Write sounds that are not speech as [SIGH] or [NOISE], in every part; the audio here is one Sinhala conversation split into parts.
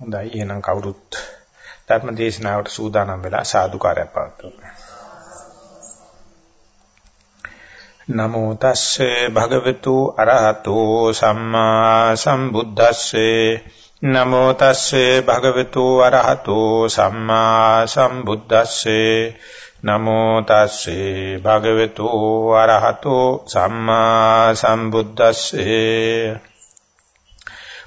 හොඳයි. එහෙනම් කවුරුත් ධර්ම දේශනාවට සූදානම් වෙලා සාදුකාරයක් පවත්වමු. නමෝ තස්සේ භගවතු අරහතෝ සම්මා සම්බුද්දස්සේ. නමෝ තස්සේ භගවතු අරහතෝ සම්මා සම්බුද්දස්සේ. නමෝ තස්සේ භගවතු අරහතෝ සම්මා සම්බුද්දස්සේ.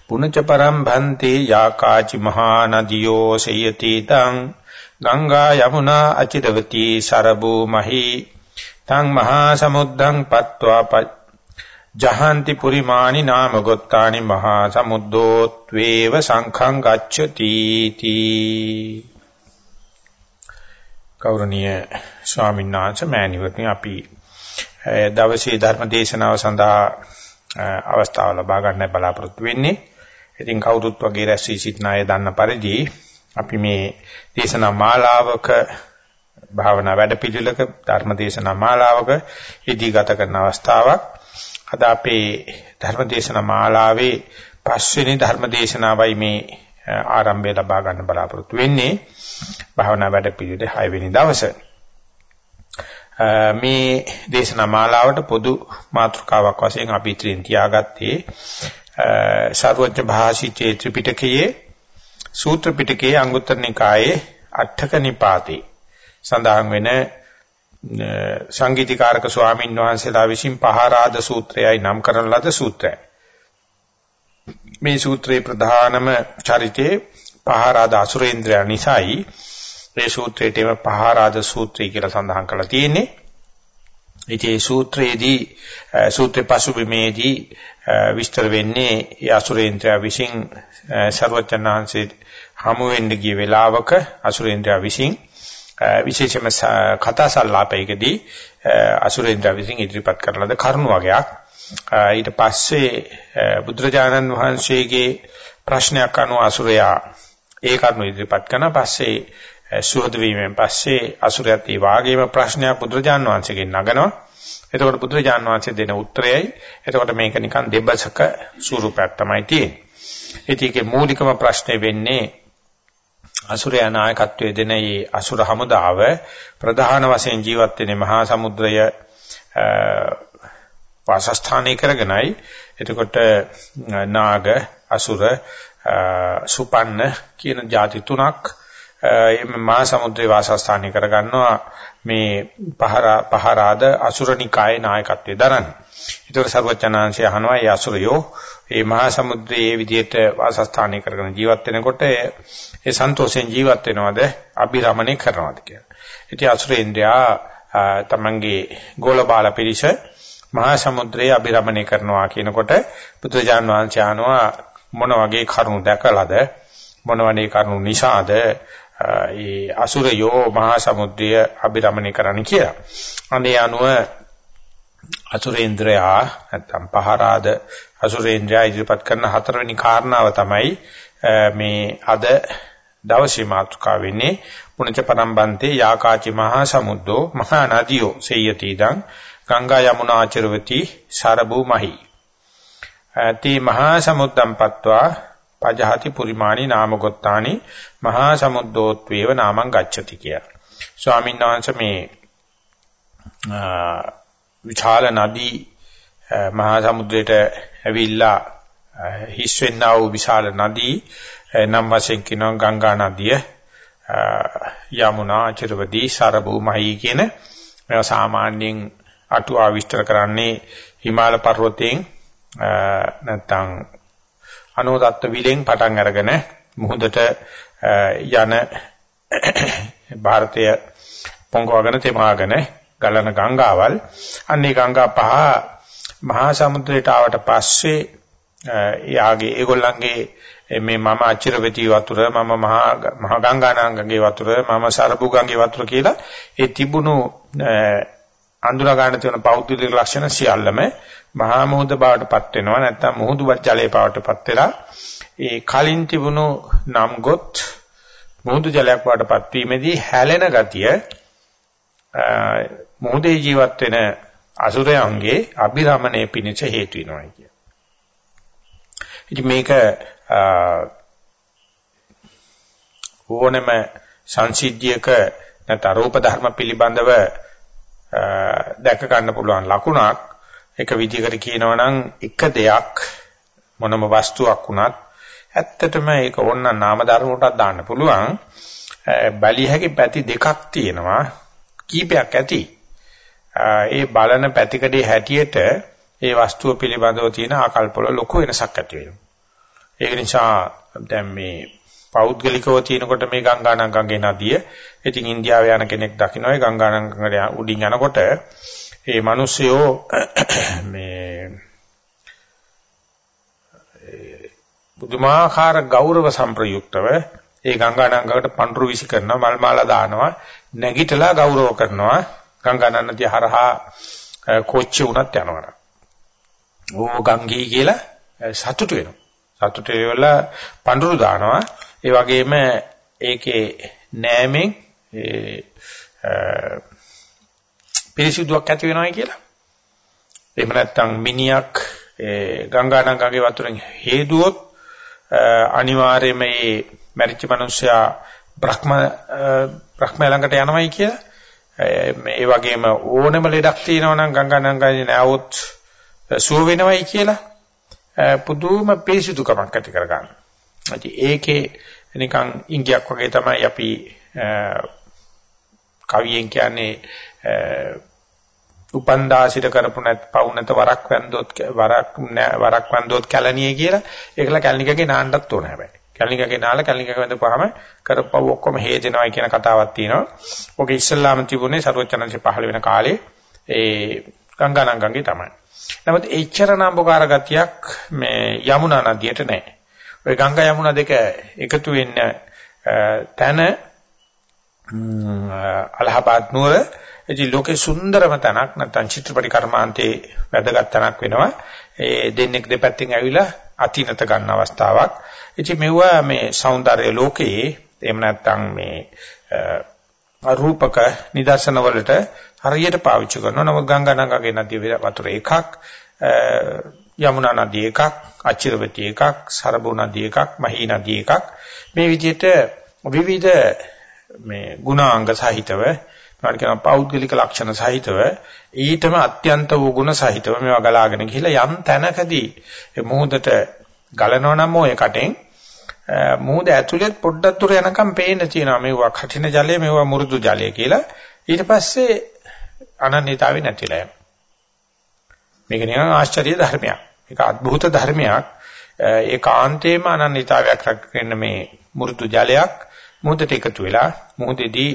පුනච පරම් භන්ති යාකාචි මහා නදියෝ සයති තං ගංගා යමුනා අචිරවති සරබෝ මහී තං මහා සමුද්දං පත්වා ජහන්ති පුරිමානි නාම ගොත්තානි මහා සමුද්දෝත්වේව සංඛං ගච්ඡති තී කෞරණීය ස්වාමීන් වහන්සේ මෑණිවරණි අපි දවසේ ධර්ම දේශනාව සඳහා අවස්ථාව ලබා ගන්න බලාපොරොත්තු වෙන්නේ. ඉතින් කවුරුත් වගේ රැස් වී සිටින අය දන්න පරිදි අපි මේ දේශනා මාලාවක භාවනා වැඩපිළිවෙලක ධර්ම දේශනා මාලාවක ඉදී ගත කරන අවස්ථාවක්. අද අපේ ධර්ම දේශනා මාලාවේ පස්වෙනි ධර්ම දේශනාවයි මේ ආරම්භය ලබා ගන්න බලාපොරොත්තු වෙන්නේ. භාවනා වැඩපිළිවෙලේ 6 වෙනි දවසේ. මේ දේශනා මාලාවට පොදු මාතෘකාවක් වශයෙන් අපි ඉදිරියෙන් තියාගත්තේ සර්වඥ භාෂිතේ ත්‍රිපිටකයේ සූත්‍ර පිටකයේ අංගුත්තර නිකායේ අටක නිපාතේ සඳහන් වෙන සංගීතීකාරක ස්වාමීන් වහන්සේලා විසින් පහරාද සූත්‍රයයි නම් කරන ලද සූත්‍රයයි. මේ සූත්‍රයේ ප්‍රධානම චරිතේ පහරාද අසුරේන්ද්‍රයා නිසායි මේ සූත්‍රයේම පහරාද සූත්‍රය කියලා සඳහන් කරලා තියෙන්නේ. ඉතින් සූත්‍රයේදී සූත්‍රේ පසුබිමේදී විස්තර වෙන්නේ ඒ අසුරේන්ද්‍රයා විසින් ਸਰවචනාංශේ හමු වෙන්න ගිය වෙලාවක අසුරේන්ද්‍රයා විසින් විශේෂම කතා සංලාපයකදී අසුරේන්ද්‍රයා විසින් ඉදිරිපත් කරන ලද කරුණු වගේක් ඊට පස්සේ බුදුරජාණන් වහන්සේගේ ප්‍රශ්නයක් අනුව අසුරයා ඒ කරුණු ඉදිරිපත් කරන පස්සේ සුහද වීමෙන් පස්සේ අසුරයත් ඒ වාගේම ප්‍රශ්නයක් බුදුරජාණන් වහන්සේගෙන් නගනවා. එතකොට බුදුරජාන් වහන්සේ දෙන උත්තරයයි. එතකොට මේක නිකන් දෙබසක ස්වරූපයක් තමයි තියෙන්නේ. ඉතින් ඒකේ මූලිකම ප්‍රශ්නේ වෙන්නේ අසුරය නායකත්වයේ දෙන මේ අසුර හමුදාව ප්‍රධාන වශයෙන් ජීවත් වෙන මහා සමුද්‍රය වාසස්ථානය කරගෙනයි. එතකොට නාග අසුර සුපන්න කියන ಜಾති තුනක් මේ මහා සමුද්‍රේ වාසස්ථානය කරගන්නවා. මේ පහරා පහරාද අසුරනිකායේ නායකත්වයේ දරන්නේ. ඒතර සර්වචනාංශය අහනවා ඒ අසුරයෝ මේ මහා සමුද්‍රයේ විදියට වාසස්ථානය කරගෙන ජීවත් වෙනකොට ඒ සන්තෝෂෙන් ජීවත් වෙනවද අභිරමණය කරනවද කියලා. ඉතින් අසුරේන්ද්‍රයා තමන්ගේ ගෝලබාල පිරිස මහා සමුද්‍රයේ අභිරමණය කරනවා කියනකොට බුදුජාන් වහන්සේ අහනවා මොන වගේ කරුණු දැකලාද මොන වගේ කරුණු නිසාද ඒ අසුරයෝ මහා සමුද්‍රය අභිරමණය කරන්න කියලා. අනේ අනුව අසුරේන්ද්‍රයා නැත්තම් පහරාද අසුරේන්ද්‍රයා ඉදිරිපත් කරන හතරවෙනි කාරණාව තමයි මේ අද දවසේ මාතෘකාව වෙන්නේ පුණජ පරම්බන්තේ යාකාචි මහා සමුද්දෝ මහා නදියෝ සේයති ඉදං ගංගා යමුනා ආචරවති සරබු මහි. තී මහා සමුද්දම් පත්වා පජහති පුරිමාණි නාමගොත්තානි මහා සමුද්දෝත්වේව නාමං ගච්ඡති කියලා. ස්වාමීන් වහන්සේ මේ විචාල නදී මහා සමුද්‍රයට ඇවිල්ලා හිස් වෙන්නා වූ විශාල නදී නම් වශයෙන් කියනවා ගංගා නදිය යමුනා චිරවදී සරබුමහී කියන මේවා සාමාන්‍යයෙන් අටුවා විස්තර කරන්නේ හිමාල පර්වතයෙන් නැත්නම් අනෝදත්ත විලෙන් පටන් අරගෙන මුහුදට යන [COUGHS] භාරතීය පොංගවගෙන තෙමාගෙන ගලන ගංගාවල්. අන්නේ ගංගා පහ මහා සමුද්‍රයට ආවට පස්සේ යාගේ ඒගොල්ලන්ගේ මේ මම අචිරවති වතුර මම මහා මහා ගංගානාංගගේ වතුර මම සරබුගංගේ වතුර කියලා ඒ තිබුණු අඳුනා ගන්න තියෙන පෞද්ගලික ලක්ෂණ සියල්ලම මහා මුහුද බවටපත් වෙනවා නැත්නම් මුහුදු ජලයේ බවටපත් වෙලා ඒ කලින් තිබුණු නම්ගොත් මුහුදු ජලයක් වඩපත් වීමේදී හැලෙන ගතිය මුහුදේ ජීවත් වෙන අසුරයන්ගේ අභිරමණය පිණිස හේතු වෙනවා කිය. ඉතින් මේක ඕනම සංසිද්ධියක නැත්නම් රූප ධර්ම පිළිබඳව දැක ගන්න පුළුවන් ලකුණක් එක විදිහකට කියනවා නම් එක දෙයක් මොනම වස්තුවක් වුණත් ඇත්තටම ඒක ඕන නාම ධර්ම වලට දාන්න පුළුවන්. බැලිය හැකි පැති දෙකක් තියෙනවා. කීපයක් ඇති. ඒ බලන පැතිකඩේ හැටියට ඒ වස්තුව පිළිබඳව තියෙන ආකල්පවල ලොකු වෙනසක් ඇති වෙනවා. ඒක නිසා දැන් මේ පෞද්ගලිකව තියෙනකොට මේ ගංගානම් ගඟේ නදිය ඉතින් ඉන්දියාවේ යන කෙනෙක් දකින්න ඒ ගංගානම් ගඟට උඩින් යනකොට ඒ මිනිස්සයෝ මේ බුදුමාහාර ගෞරව සම්ප්‍රයුක්තව ඒ ගංගානංගකට පඳුරු විසි කරනවා මල් මාලා දානවා නැගිටලා ගෞරව කරනවා ගංගා නදිය හරහා කොච්චි උනත් යනවා. ඕ ගංගී කියලා සතුටු වෙනවා. සතුටු වෙලා පඳුරු දානවා. ඒ වගේම ඒකේ නෑමෙන් ඒ පිරිසිදුවක් ඇති වෙනවයි කියලා. එහෙම නැත්නම් මිනියක් ගංගා නංගගේ වතුරෙන් හේදුවොත් අනිවාර්යයෙන්ම මේ මරිච්ච මිනිසයා බ්‍රහ්ම බ්‍රහ්ම ළඟට යනවයි කියලා. මේ වගේම ඕනම ලෙඩක් තියෙනවා නම් ගංගා නංගගේ නැවොත් සුව වෙනවයි කියලා පුදුම පිරිසිදුකමක් ඇති කරගන්න. ඉතින් ඒකේ නිකන් ඉංගියක් වගේ තමයි අපි කවියෙන් කියන්නේ උපන්දාසිර කරපු නැත් පවු නැත වරක් වැන්දොත් වරක් වරක් වැන්දොත් කැලණියේ කියලා ඒකල කැලණිකගේ නාන්නත් ඕන හැබැයි කැලණිකගේ නාල කැලණිකක වැඳපුවාම කරපව ඔක්කොම හේදෙනවා කියන කතාවක් තියෙනවා. ඔක ඉස්සල්ලාම තිබුණේ සරුවචනන්සේ පහළ වෙන කාලේ ඒ ගංගානංගගේ තමයි. නමුත් එච්චර නම්බුකාර ගතියක් මේ යමුනා නදියට නැහැ. ওই ගංගා යමුනා දෙක එකතු වෙන්න තැන අලහබාද් නුවර ඉතින් ලෝකේ සුන්දරම තැනක් නැත්නම් චිත්‍රපටි කර්මාන්තේ වැදගත් තැනක් වෙනවා. ඒ දෙන්නෙක් දෙපැත්තෙන් ඇවිල්ලා අතිනත ගන්න අවස්ථාවක්. ඉතින් මෙවුවා මේ సౌందර්ය ලෝකයේ එහෙම නැත්නම් මේ අරූපක නිදර්ශන වලට හරියට පාවිච්චි කරනවා. නමුත් ගංගා නංගගේ නදිය වතුර එකක්, යමුනා නදිය එකක්, අචිරවති එකක්, සරබෝ නදිය එකක්, මහී නදිය එකක්. මේ විදිහට විවිධ මේ ගුණාංග සහිතව මොනවද කියන පෞද්ගලික ලක්ෂණ සහිතව ඊටම අත්‍යන්ත වූ ගුණ සහිතව මේවා ගලාගෙන ගිහිලා යම් තැනකදී මොහොතට ගලනවා නම් ඔය කටෙන් මොහොත ඇතුළේ පොඩ්ඩක් දුර යනකම් පේන්න තියෙනවා. මේවා කඨින ජලය මේවා මෘදු ජලය කියලා. ඊට පස්සේ අනන්‍යතාවය නැතිලා යනවා. මේක නිකන් ආශ්චර්ය ධර්මයක්. මේක අద్භූත ධර්මයක්. ඒකාන්තේම අනන්‍යතාවයක් රැකගෙන මේ මෘදු ජලයක් මොහොතට එකතු වෙලා මොහොතේදී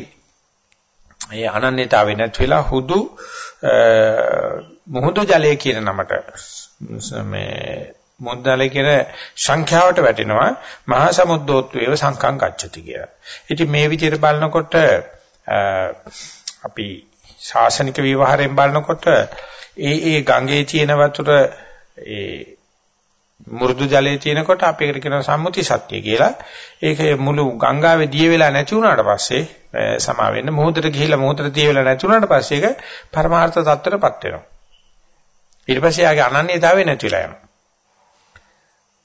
ඒ අනන්‍යතාවය නැති වෙලා හුදු මුහුදු ජලය කියන නමට මේ මුද්දලේ කියන සංඛ්‍යාවට වැටෙනවා මහා සමුද්දෝත්වේව සංකම් ගච්ඡති කියලා. ඉතින් මේ විදිහට බලනකොට අපි ශාසනික විවහාරයෙන් බලනකොට ඒ ඒ ගඟේ තියෙන වතුර ඒ මුරුදු ජලයේ තියෙනකොට අපි ඒකට කියනවා සම්මුති සත්‍ය කියලා. ඒක මුළු ගංගාවේ දිය වෙලා නැති වුණාට පස්සේ සමා වෙන්න මොහොතට ගිහිල්ලා මොහොතට දිය වෙලා නැති වුණාට පස්සේ ඒක පරමාර්ථ தත්තරපත් වෙනවා. ඊට පස්සේ ආගේ අනන්‍යතාවය නැතිලා යනවා.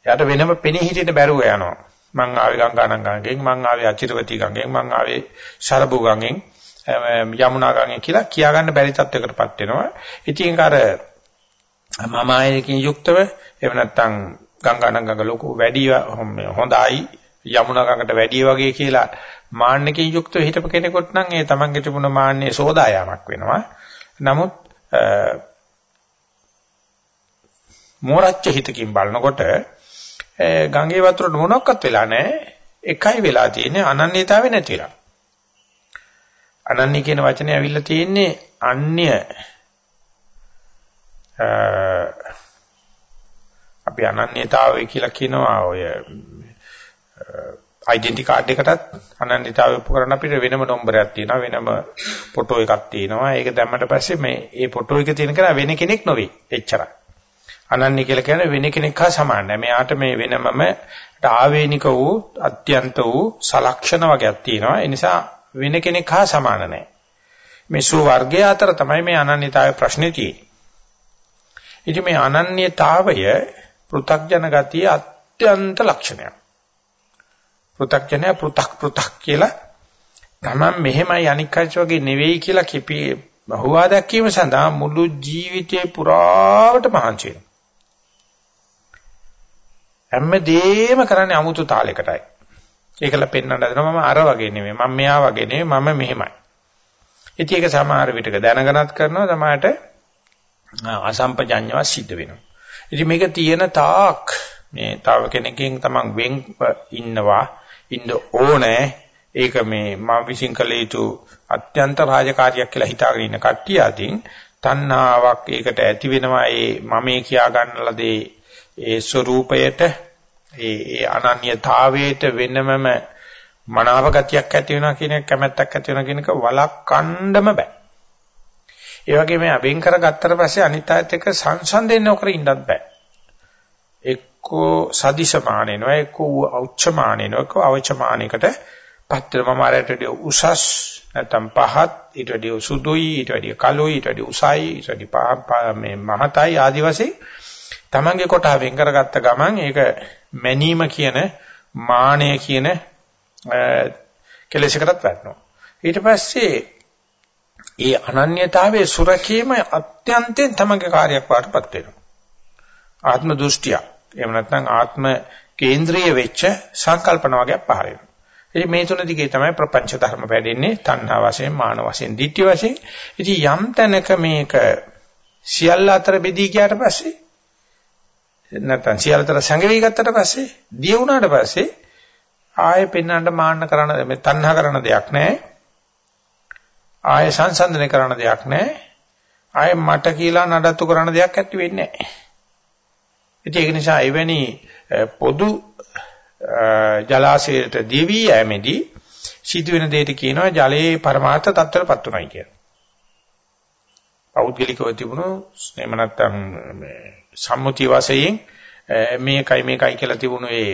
එයාට වෙනම පෙනී හිටින්න බැරුව යනවා. මං ආවේ ගංගානම් ගංගෙන් මං ආවේ අචිරවති ගංගෙන් මං ආවේ සරබු ගංගෙන් යමුනා ගංගෙන් කියලා කියා ගන්න බැරි තත්යකටපත් වෙනවා. ඉතින් අර මම ආයකින් යුක්තව එහෙම නැත්නම් ගංගා නංගක ලොකු වැඩි හොඳයි යමුනා ගඟට වැඩි වගේ කියලා මාන්නකින් යුක්තව හිටපු කෙනෙකුට නම් ඒ තමන්ගේ තිබුණ මාන්නේ සෝදායාමක් වෙනවා. නමුත් මෝරච්ච හිතකින් බලනකොට ගංගේ වතුරට මොනක්වත් වෙලා නැහැ. එකයි වෙලා තියෙන්නේ අනන්‍යතාවය නැතිලා. අනන්‍ය කියන වචනේ ඇවිල්ලා තියෙන්නේ අන්‍ය අපි අනන්‍යතාවය කියලා කියනවා. ඔය ඩෙන්ටි කාඩ් එකටත් අනන්‍යතාවය ඔප්පු කරන්න අපිට වෙනම නම්බරයක් තියෙනවා වෙනම ෆොටෝ එකක් තියෙනවා. ඒක දැම්මට පස්සේ මේ ඒ ෆොටෝ එක තියෙන කෙනා වෙන කෙනෙක් නෙවෙයි එච්චරයි. අනන්‍ය කියලා කියන්නේ වෙන කෙනෙක් හා සමාන නැහැ මෙයාට මේ වෙනමම ආවේනික වූ අත්‍යන්ත වූ සලක්ෂණ වගේක් තියෙනවා. ඒ නිසා වෙන කෙනෙක් හා සමාන නැහැ. මේ සු වර්ගය අතර තමයි මේ අනන්‍යතාවයේ ප්‍රශ්නේ තියෙන්නේ. ඉතින් මේ අනන්‍යතාවය පෘථග්ජන ගතිය අත්‍යන්ත ලක්ෂණයක්. පෘථග්ජනය පෘථක් පෘථක් කියලා තමන් මෙහෙමයි අනික් වගේ නෙවෙයි කියලා කිපී බහුවා දැක්වීම සඳහා මුළු ජීවිතේ පුරාවට මහන්සි වෙනවා. හැමදේම කරන්නේ 아무තු තාලයකටයි. ඒකල පෙන්වන්න හදනවා මම අර වගේ නෙමෙයි මම මෙයා වගේ නෙමෙයි මම මෙහෙමයි. ඉතින් ඒක සමහර විටක දැනගනත් කරනවා සමහරට අසම්පජඤ්ඤව සිද්ධ වෙනවා. ඉතින් මේක තියෙන තාක් මේ තව කෙනකින් තමන් වෙන් ඉන්නවා ඉන්න ඕනේ ඒක මේ මම විශ්ින් කළ යුතු අත්‍යන්ත රාජකාරියක් කියලා හිතාගෙන ඉන්න කට්ටිය අතින් තණ්හාවක් ඒකට ඇති වෙනවා ඒ මමේ කියා ගන්න ලදේ ඒ ස්වરૂපයට ඒ ඒ අනන්‍යතාවයට වෙනමම මනාව ගතියක් ඇති වෙනවා කියන එක කැමැත්තක් ඇති වෙනවා කියන එක වළක්වන්නම බෑ. ඒ වගේම අබෙන් කරගත්තට පස්සේ අනිත් අයත් එක්ක සංසන්දෙන්න නොකර ඉන්නත් බෑ. එක්කෝ සදිශමානෙනවා එක්කෝ අවචමානෙනවා එක්කෝ අවචමානයකට පත්‍ර මම ආරයට උසස් නැත්නම් පහත් ඊට වඩා සුදුයි ඊට වඩා කළුයි ඊට වඩා උසයි ඊට වඩා මේ මහතයි ආදි වශයෙන් තමන්ගේ කොට වෙන් කරගත්ත ගමන් ඒක මැනීම කියන මානය කියන කෙලෙසකටත් වැටෙනවා. ඊට පස්සේ ඒ අනන්‍යතාවයේ සුරකීම අත්‍යන්තයෙන් තමන්ගේ කාර්යයක් වාටපත් වෙනවා. ආත්ම දෘෂ්ටිය. එහෙම නැත්නම් ආත්ම කේන්ද්‍රීය වෙච්ච සංකල්පන වර්ගයක් පහළ වෙනවා. ඉතින් මේ තුන දිගේ තමයි ප්‍රපංච ධර්ම වැඩෙන්නේ තණ්හා වශයෙන් මාන වශයෙන් ditthi වශයෙන්. ඉතින් යම් තැනක මේක සියල්ල අතර බෙදී ගියාට පස්සේ නැත්නම් සියල්ලතර සංගවි ගත්තට පස්සේ දිය වුණාට පස්සේ ආයෙ පෙන්වන්න මාන්න කරන මේ තණ්හා කරන දෙයක් නැහැ. ආයෙ සංසන්දනය කරන දෙයක් නැහැ. ආයෙ මට කියලා නඩත්තු කරන දෙයක් ඇති වෙන්නේ නැහැ. ඒක නිසා එවැනි පොදු ජලාශයට දිවි යෑමේදී සිදුවෙන දෙයට කියනවා ජලයේ පරමාර්ථ තත්ත්වයටපත් උනායි කියලා. පෞද්ගලිකව තිබුණු එහෙම නැත්නම් සම්මුති වශයෙන් මේකයි මේකයි කියලා තිබුණු ඒ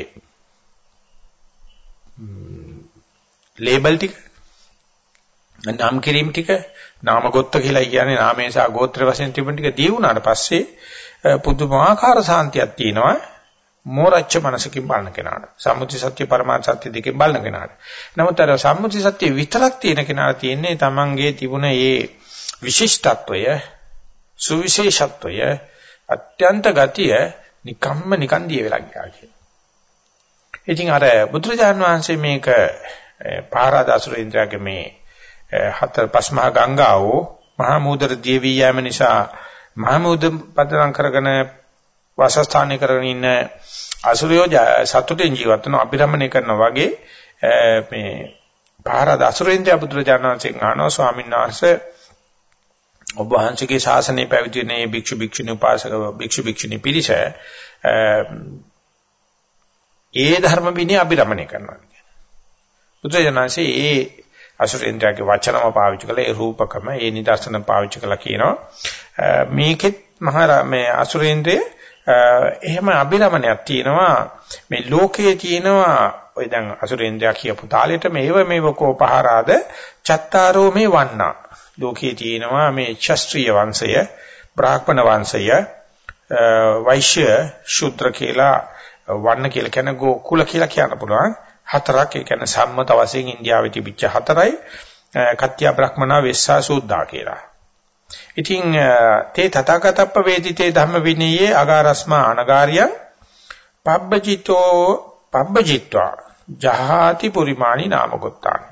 ලේබල් ටික නම් කිරීම ටික නාමගොත්ත කියලා කියන්නේ නාමේසා ගෝත්‍ර වශයෙන් තිබුණ ටික දී වුණාට පස්සේ පුදුමාකාර සාන්තියක් තියෙනවා මෝරච්ච මනසකින් බලන කෙනාට සම්මුති සත්‍ය පරමාර්ථ සත්‍ය දෙකෙන් බලන කෙනාට නමුත් අර සම්මුති සත්‍ය විතරක් තියෙන කෙනාට තියෙන්නේ තමන්ගේ තිබුණ ඒ විශිෂ්ටත්වය සුවිශේෂත්වය අත්‍යන්ත ගතිය නිකම්ම නිකන් දිය වෙලා ගියා කියලා. ඉතින් අර බුදුරජාණන් වහන්සේ මේක පාරාදාසුරේන්ද්‍රයාගේ මේ හතර පස්මහා ගංගාවෝ මහා මූදර දියවි යෑම නිසා මහා මූද පදනම් කරගෙන වාසස්ථානය කරගෙන ඉන්න අසුරයෝ සතුටින් ජීවත් වෙන අභිරමණය කරනවා වගේ මේ පාරාදාසුරේන්ද්‍රයා බුදුරජාණන් වහන්සේ අහනවා ස්වාමීන් වහන්සේ ඔබ වහන්සේගේ ශාසනය පැවිදිනේ භික්ෂු භික්ෂුණී උපාසක භික්ෂු භික්ෂුණී පිරිස ඒ ධර්ම විනය අභිරමණය කරනවා කියන්නේ. බුදුජානසී ඒ අසුරේන්ද්‍රයාගේ වචනම පාවිච්චි කළා ඒ රූපකම ඒ නිදර්ශන පාවිච්චි කළා කියනවා. මේකෙත් මහා මේ අසුරේන්ද්‍රය එහෙම අභිරමණයක් තියෙනවා මේ ලෝකයේ තියෙනවා ඔය දැන් අසුරේන්ද්‍රයා කියපු තාලෙට මේව මේව කෝපහාරාද චත්තාරෝ මේ වන්නා ලෝකයේ තියෙනවා මේ ශාස්ත්‍රීය වංශය, බ්‍රාහ්මණ වංශය, වෛශ්‍ය, ශුද්‍ර කියලා වර්ණ කියලා කියන ගෝකුල කියලා කියන්න පුළුවන්. හතරක් ඒ කියන්නේ සම්මත වශයෙන් ඉන්දියාවේ තිබිච්ච හතරයි කත්‍ය බ්‍රහ්මනා වෙස්සා සූද්දා කියලා. ඉතින් තේ තථාගතප්ප වේදිතේ ධම්ම විනීයේ අගාරස්මා අනගාරියං පබ්බජිතෝ පබ්බජිත්වා ජහාති පුරිමාණි නාමගොත්තානි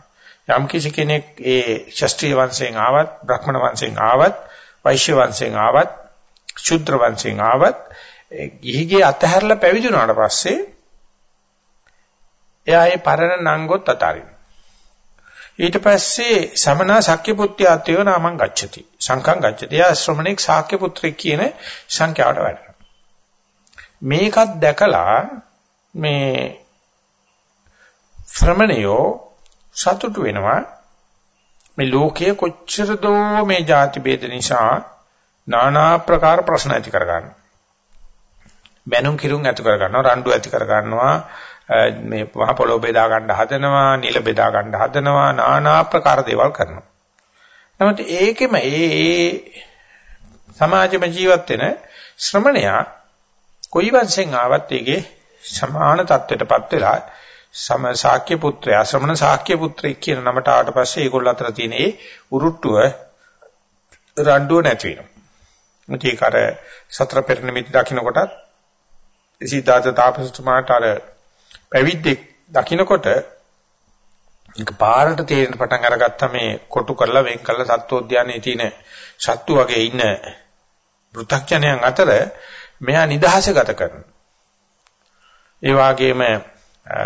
යම් කිසි කෙනෙක් ඒ ශාස්ත්‍රීය වංශයෙන් ආවත්, බ්‍රාහ්මණ වංශයෙන් ආවත්, වෛශ්‍ය වංශයෙන් ආවත්, ශුද්‍ර වංශයෙන් ආවත් ගිහිගේ අතහැරලා පැවිදි වුණාට පස්සේ එයා ඒ පරණ නංගොත් අතාරින. ඊට පස්සේ සමනා ශක්‍ය පුත්‍යාත්වය නාමං ගච්ඡති. සංඛං ගච්ඡති. එයා ශ්‍රමණෙක් ශාක්‍ය පුත්‍රෙක් කියන සංඛ්‍යාවට වැටෙනවා. මේකත් දැකලා මේ ශ්‍රමණයෝ සතුටු වෙනවා මේ ලෝකයේ කොච්චර දෝ මේ ಜಾති ભેද නිසා নানা ප්‍රකාර ප්‍රශ්න ඇති කර ගන්නවා. බැනුම් කිරුම් ඇති කර ගන්නවා, රණ්ඩු ඇති කර ගන්නවා, මේ වහ පොළොව බෙදා ගන්න හදනවා, නිල බෙදා ගන්න හදනවා, নানা ආකාර දේවල් කරනවා. නමුත් ඒකෙම ඒ ඒ සමාජෙම ජීවත් වෙන ශ්‍රමණයා කොයි වංශෙන් ආවත් ඒකේ සමාන தත්වයටපත් වෙලා සම ශාක්‍ය පුත්‍රයා ශ්‍රමණ ශාක්‍ය පුත්‍රයෙක් කියන නමට ආවට පස්සේ ඒගොල්ල අතර තියෙන ඒ උරුට්ටුව රණ්ඩුව නැති වෙනවා. මුචේ කර සතර පෙරනිමිති දකින්න කොටත් සිතාත තාපසතුමාට අර පැවිද්දෙක් දකින්නකොට ඒක පාරට තේරෙන පටන් අරගත්ත මේ කොටු කරලා වෙන් කරලා සත්වෝද්‍යානයේ තියෙන සත්තු වගේ ඉන්න පෘථග්ජනයන් අතර මෙයා නිදහස ගත කරනවා. ඒ වගේම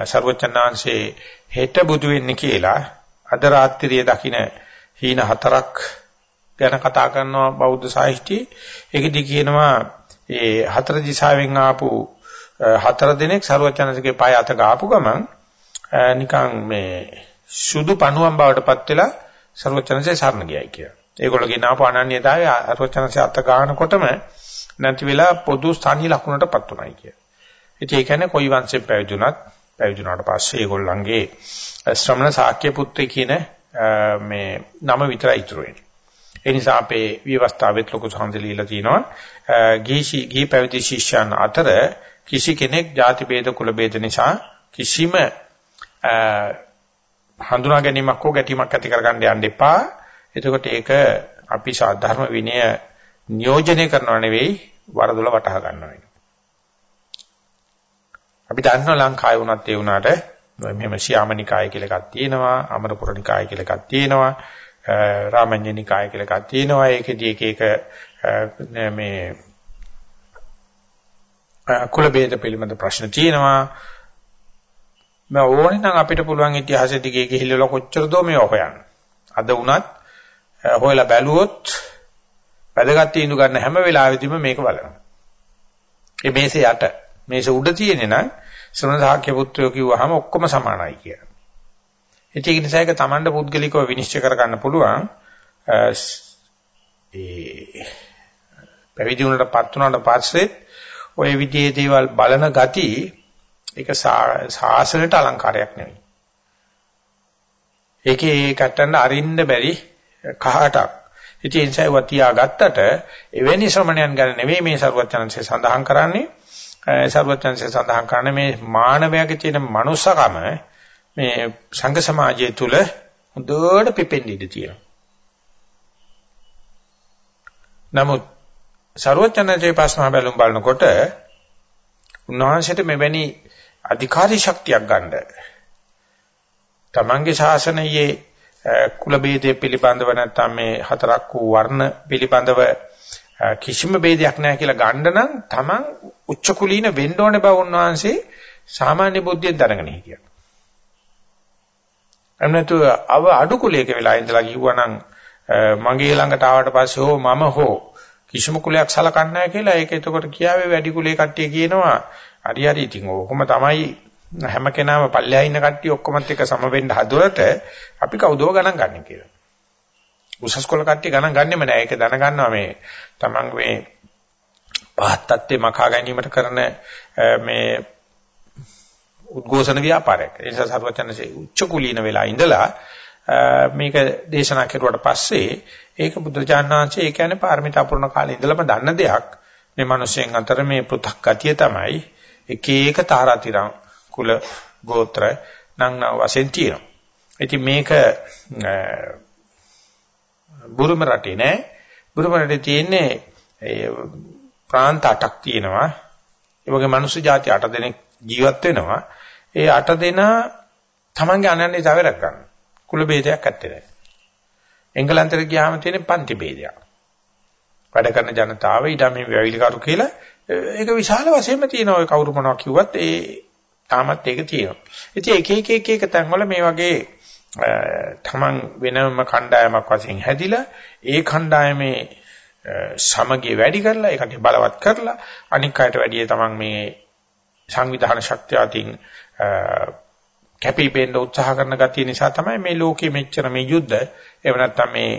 ਸਰවචන්නාංශේ හෙට බුදු වෙන්නේ කියලා අද රාත්‍රියේ දකින්න හීන හතරක් ගැන කතා කරනවා බෞද්ධ සාහිත්‍යයේ. ඒකෙදි කියනවා ඒ හතර දිශාවෙන් ආපු හතර දිනක් සරුවචනසිකේ පාය අත ගාපු ගමන් නිකන් මේ සුදු පණුවම් බවටපත් වෙලා සරුවචනසේ සරණ ගියයි කියලා. ඒගොල්ලෝ ගෙනාපු අනන්‍යතාවය සරුවචනසේ අත ගන්නකොටම නැති වෙලා පොදු ස්ථානීය ලකුණටපත් උනායි කියලා. ඉතින් ඒ කියන්නේ කොයි වංශයෙන් පැවිදුණත් පැවිදුණාට පස්සේ ඒගොල්ලන්ගේ ශ්‍රමණ ශාක්‍ය පුත්‍රය කියන මේ නම විතරයි ඉතුරු වෙන්නේ. ඒ නිසා අපේ විවස්ථාවෙත් ලොකු සංසලීලා තිනවා. ගිහි ගිහි පැවිදි ශිෂ්‍යයන් අතර කිසි කෙනෙක් ಜಾති ભેද කුල ભેද නිසා කිසිම හඳුනා ගැනීමක් හෝ ගැටීමක් ඇති කරගන්න යන්න එපා. එතකොට ඒක අපි සාධර්ම විනය නියෝජනය කරනව නෙවෙයි වරදොල වටහා ගන්න වෙනවා. අපි දන්නවා ලංකාවේ වුණත් ඒ වුණාට මෙහෙම ශ්‍යාමනිකාය කියලා එකක් තියෙනවා, අමරපුරනිකාය කියලා එකක් තියෙනවා, රාමඤ්ඤනිකාය කියලා එකක් තියෙනවා. ඒකෙදී එක එක මේ කුල ભેද පිළිබඳ ප්‍රශ්න තියෙනවා. මම ඕනේ නම් අපිට පුළුවන් ඉතිහාසෙ දිගේ ගිහිල්ලා කොච්චර දෝ මේ හොයන්න. අද වුණත් හොයලා බැලුවොත් වැදගත් තීන්දු ගන්න හැම වෙලාවෙදිම මේක බලනවා. ඒ මේසේ යට මේසේ උඩ තියෙන්නේ නම් ශ්‍රමණ සාක්‍ය පුත්‍රයෝ කිව්වහම ඔක්කොම සමානයි කියලා. ඒක නිසා ඒක Tamanda පුද්ගලිකව විනිශ්චය කරගන්න පුළුවන්. ඒ පැවිදි වුණාට පත් වුණාට පස්සේ ওই විදිහේ දේවල් බලන gati ඒක සාසනට අලංකාරයක් නෙවෙයි. ඒකේ ඒ කටන්න අරින්න බැරි කහටක්. ඉතින් ඒ නිසා වතියා ගත්තට එවැනි ශ්‍රමණයන් ගැන නෙවෙයි මේ ਸਰවඥාන්සේ සඳහන් කරන්නේ. ਸਰවඥාන්සේ සඳහන් කරන්නේ මේ මානවයාගේ තියෙන මනුස්සකම මේ සංඝ සමාජය තුල හොඳට පිපෙන්න ඉඩ තියෙනවා. නමුත් සරුවචනජේ පස්මහා බැලුම් බලනකොට උන්වහන්සේට මෙවැනි අධිකාරී ශක්තියක් ගන්න තමන්ගේ ශාසනයේ කුල ભેදය පිළිබඳව නැත්නම් මේ හතරක් වූ වර්ණ පිළිබඳව කිසිම ભેදයක් නැහැ කියලා ගන්න නම් තමන් උච්ච කුලීන වෙන්න ඕනේ බව උන්වහන්සේ සාමාන්‍ය බුද්ධියෙන් දැනගෙන හිටියා. එන්නතු අව අඩු කුලයක වෙලා ඉඳලා කිව්වනම් මගේ ළඟට ආවට පස්සේ හෝ මම හෝ කිසිම කුලයක් සලකන්නේ නැහැ කියලා ඒක එතකොට කියාවේ වැඩි කුලේ කට්ටිය කියනවා හරි හරි ඉතින් ඕකම තමයි හැම කෙනාම පල්ලෙහා ඉන්න කට්ටිය ඔක්කොමත් එක්ක සම වෙන්න හදුවට අපි කවුදෝ ගණන් ගන්න කියලා. උසස් කොළ කට්ටිය ගණන් ගන්නෙම නෑ. ඒක දැනගන්නවා මේ Taman මේ පහත් තත්ත්වේ මකා ගැනීමට කරන මේ උද්ඝෝෂණ ව්‍යාපාරයක්. ඒ නිසා සර්වචනසේ උච්ච කුලීන වෙලා ඉඳලා මේක දේශනා කරුවාට පස්සේ ඒක බුදුචානන්සේ ඒ කියන්නේ පාරමිතා පුරන කාලේ ඉඳලම දන්න දෙයක්. මේ මිනිස්යන් අතර මේ පෘථක් ගතිය තමයි එක එක තාරාතිරම් කුල ගෝත්‍ර නම් වශයෙන් තියෙනවා. ඉතින් මේක බුරුම රටේ නෑ. බුරුම රටේ තියෙන්නේ ප්‍රාන්ත 8ක් තියෙනවා. ඒ වගේ මනුස්ස జాති 8 දෙනෙක් ජීවත් වෙනවා. ඒ 8 දෙනා තමන්ගේ අනන්‍යතාවය රැක ගන්න. කුල ભેදයක් ඇත්තේ නැහැ. එංගලන්තෙට ගියාම තියෙන පන්ති ભેදයක්. වැඩ කරන ජනතාව ඊට මේ වැවිලිකරු කියලා ඒක විශාල වශයෙන්ම තියෙනවා. ඔය කවුරු මොනවා කිව්වත් ඒ තාමත් ඒක තියෙනවා. ඉතින් එක එක එක එක තැන්වල මේ වගේ තමන් වෙනම කණ්ඩායමක් වශයෙන් හැදිලා ඒ කණ්ඩායමේ සමගිය වැඩි කරලා ඒකට බලවත් කරලා අනික් අයට වැඩිය තමන් මේ සංවිධාන ශක්තිය අතින් කැපිපෙන්න උත්සාහ කරන ගතිය නිසා තමයි මේ ලෝකෙ මෙච්චර මේ යුද්ධ එහෙම නැත්නම් මේ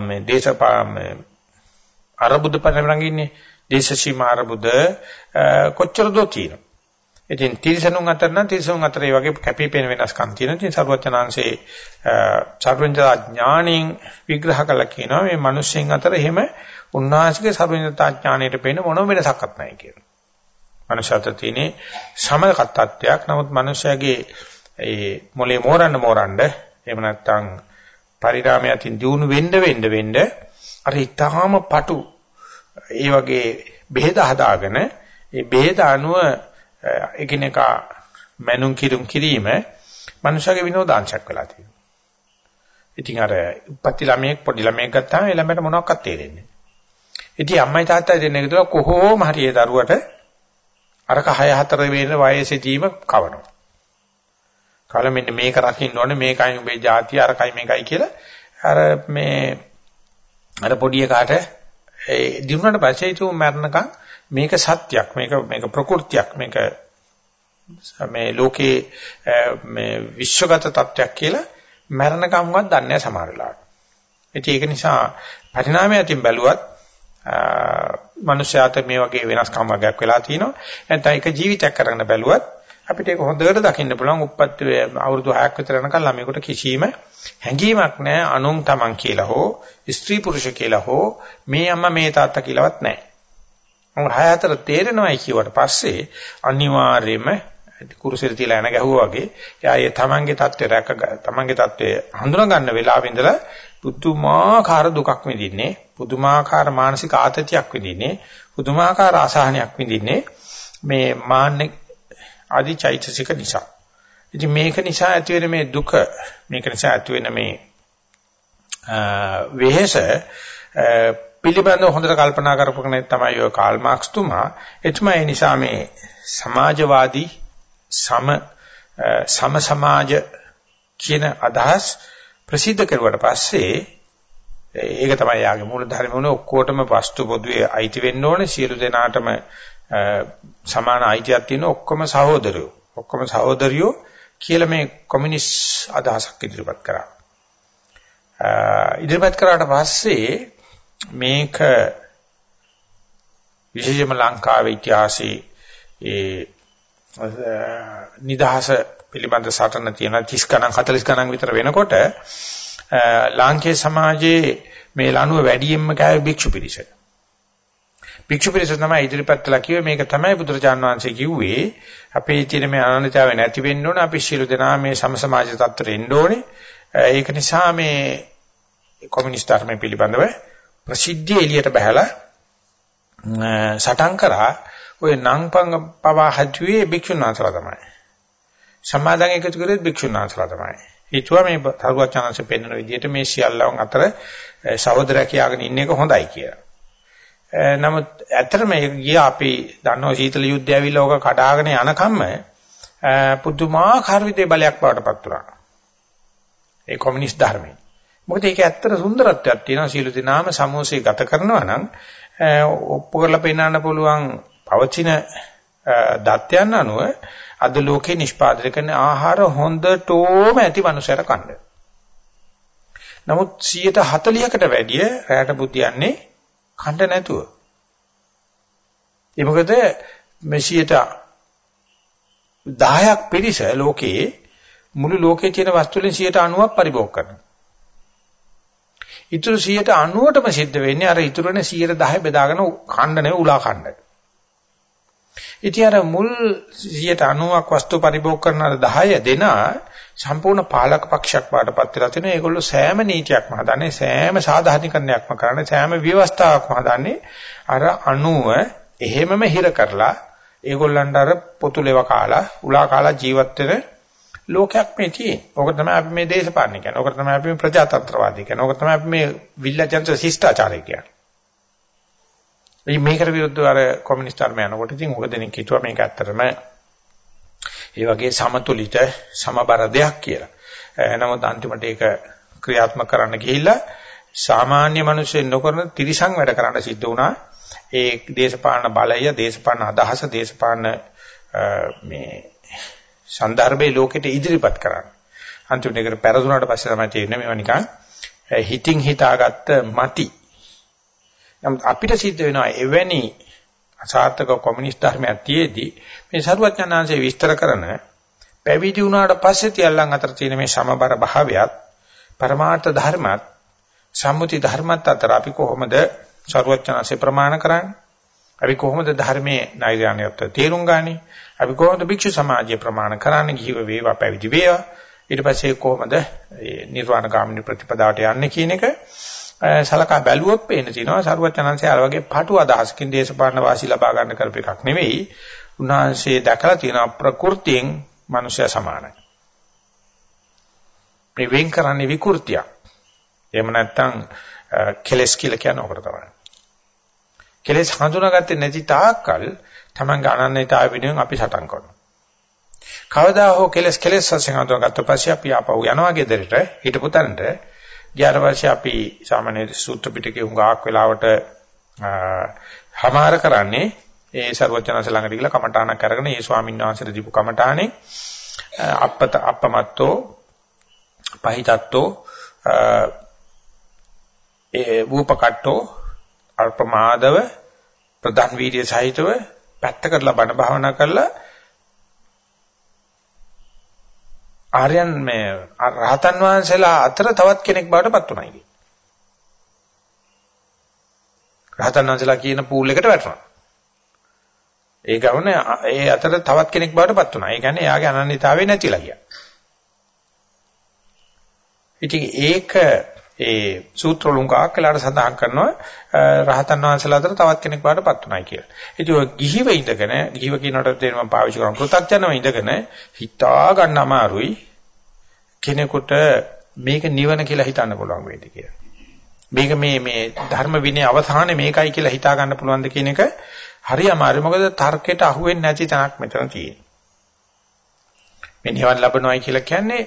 මේ දේශපාලන අරබුද පරිණංගින්නේ දේශසීමා අරබුද කොච්චර දෝ තියෙනවා ඉතින් තිරිසනුන් අතර නම් තිරිසනුන් අතර ඒ වගේ කැපිපෙන වෙනස්කම් තියෙනවා. ඉතින් සර්වඥාන්සේ සර්වඥතා ඥාණයෙන් විග්‍රහ කළා කියනවා මේ මිනිස්සුන් අතර එහෙම උන්වහන්සේගේ සර්වඥතා ඥාණයට පේන මොනම වෙනසක්වත් නැහැ කියලා. මනුෂ්‍යත තියෙන සමකත්ත්වයක්. නමුත් මනුෂ්‍යයාගේ ඒ මොලේ මෝරන්න මෝරන්න එහෙම නැත්නම් පරිණාමයන් දියුණු වෙන්න වෙන්න වෙන්න අර ඊටාම පටු ඒ වගේ බෙහෙත හදාගෙන ඒ බෙහෙත අනුව එකිනෙකා මනුන් කිරුම් කිරීම මනුෂ්‍යගේ විනෝදාංශයක් වෙලා තියෙනවා. ඉතින් අර උපත්ති ළමයෙක් පොඩි ළමයෙක් ගත්තාම ඒ ළමයට මොනවක්වත් තේරෙන්නේ නැහැ. ඉතින් අම්මයි තාත්තයි දෙන්න එකතුව කොහොම හරි ඒ දරුවට අරක 6 4 වෙන වයසේදීම කවනවා. කල මෙන්න මේක රකින්න ඕනේ මේකයි උඹේ જાතිය අරකයි මේකයි කියලා අර මේ අර පොඩි එකාට ඒ දිනුනට පස්සේ තු මරණකම් මේක සත්‍යක් මේක මේක ප්‍රകൃතියක් මේක මේ ලෝකේ මේ විශ්වගත තත්වයක් කියලා මරණකම්වත් දන්නේ නැහැ සමහර වෙලාවට. ඒක නිසා පරිණාමය අතින් බැලුවත් මනුෂ්‍යයාට මේ වගේ වෙනස්කම් වර්ගයක් වෙලා තිනවා. නැත්නම් ඒක ජීවිතයක් කරගෙන බැලුවත් අපිට ඒක හොඳට දකින්න පුළුවන් උප්පත්ති අවුරුදු 6ක් විතර යනකම් ළමයෙකුට කිසිම හැඟීමක් නැහැ අනුන් තමන් කියලා හෝ ස්ත්‍රී පුරුෂ කියලා හෝ මේ අම්මා මේ තාත්තා කියලාවත් නැහැ. මොකද 6 4 තේරෙනවයි කියවට පස්සේ අනිවාර්යයෙන්ම කුරුසෙට තියලා එන ගැහුවා වගේ එයා ඒ තමන්ගේ தත්ත්වය රැක තමන්ගේ தත්ත්වය හඳුනා ගන්න වෙලාවෙ ඉඳලා පුදුමාකාර දුකක් විඳින්නේ පුදුමාකාර මානසික ආතතියක් විඳින්නේ පුදුමාකාර අසහනයක් විඳින්නේ මේ මාන්නේ ආදි චෛතසික නිසා. ඉතින් මේක නිසා ඇතිවෙන මේ දුක මේක නිසා ඇතිවෙන මේ වෙහෙස පිළිබඳව හොඳට කල්පනා කරපු කෙනෙක් තමයි ඔය කාල් මාක්ස් තුමා. එතුමා ඒ නිසා මේ සමාජවාදී සම සම සමාජ කියන අදහස් ප්‍රසිද්ධ කරුවට පස්සේ ඒක තමයි යාගේ මූල ධර්ම වුණේ ඔක්කොටම වස්තු පොදුවේ අයිති වෙන්න ඕනේ. සියලු දෙනාටම සමාන අයිතියක් තියෙන ඔක්කොම සහෝදරයෝ. ඔක්කොම සහෝදරියෝ කියලා මේ කොමියුනිස්ට් අදහසක් ඉදිරිපත් කරා. ඉදිරිපත් කරාට පස්සේ මේක විශේෂයෙන්ම ලංකාවේ ඉතිහාසයේ ඒ නිදහස පිළිබඳ සටන තියෙන 30 ගණන් 40 ගණන් විතර වෙනකොට ලාංකේය සමාජයේ මේ ලනුව වැඩියෙන්ම කෑවේ භික්ෂු පිරිස. භික්ෂු පිරිස තමයි ඉදිරිපත් කළා කිව්වේ. මේක තමයි බුදුරජාන් වහන්සේ කිව්වේ අපේ තියෙන මේ අනන්‍යතාවය නැති වෙන්න ඕන. අපි ශිරු දෙනා මේ සම සමාජ තත්ත්වෙට එන්න ඕනේ. ඒක නිසා මේ කොමියුනිස්ට් ධර්මයේ පිළිබඳව ප්‍රසිද්ධිය එළියට බහැලා සටන් කරා ඔය නංපං පවා හජුවේ භික්ෂුන් වහන්සේලා තමයි. සමාදන් එකතු කරේ භික්ෂුන් වහන්සේලා තමයි හිතුවා මේ තරුවචනanse පෙන්වන විදිහට මේ සියල්ලන් අතර සහෝදරයා කියාගෙන ඉන්න එක හොඳයි කියලා නමුත් ඇත්තටම ගියා අපි දන්නවා සීතල යුද්ධය ඇවිල්ලා ඕක කඩාගෙන යනකම්ම පුදුමාකාර විදිහේ බලයක් බවටපත් වුණා. ඒ කොමියුනිස්ට් ධර්මයේ. මොකද ඒක ඇත්තට සුන්දරත්වයක් තියෙනවා සීල දිනාම සමෝසී ගත කරනවා නම් ඔප්පු කරලා පෙන්වන්න පුළුවන් පවචින දත්යන් අනුව අද ලෝකේ නිෂ්පාදනය කරන ආහාර හොඳටම ඇති මනුෂ්‍යර කන්න. නමුත් 140කට වැඩිය රැට බුද්ධියන්නේ කන්න නැතුව. ඒ මොකද මෙසියට 10ක් පිරිස ලෝකයේ මුළු ලෝකයේ තියෙන වස්තු වලින් 90ක් පරිභෝග කරනවා. ඊටු 90%ටම සිද්ධ වෙන්නේ අර ඊටු වෙන 10 බෙදාගෙන කන්න නෙවෙයි උලා කන්න. ඉතින් අර මුල් 90ක් වස්තු පරිභෝග කරන අර 10 දෙනා සම්පූර්ණ පාලක පක්ෂයක් බාටපත් වෙලා තිනේ. ඒගොල්ලෝ සෑම නීතියක්ම හදන්නේ, සෑම සාධාරණීකරණයක්ම කරන්නේ, සෑම ව්‍යවස්ථාවක්ම හදන්නේ අර අණුව එහෙමම හිර කරලා ඒගොල්ලන්ට අර පොතුලෙව කාලා, උලා කාලා ජීවත් වෙන ලෝකයක් මේ තියෙන්නේ. ඕක තමයි අපි මේ දේශපාලන කියන්නේ. ඕක තමයි අපි මේ ප්‍රජාතන්ත්‍රවාදී කියන්නේ. ඕක තමයි අපි මේ විල්ලජන්ත්‍ර ශිෂ්ටාචාරය කියන්නේ. ඉතින් මේකට විරුද්ධව අර කොමියුනිස්ට් ආර්මය යනකොට ඉතින් උග දෙනෙක් හිතුවා මේක ඇත්තටම ඒ වගේ සමතුලිත සමබර දෙයක් කියලා. නමුත් අන්තිමට ඒක ක්‍රියාත්මක කරන්න ගිහිල්ලා සාමාන්‍ය මිනිස්සු නොකරන තිරිසං වැඩ කරන්න සිද්ධ වුණා. ඒ දේශපාලන බලය, දේශපාලන අදහස, දේශපාලන මේ සන්දර්භයේ ලෝකෙට ඉදිරිපත් කරන්න. අන්තිමට ඒකට පෙරදුනාට පස්සේ තමයි තේරෙන්නේ මේවා නිකන් හිතින් හිතාගත්ත මටි. නමුත් අපිට සිද්ධ වෙනවා එවැනි අසාර්ථක කොමියුනිස්ට් ධර්මයක් තියේදී මේ සරුවඥාන්සේ විස්තර කරන පැවිදි වුණාට පස්සේ තියල්ලන් අතර තියෙන මේ සමබර භාවයත් පරමාර්ථ ධර්මත් සම්මුති ධර්මත් අතර අපි කොහොමද සරුවඥාන්සේ ප්‍රමාණ කරන්නේ අපි කොහොමද ධර්මයේ නෛර්යානිකත්වය තේරුම් ගන්නේ? අපි කොහොමද භික්ෂු සමාජය ප්‍රමාණ කරන්නේ? ගිහිව වේවා පැවිදි වේවා. ඊට පස්සේ කොහොමද නිර්වාණ ගාමිනී ප්‍රතිපදාවට යන්නේ කියන එක සලකා බැලුවොත් පේන තියෙනවා සරුවචනංශය අර වගේ පටු අදහසකින් දේශපාලන වාසි ලබා ගන්න කරපු එකක් නෙවෙයි. උන්වහන්සේ දැකලා තියෙන ප්‍රകൃතියෙන් මනුෂ්‍ය සමානයි. මේ වෙන් කරන්නේ විකෘතියක්. එහෙම නැත්නම් කෙලස් කියලා කියන ඔකට තමයි. කෙලස් හඳුනාගත්තේ නැති තාක්කල් තමන්ගේ අනන්‍යතාවය වෙනුවෙන් අපි සටන් කරනවා. කවදා හෝ කෙලස් කෙලස් වශයෙන් හඳුනාගත්ත පස්සේ අපි ආපහු යනවා ගෙදරට හිටපු තැනට ගියාට පස්සේ අපි සාමාන්‍ය සූත්‍ර පිටකේ හුඟක් වෙලාවට හමාර කරන්නේ ඒ ਸਰවඥාන්ස ළඟට ගිහලා කමඨාණක් අරගෙන ඒ ස්වාමීන් වහන්සේට දීපු කමඨාණේ අපත අපමත්තෝ පහිතත්තෝ ඒ වූපකට්ටෝ අල්පමාදව ප්‍රධාන වීර්ය සහිතව පැත්ත කරලා බණ භාවනා කරලා ආර්යයන් මේ රහතන් වහන්සේලා අතර තවත් කෙනෙක් බවට පත් උනායි කිය. රහතන් වහන්සේලා කියන පූල් එකට වැටුණා. ඒ ගමන ඒ අතර තවත් කෙනෙක් බවට පත් වුණා. ඒ කියන්නේ එයාගේ අනන්‍යතාවය නැතිලා ගියා. ඉතින් ඒක ඒ සූත්‍ර වලින් කාකලාට සඳහන් කරනවා රහතන් වහන්සේලා අතර තවත් කෙනෙක් බවට පත් වුණා කියලා. ඉතින් ඔය ගිහිව ඉඳගෙන ගිහිව කියනකොට තේරෙනවා මම පාවිච්චි කරන පෘථග්ජනව ඉඳගෙන හිතා ගන්න අමාරුයි කෙනෙකුට මේක නිවන කියලා හිතන්න පුළුවන් වේද කියලා. මේක මේ මේ ධර්ම විනය අවසානයේ මේකයි කියලා හිතා ගන්න පුළුවන්ද කියන එක හරි අමාරුයි. මොකද තර්කයට අහු වෙන්නේ නැති තැනක් මෙතන තියෙන්නේ. මේ නිවන් ලැබනවායි කියලා කියන්නේ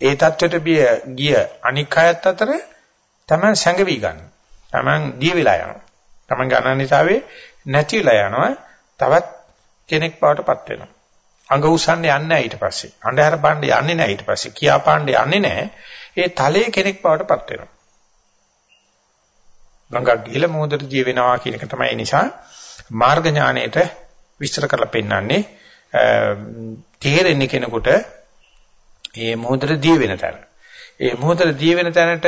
ඒ தත්වෙට බිය ගිය අනික් අයත් අතර තමයි සැඟවි ගන්න. තමන් දිය වෙලා යනවා. තමන් ගන්න නිසාවේ නැතිලා යනවා. තවත් කෙනෙක් බවටපත් වෙනවා. අඟ උස්සන්න යන්නේ නැහැ ඊට පස්සේ. අnder බණ්ඩ යන්නේ නැහැ ඊට පස්සේ. කියා පාණ්ඩ යන්නේ නැහැ. ඒ තලයේ කෙනෙක් බවටපත් වෙනවා. ගඟක් ගිහලා මොහොතට ජී වෙනවා කියන එක තමයි ඒ නිසා මාර්ග ඥාණයට විස්තර කරලා පෙන්නන්නේ තේරෙන්නේ කෙනෙකුට ඒ මොහොතට දී වෙන තැන. ඒ මොහොතට දී වෙන තැනට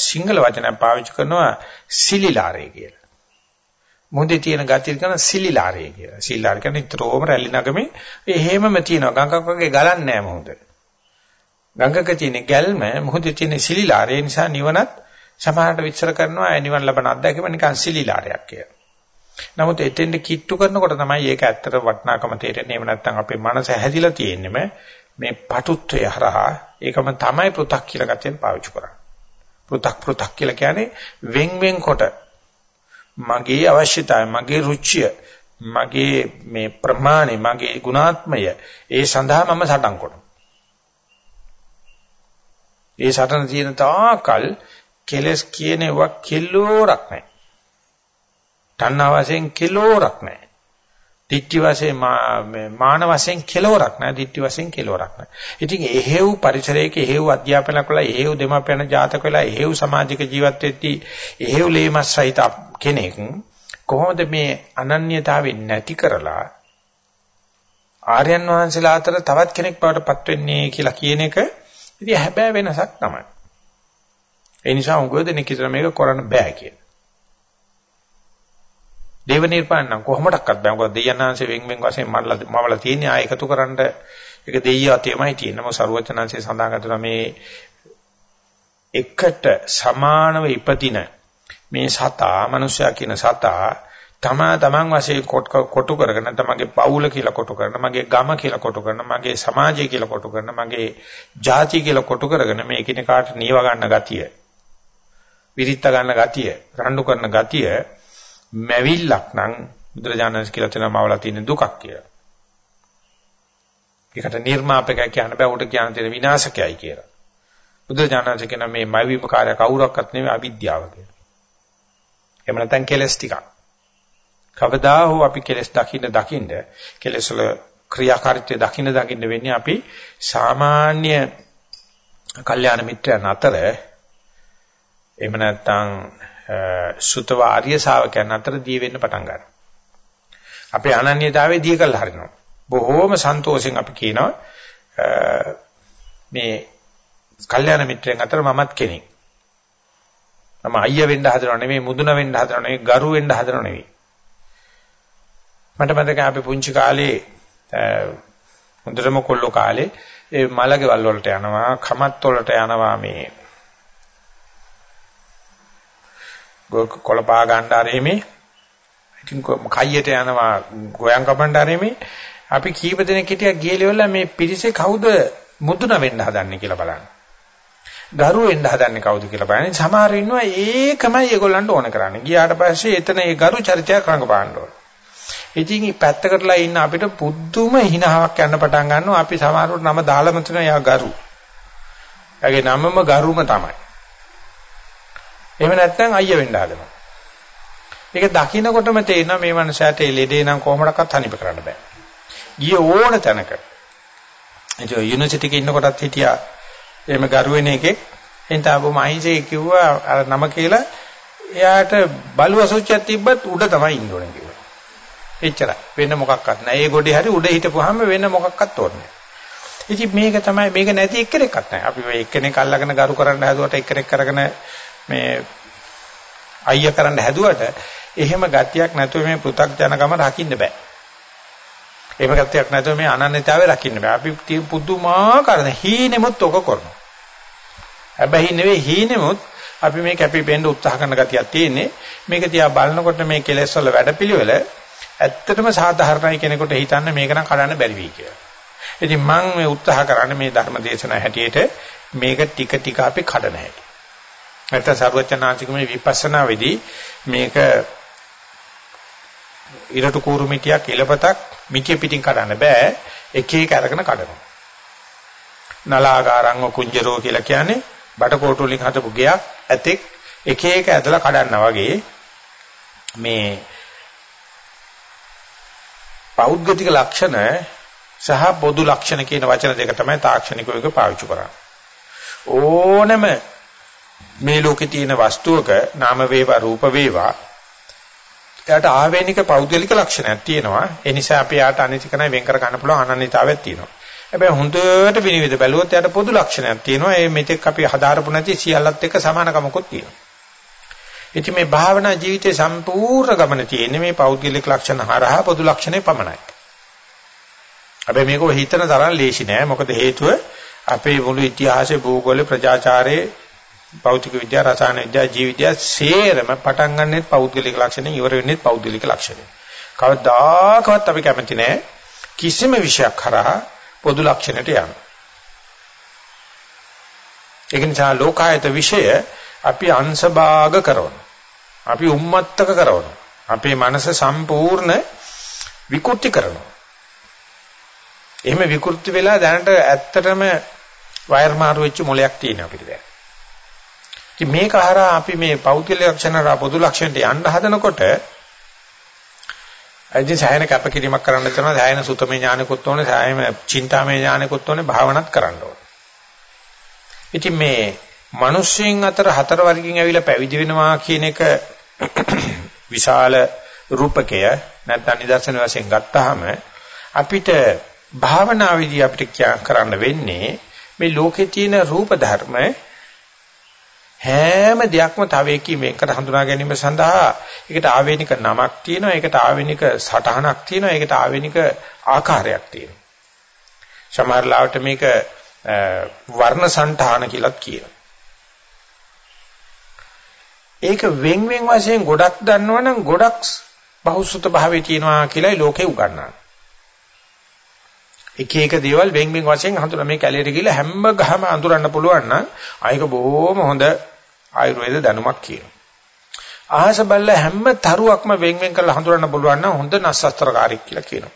සිංහල වචනයක් පාවිච්චි කරනවා සිලිලාරේ කියලා. මොහොතේ තියෙන ගතිය කරන සිලිලාරේ කියලා. සිලිලාර කියන්නේ නිතරම රැලි නගමේ එහෙමම තියෙනවා. ගඟක් වගේ ගලන්නේ නැහැ මොහොත. ගඟක තියෙන ගැල්ම මොහොතේ තියෙන සිලිලාරේ නිසා නිවනත් සමහරට විස්තර කරනවා නිවන් ලබන අත්දැකීම නිකන් සිලිලාරයක් කියලා. නමුත් එතෙන්ද කිට්ටු කරනකොට තමයි ඒක ඇත්තට වටිනාකම තේරෙන්නේ. එහෙම නැත්නම් අපේ මනස හැදිලා තියෙන්නේම මේ පටුත්වය හරහා ඒකම තමයි පෘ탁 කියලා ගැතෙන් පාවිච්චි කරන්නේ. පෘ탁 පෘ탁 කියලා කියන්නේ වෙන් වෙන් කොට මගේ අවශ්‍යතාවය, මගේ රුචිය, මගේ මේ ප්‍රමාණය, මගේ ගුණාත්මය ඒ සඳහා මම සටන් කරනවා. ඒ සටන තියෙන තාකල් කෙලස් කියනවා කිලෝරක් නැහැ. තණ්හා වශයෙන් කිලෝරක් නැහැ. දිට්ඨි වශයෙන් මාන වශයෙන් කෙලවරක් නැහැ දිට්ඨි වශයෙන් කෙලවරක් නැහැ. ඉතින් එහෙව් පරිසරයක එහෙව් අධ්‍යාපනයක් කළා එහෙව් දෙමාපියන් ජාතක වෙලා එහෙව් සමාජික ජීවත් වෙද්දී එහෙව් ලේමස් සහිත කෙනෙක් කොහොමද මේ අනන්‍යතාවෙ නැති කරලා ආර්යයන් වහන්සේලා අතර තවත් කෙනෙක් බවට පත් වෙන්නේ කියලා කියන එක ඉතින් හැබෑ වෙනසක් තමයි. ඒ නිසා උගව දෙනෙක් විතර මේක කරන්න බෑ කියන. දේව නිර්පාණ නම් කොහොමඩක්වත් බෑ. මොකද දෙයයන්ාංශ වෙන් වෙන් වශයෙන් මල්ලා මවලා තියෙන්නේ ආ එකතු කරන්න ඒක දෙයිය අතේමයි තියෙන්නේ. මොකද සරුවචනංශේ සඳහන් කරලා මේ එකට සමානව ඉපදින මේ සතා, මනුෂ්‍යයා කියන සතා තමා තමන් වශයෙන් කොටු කරගෙන තමගේ පවුල කියලා කොටු කරන මගේ ගම කියලා කොටු කරන මගේ සමාජය කියලා කොටු කරන මගේ ජාති කියලා කොටු කරගෙන මේ එකිනෙකාට නියව ගන්න ගතිය විරිත්ත ගන්න ගතිය රණ්ඩු කරන ගතිය මැවිල්ලක් නම් බුදුරජාණන් කියලා තනමවලා තියෙන දුකක් කියලා. ඒකට නිර්මාපකයා කියන්න බෑ උට කියන්න තියෙන විනාශකයයි කියලා. බුදුරජාණන් කියන මේ මැවීම කාර්ය කවුරක්වත් නෙවෙයි අවිද්‍යාව කියලා. එහෙම නැත්නම් කෙලස් ටිකක්. කවදා හෝ අපි කෙලස් දකින්න දකින්න කෙලස් වල ක්‍රියාකාරීත්වය දකින්න දකින්න වෙන්නේ අපි සාමාන්‍ය කල්යාණ මිත්‍රයන් අතර එහෙම නැත්නම් සුතව ආර්ය ශාවකයන් අතර දී වෙන්න පටන් ගන්නවා. අපේ අනන්‍යතාවයේ දී කළා හරිනවා. බොහෝම සන්තෝෂෙන් අපි කියනවා මේ කල්යාණ මිත්‍රයන් අතර මමත් කෙනෙක්. මම අයියා වෙන්න හදනව නෙවෙයි මුදුන වෙන්න හදනව නෙවෙයි ගරු වෙන්න හදනව නෙවෙයි. මට මතකයි අපි පුංචි කාලේ හොඳටම කොල්ලෝ කාලේ ඒ මලකෙවල් වලට යනවා කමත් වලට යනවා මේ කොළපා ගන්න ආරෙමේ ඉතින් කයියට යනවා ගෝයන් කපන්න ආරෙමේ අපි කීප දෙනෙක් හිටියා ගියලෙවල මේ පිරිසේ කවුද මුදුන වෙන්න හදන්නේ කියලා බලන්න. ගරු වෙන්න හදන්නේ කවුද කියලා බලන්නේ. සමහර ඉන්නවා ඒකමයි ඒගොල්ලන්ට ඕන කරන්නේ. ගියාට පස්සේ එතන ඒ ගරු චරිතයක් රඟපාන්න ඕන. ඉතින් මේ පැත්තකටලා ඉන්න අපිට පුදුම හිනාවක් යන්න පටන් ගන්නවා. අපි සමහරවට නම දාලාම තුන යා ගරු. එයාගේ නමම ගරුම තමයි. එහෙම නැත්නම් අයියා වෙන්න හදනවා. ඒක දකින්නකොටම තේරෙනවා මේ මනුස්සයාට ලෙඩේ නම් කොහොමඩක්වත් හනිප කරන්න බෑ. ගිය ඕන තැනක. ඒ යුනිවර්සිටි එකේ ඉන්නකොටත් හිටියා එහෙම ගරුවෙන එකෙක්. එතන ආපුවම අහිංසෙ කිව්වා අර නම කියලා එයාට බලු අසුචියක් තිබ්බත් උඩ තමයි ඉන්න ඕනේ කිව්වා. එච්චරයි. වෙන මොකක්වත් නැහැ. ඒ ගොඩේ හරි උඩ හිටපුවාම වෙන මොකක්වත් ඕනේ නැහැ. ඉතින් මේක තමයි මේක නැති එක්කෙනෙක්වත් නැහැ. අපි මේ එක්කෙනෙක් අල්ලගෙන ගරු කරන්න හැදුවට එක්කෙනෙක් කරගෙන මේ අයියා කරන්න හැදුවට එහෙම ගතියක් නැතුව මේ පෘ탁ජනකම රකින්න බෑ. එහෙම ගතියක් නැතුව මේ අනන්‍යතාවය රකින්න බෑ. අපි පුදුමාකාර හීනෙමුත් ඔක කරනවා. හැබැයි නෙවෙයි හීනෙමුත් අපි මේ කැපිපෙන්න උත්සාහ කරන ගතියක් තියෙන්නේ. මේක තියා බලනකොට මේ කෙලෙස් වල වැඩපිළිවෙල ඇත්තටම සාධාරණයි කෙනෙකුට හිතන්න මේක නම් කඩන්න බැරි වෙයි කියලා. ඉතින් මම මේ උත්සාහ කරන්නේ මේ ධර්ම දේශනා හැටියට මේක ටික ටික අපි කඩන හැටි. නැත්නම් සර්වචනාංශික මේ විපස්සනා වෙදී මේක ඉරටු කූරු මිටියක් ඉලපතක් මිටිය පිටින් කඩන්න බෑ. එක එක අරගෙන කඩනවා. නලාකාරං කුංජරෝ කියලා කියන්නේ බටකොටු වලින් හදපු ගයක් ඇතෙක් එක එක ඇදලා කඩන්නා වගේ මේ පෞද්ගලික ලක්ෂණ සහ පොදු ලක්ෂණ කියන වචන දෙක තමයි තාක්ෂණිකව එක පාවිච්චි කරන්නේ. ඕනම මේ ලෝකේ තියෙන වස්තුවක නාම වේවා රූප වේවා එයාට ආවේනික පෞද්ගලික ලක්ෂණයක් තියෙනවා. ඒ නිසා අපි යාට අනිතිකනයි වෙන් කර ගන්න පුළුවන් අනන්‍යතාවයක් තියෙනවා. හැබැයි හොඳට විනිවිද බැලුවොත් එයාට පොදු ලක්ෂණයක් තියෙනවා. ඒ මෙතෙක් අපි හදාරපු නැති සියල්ලත් එක්ක සමානකමකුත් තියෙනවා. ඉතින් මේ භාවනා ජීවිතේ සම්පූර්ණ ගමන තියෙන්නේ මේ පෞද්ගලික ලක්ෂණ හරහා පොදු ලක්ෂණේ පමණයි. හැබැයි මේක හිතන තරම් ලේසි නෑ. මොකද හේතුව අපේ මුළු ඉතිහාසයේ භූගෝල ප්‍රජාචාරයේ භෞතික විද්‍යාව, රසායන විද්‍යාව, ජීව විද්‍යාව සේරම පටන් ගන්නෙත් පෞද්ගලික ලක්ෂණෙන් ඉවර වෙන්නෙත් පෞද්ගලික ලක්ෂණෙන්. කවදාකවත් අපි කැමති නැහැ කිසිම විෂයක් කරා පොදු ලක්ෂණයට යන්න. ඒක නිසා ලෝකායත විෂය අපි අංශභාග කරනවා. අපි උම්මත්තක කරනවා. අපේ මනස සම්පූර්ණ විකෘති කරනවා. එහෙම විකෘති වෙලා දැනට ඇත්තටම වයර් මාරු වෙච්ච මොලයක් තියෙනවා අපිට දැන්. ඉතින් මේක හරහා අපි මේ පෞද්ගලික ලක්ෂණ හරහා පොදු ලක්ෂණයට යන්න හදනකොට අයිති සායන කැපකිරීමක් කරන්න තියෙනවා සායන සුතමේ ඥානකුත් ඕනේ සායම චින්තාමේ ඥානකුත් ඕනේ භාවනාත් කරන්න ඕනේ. ඉතින් මේ මිනිස්සුන් අතර හතර වර්ගයෙන් ඇවිල්ලා පැවිදි වෙනවා කියන එක [COUGHS] විශාල රූපකය නැත්නම් නිදර්ශන වශයෙන් ගත්තාම අපිට භාවනාවේදී අපිට කරන්න වෙන්නේ මේ ලෝකේ තියෙන රූප ධර්ම හැම දෙයක්ම තව එකකින් මේකට හඳුනා ගැනීම සඳහා ඒකට ආවේනික නමක් තියෙනවා ඒකට ආවේනික සටහනක් තියෙනවා ඒකට ආවේනික ආකාරයක් තියෙනවා. සමහර ලාවට මේක වර්ණ సంతාන කියලාත් කියනවා. ඒක වෙන් වෙන් වශයෙන් ගොඩක් දන්නවනම් ගොඩක් බහුසුත භාවයේ තියෙනවා කියලායි ලෝකේ උගන්වන්නේ එක එක දේවල් වෙන් වෙන් වශයෙන් හඳුනන මේ කැලේට ගිහලා හැම ගහම අඳුරන්න පුළුවන් නම් ආයක බොහොම හොඳ ආයුර්වේද දැනුමක් කියනවා. ආහස බල්ල හැම තරුවක්ම වෙන් වෙන් කරලා හඳුනන්න පුළුවන් නම් හොඳ නස්සස්තරකාරී කියලා කියනවා.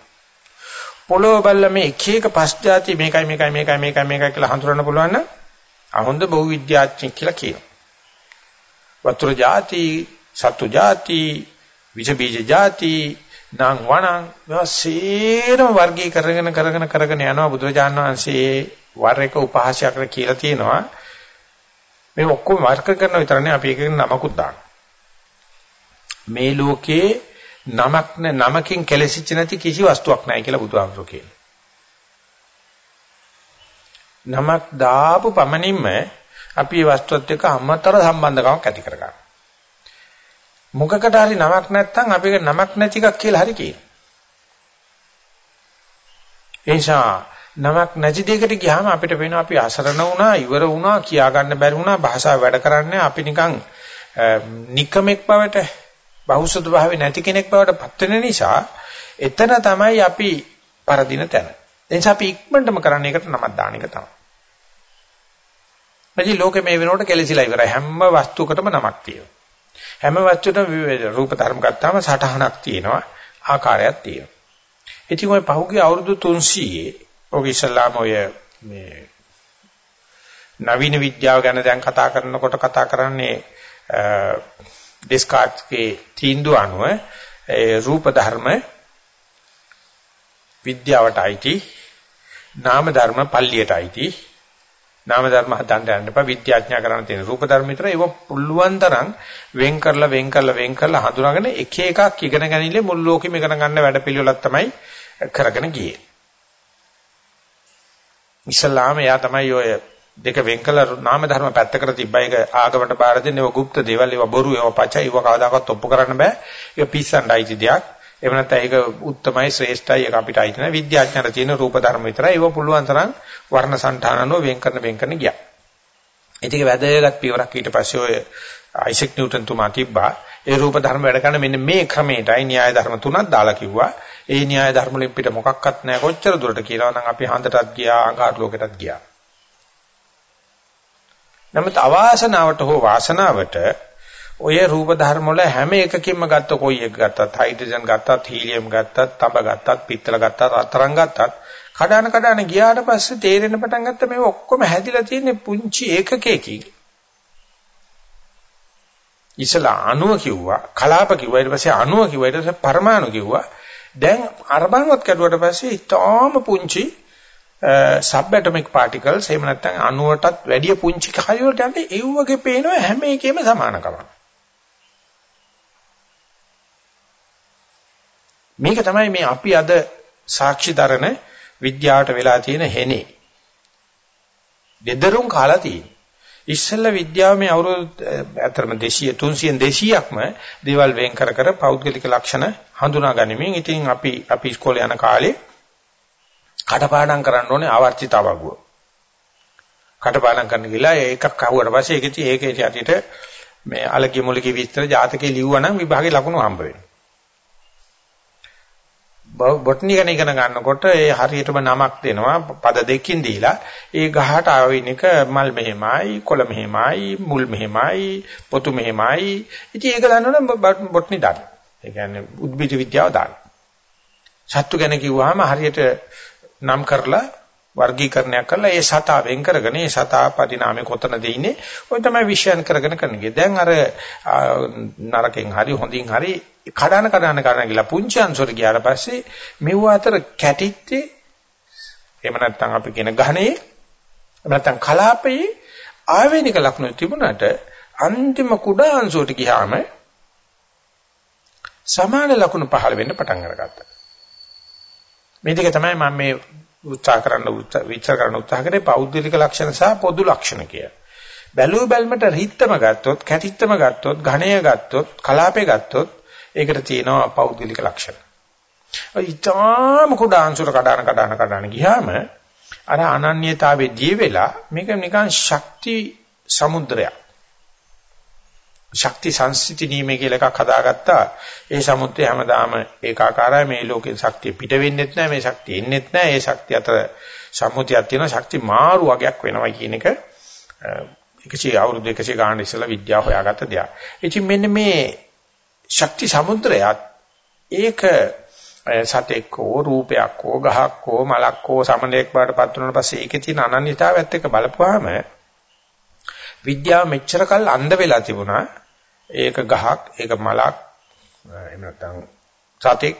පොළොව බල්ල මේ එක එක පස්ජාති මේකයි මේකයි මේකයි මේකයි මේකයි කියලා හඳුනන්න පුළුවන් නම් අහොඳ බහුවිද්‍යාඥයෙක් කියලා කියනවා. වතුර ಜಾති, සතු ಜಾති, විෂ බීජ ಜಾති, නම් වණං මේවා සේරම වර්ගී කරගෙන කරගෙන කරගෙන යනවා බුදුරජාණන් වහන්සේ වර එක උපහාසයක් කියලා තියෙනවා. මේ ඔක්කොම වර්ග කරන විතරනේ අපි එකකින් නමකුත් දාන. මේ ලෝකේ නමක් නමකින් කෙලසිච්ච නැති කිසි වස්තුවක් නැහැ කියලා බුදුහාමුදුරුවෝ කියනවා. නමක් දාපු පමණින්ම අපි මේ වස්තුවත් එක්ක අමතර සම්බන්ධකමක් ඇති කරගන්නවා. මොකකට හරි නමක් නැත්නම් අපි ඒක නමක් නැති එකක් කියලා හරි කියනවා. එනිසා නමක් නැති දෙයකට ගියාම අපිට වෙනවා අපි අසරණ වුණා, ඉවර වුණා, කියා ගන්න බැරි වුණා, භාෂාව වැඩ කරන්නේ අපි නිකන් නිකමෙක් බවට, බහුසුදු භාවයේ නැති කෙනෙක් බවට පත් වෙන නිසා එතන තමයි අපි පරදින තැන. එනිසා අපි ඉක්මනටම කරන්නේ ඒකට නමක් දාන එක තමයි. මේ ලෝකෙ මේ වෙනකොට කෙලසිලා ඉවරයි. හැම වස්තුවකටම නමක් තියෙනවා. හැම වස්තුවටම රූප ධර්ම ගත්තාම සටහනක් තියෙනවා, ආකාරයක් තියෙනවා. ඉතින් ওই පහුගිය අවුරුදු 300 ඔක ඉස්ලාම ඔය මේ නවීන විද්‍යාව ගැන දැන් කතා කරනකොට කතා කරන්නේ ඩෙස්කාර්ට්ගේ තීන්දුව අනුව ඒ රූප ධර්ම විද්‍යාවට අයිති නාම ධර්ම පල්ලියට අයිති නාම ධර්ම හදන්න යන්න එපා විද්‍යාඥයා කරන්න තියෙන රූප ධර්ම විතර ඒව පුළුවන් තරම් වෙන් කරලා වෙන් කරලා වෙන් කරලා හඳුනාගෙන එක එකක් ඉගෙන ගැනීමේ මුල් ලෝකෙම ඉගෙන ගන්න වැඩපිළිවෙලක් තමයි කරගෙන ගියේ. ඉස්ලාම එයා තමයි ඔය දෙක වෙන් කළා නාම ධර්ම පැත්තකට තිබ්බා ඒක ආගමට බාර දෙන්නේ ඔය গুপ্ত දේවල් ඒවා බොරු ඒවා පචයි ඒවා කවදාකවත් ඔප්පු කරන්න බෑ. ඒක පිස්සන්ඩයි දෙයක්. එහෙම නැත්නම් ඒක උත්තරමයි ශ්‍රේෂ්ඨයි ඒක අපිට අයිති නැහැ. විද්‍යාඥයන්ට තියෙන රූප ධර්ම විතරයි. ඒව පුළුවන් තරම් වර්ණ సంతානනෝ වෙන් කරන වෙන් කරන ගියා. ඒක වැදගත් පියවරක් ඊට පස්සේ ඔය අයිසෙක් නිව්ටන් තුමා තිබ්බා. ඒ රූප ධර්ම වැඩ කරන මෙන්න මේ ක්‍රමයටයි න්‍යාය ධර්ම තුනක් දාලා කිව්වා. ඒ න්‍යාය ධර්ම වලින් පිට මොකක්වත් නැහැ. කොච්චර දුරට කියලා නම් අපි හන්දටත් ගියා, අඟහරු ලෝකෙටත් ගියා. නමුත් අවාසනාවට හෝ වාසනාවට ඔය රූප ධර්ම වල හැම එකකින්ම ගත්ත කොයි එක ගත්තත් හයිඩ්‍රජන් ගත්තත් හීලියම් ගත්තත් තඹ ගත්තත් පිත්තල ගත්තත් රත්තරන් ගත්තත් කඩන කඩන ගියාට පස්සේ තේරෙන්න පටන් ගත්ත මේ ඔක්කොම හැදිලා තියෙන්නේ පුංචි ඒකකයකින්. ඉතලා අණුව කිව්වා කලාප කිව්වා ඊට පස්සේ අණුව කිව්වා ඊට පස්සේ පරමාණු කිව්වා. දැන් අරබන්වත් කැඩුවට පස්සේ ඊටාම පුංචි සබ් ඇටොමික් පාටිකල්ස් එහෙම නැත්නම් අණුවටත් වැඩිය පුංචි කය වලට යන්නේ ඒ වගේ පේනවා හැම එකෙම සමානකමක්. මේක තමයි මේ අපි අද සාක්ෂි දරන විද්‍යාවට වෙලා තියෙන හෙනේ. දෙදරුම් කාලා තියෙන්නේ. ඉස්සෙල්ල විද්‍යාව මේ අවුරුදු අතරම 200 300 200ක්ම දේවල් වෙන් කර කර පෞද්ගලික ලක්ෂණ හඳුනා ගනිමින් ඉතින් අපි අපි ඉස්කෝලේ යන කාලේ කටපාඩම් කරන්න ඕනේ ආවර්තිත අවගුව. කටපාඩම් කරන්න ගිහලා ඒකක් අහුවට පස්සේ ඒකෙති ඒකේ යටිට මේ අලකි මුලකි විස්තර ජාතකේ ලිව්වනම් විභාගේ ලකුණු හම්බ වෙනවා. බොටනි ගැන ඉගෙන ගන්නකොට ඒ හරියටම නමක් දෙනවා පද දෙකකින් දීලා. ඒ ගහට ආවින එක මල් මෙහෙමයි කොළ මෙහෙමයි මුල් මෙහෙමයි පොතු මෙහෙමයි. ඉතින් ඒක දන්නවනම් බොටනි දාන්න. ඒ කියන්නේ උද්භිද විද්‍යාව දාන්න. සත්තු ගැන කිව්වහම හරියට නම් කරලා වර්ගීකරණයක් කරලා ඒ සතා වෙන් කරගෙන ඒ සතා පරිණාමයේ කොතනද ඉන්නේ ඔය තමයි විශ්යන් කරගෙන කරන්නේ දැන් අර නරකෙන් හරි හොඳින් හරි කඩන කඩන කඩන ගිලා පුංචි අංශවල ගියාට පස්සේ මෙව අතර කැටිත්තේ එහෙම නැත්නම් අපි කියන ඝනේ එහෙම නැත්නම් කලාපයේ ආවේනික ලක්ෂණ තිබුණාට අන්තිම කුඩා අංශුවට ගියාම සමාන ලක්ෂණ පහළ වෙන්න පටන් අරගත්තා. මේ දෙක තමයි මම මේ උත්සාහ කරන්න විචාර කරන්න උත්සාහ කරේ පෞද්ගලික ලක්ෂණ සහ පොදු ලක්ෂණ කියලා. බැලුව බැලමට රිත්තම ගත්තොත්, කැටිත්තම ගත්තොත්, ඝණය ගත්තොත්, කලාපේ ගත්තොත් ඒකට තියෙනවා පෞද්ගලික ලක්ෂණ. ඔය ඊටාම කුඩා අංශුර කඩන කඩන කඩන ගියාම අර අනන්‍යතාවයේ දී වෙලා මේක නිකන් ශක්ති සමුද්‍රයක්. ශක්ති සංස්ථಿತಿ නීමේ කියලා එකක් හදාගත්තා. ඒ සමුද්‍රය හැමදාම ඒකාකාරයි මේ ලෝකේ ශක්තිය පිට වෙන්නෙත් නැහැ මේ ශක්තිය එන්නෙත් නැහැ. ඒ ශක්තිය අතර සම්මුතියක් තියෙනවා ශක්ති මාරු වගයක් වෙනවා කියන එක 100 අවුරුදු 100 ගානක් ඉස්සලා විද්‍යාව හොයාගත්ත දෙයක්. ඉතින් මෙන්න මේ ශක්ති සමුද්‍රයත් ඒක සතෙක් හෝ රූපයක් හෝ ගහක් හෝ මලක් හෝ සමනලයක් බාටපත් වුණාට පස්සේ ඒකේ තියෙන අනන්‍යතාවයත් එක්ක බලපුවාම විද්‍යාව මෙච්චර කල් අන්ධ වෙලා තිබුණා ඒක ගහක් ඒක මලක් එහෙම නැත්නම් සතෙක්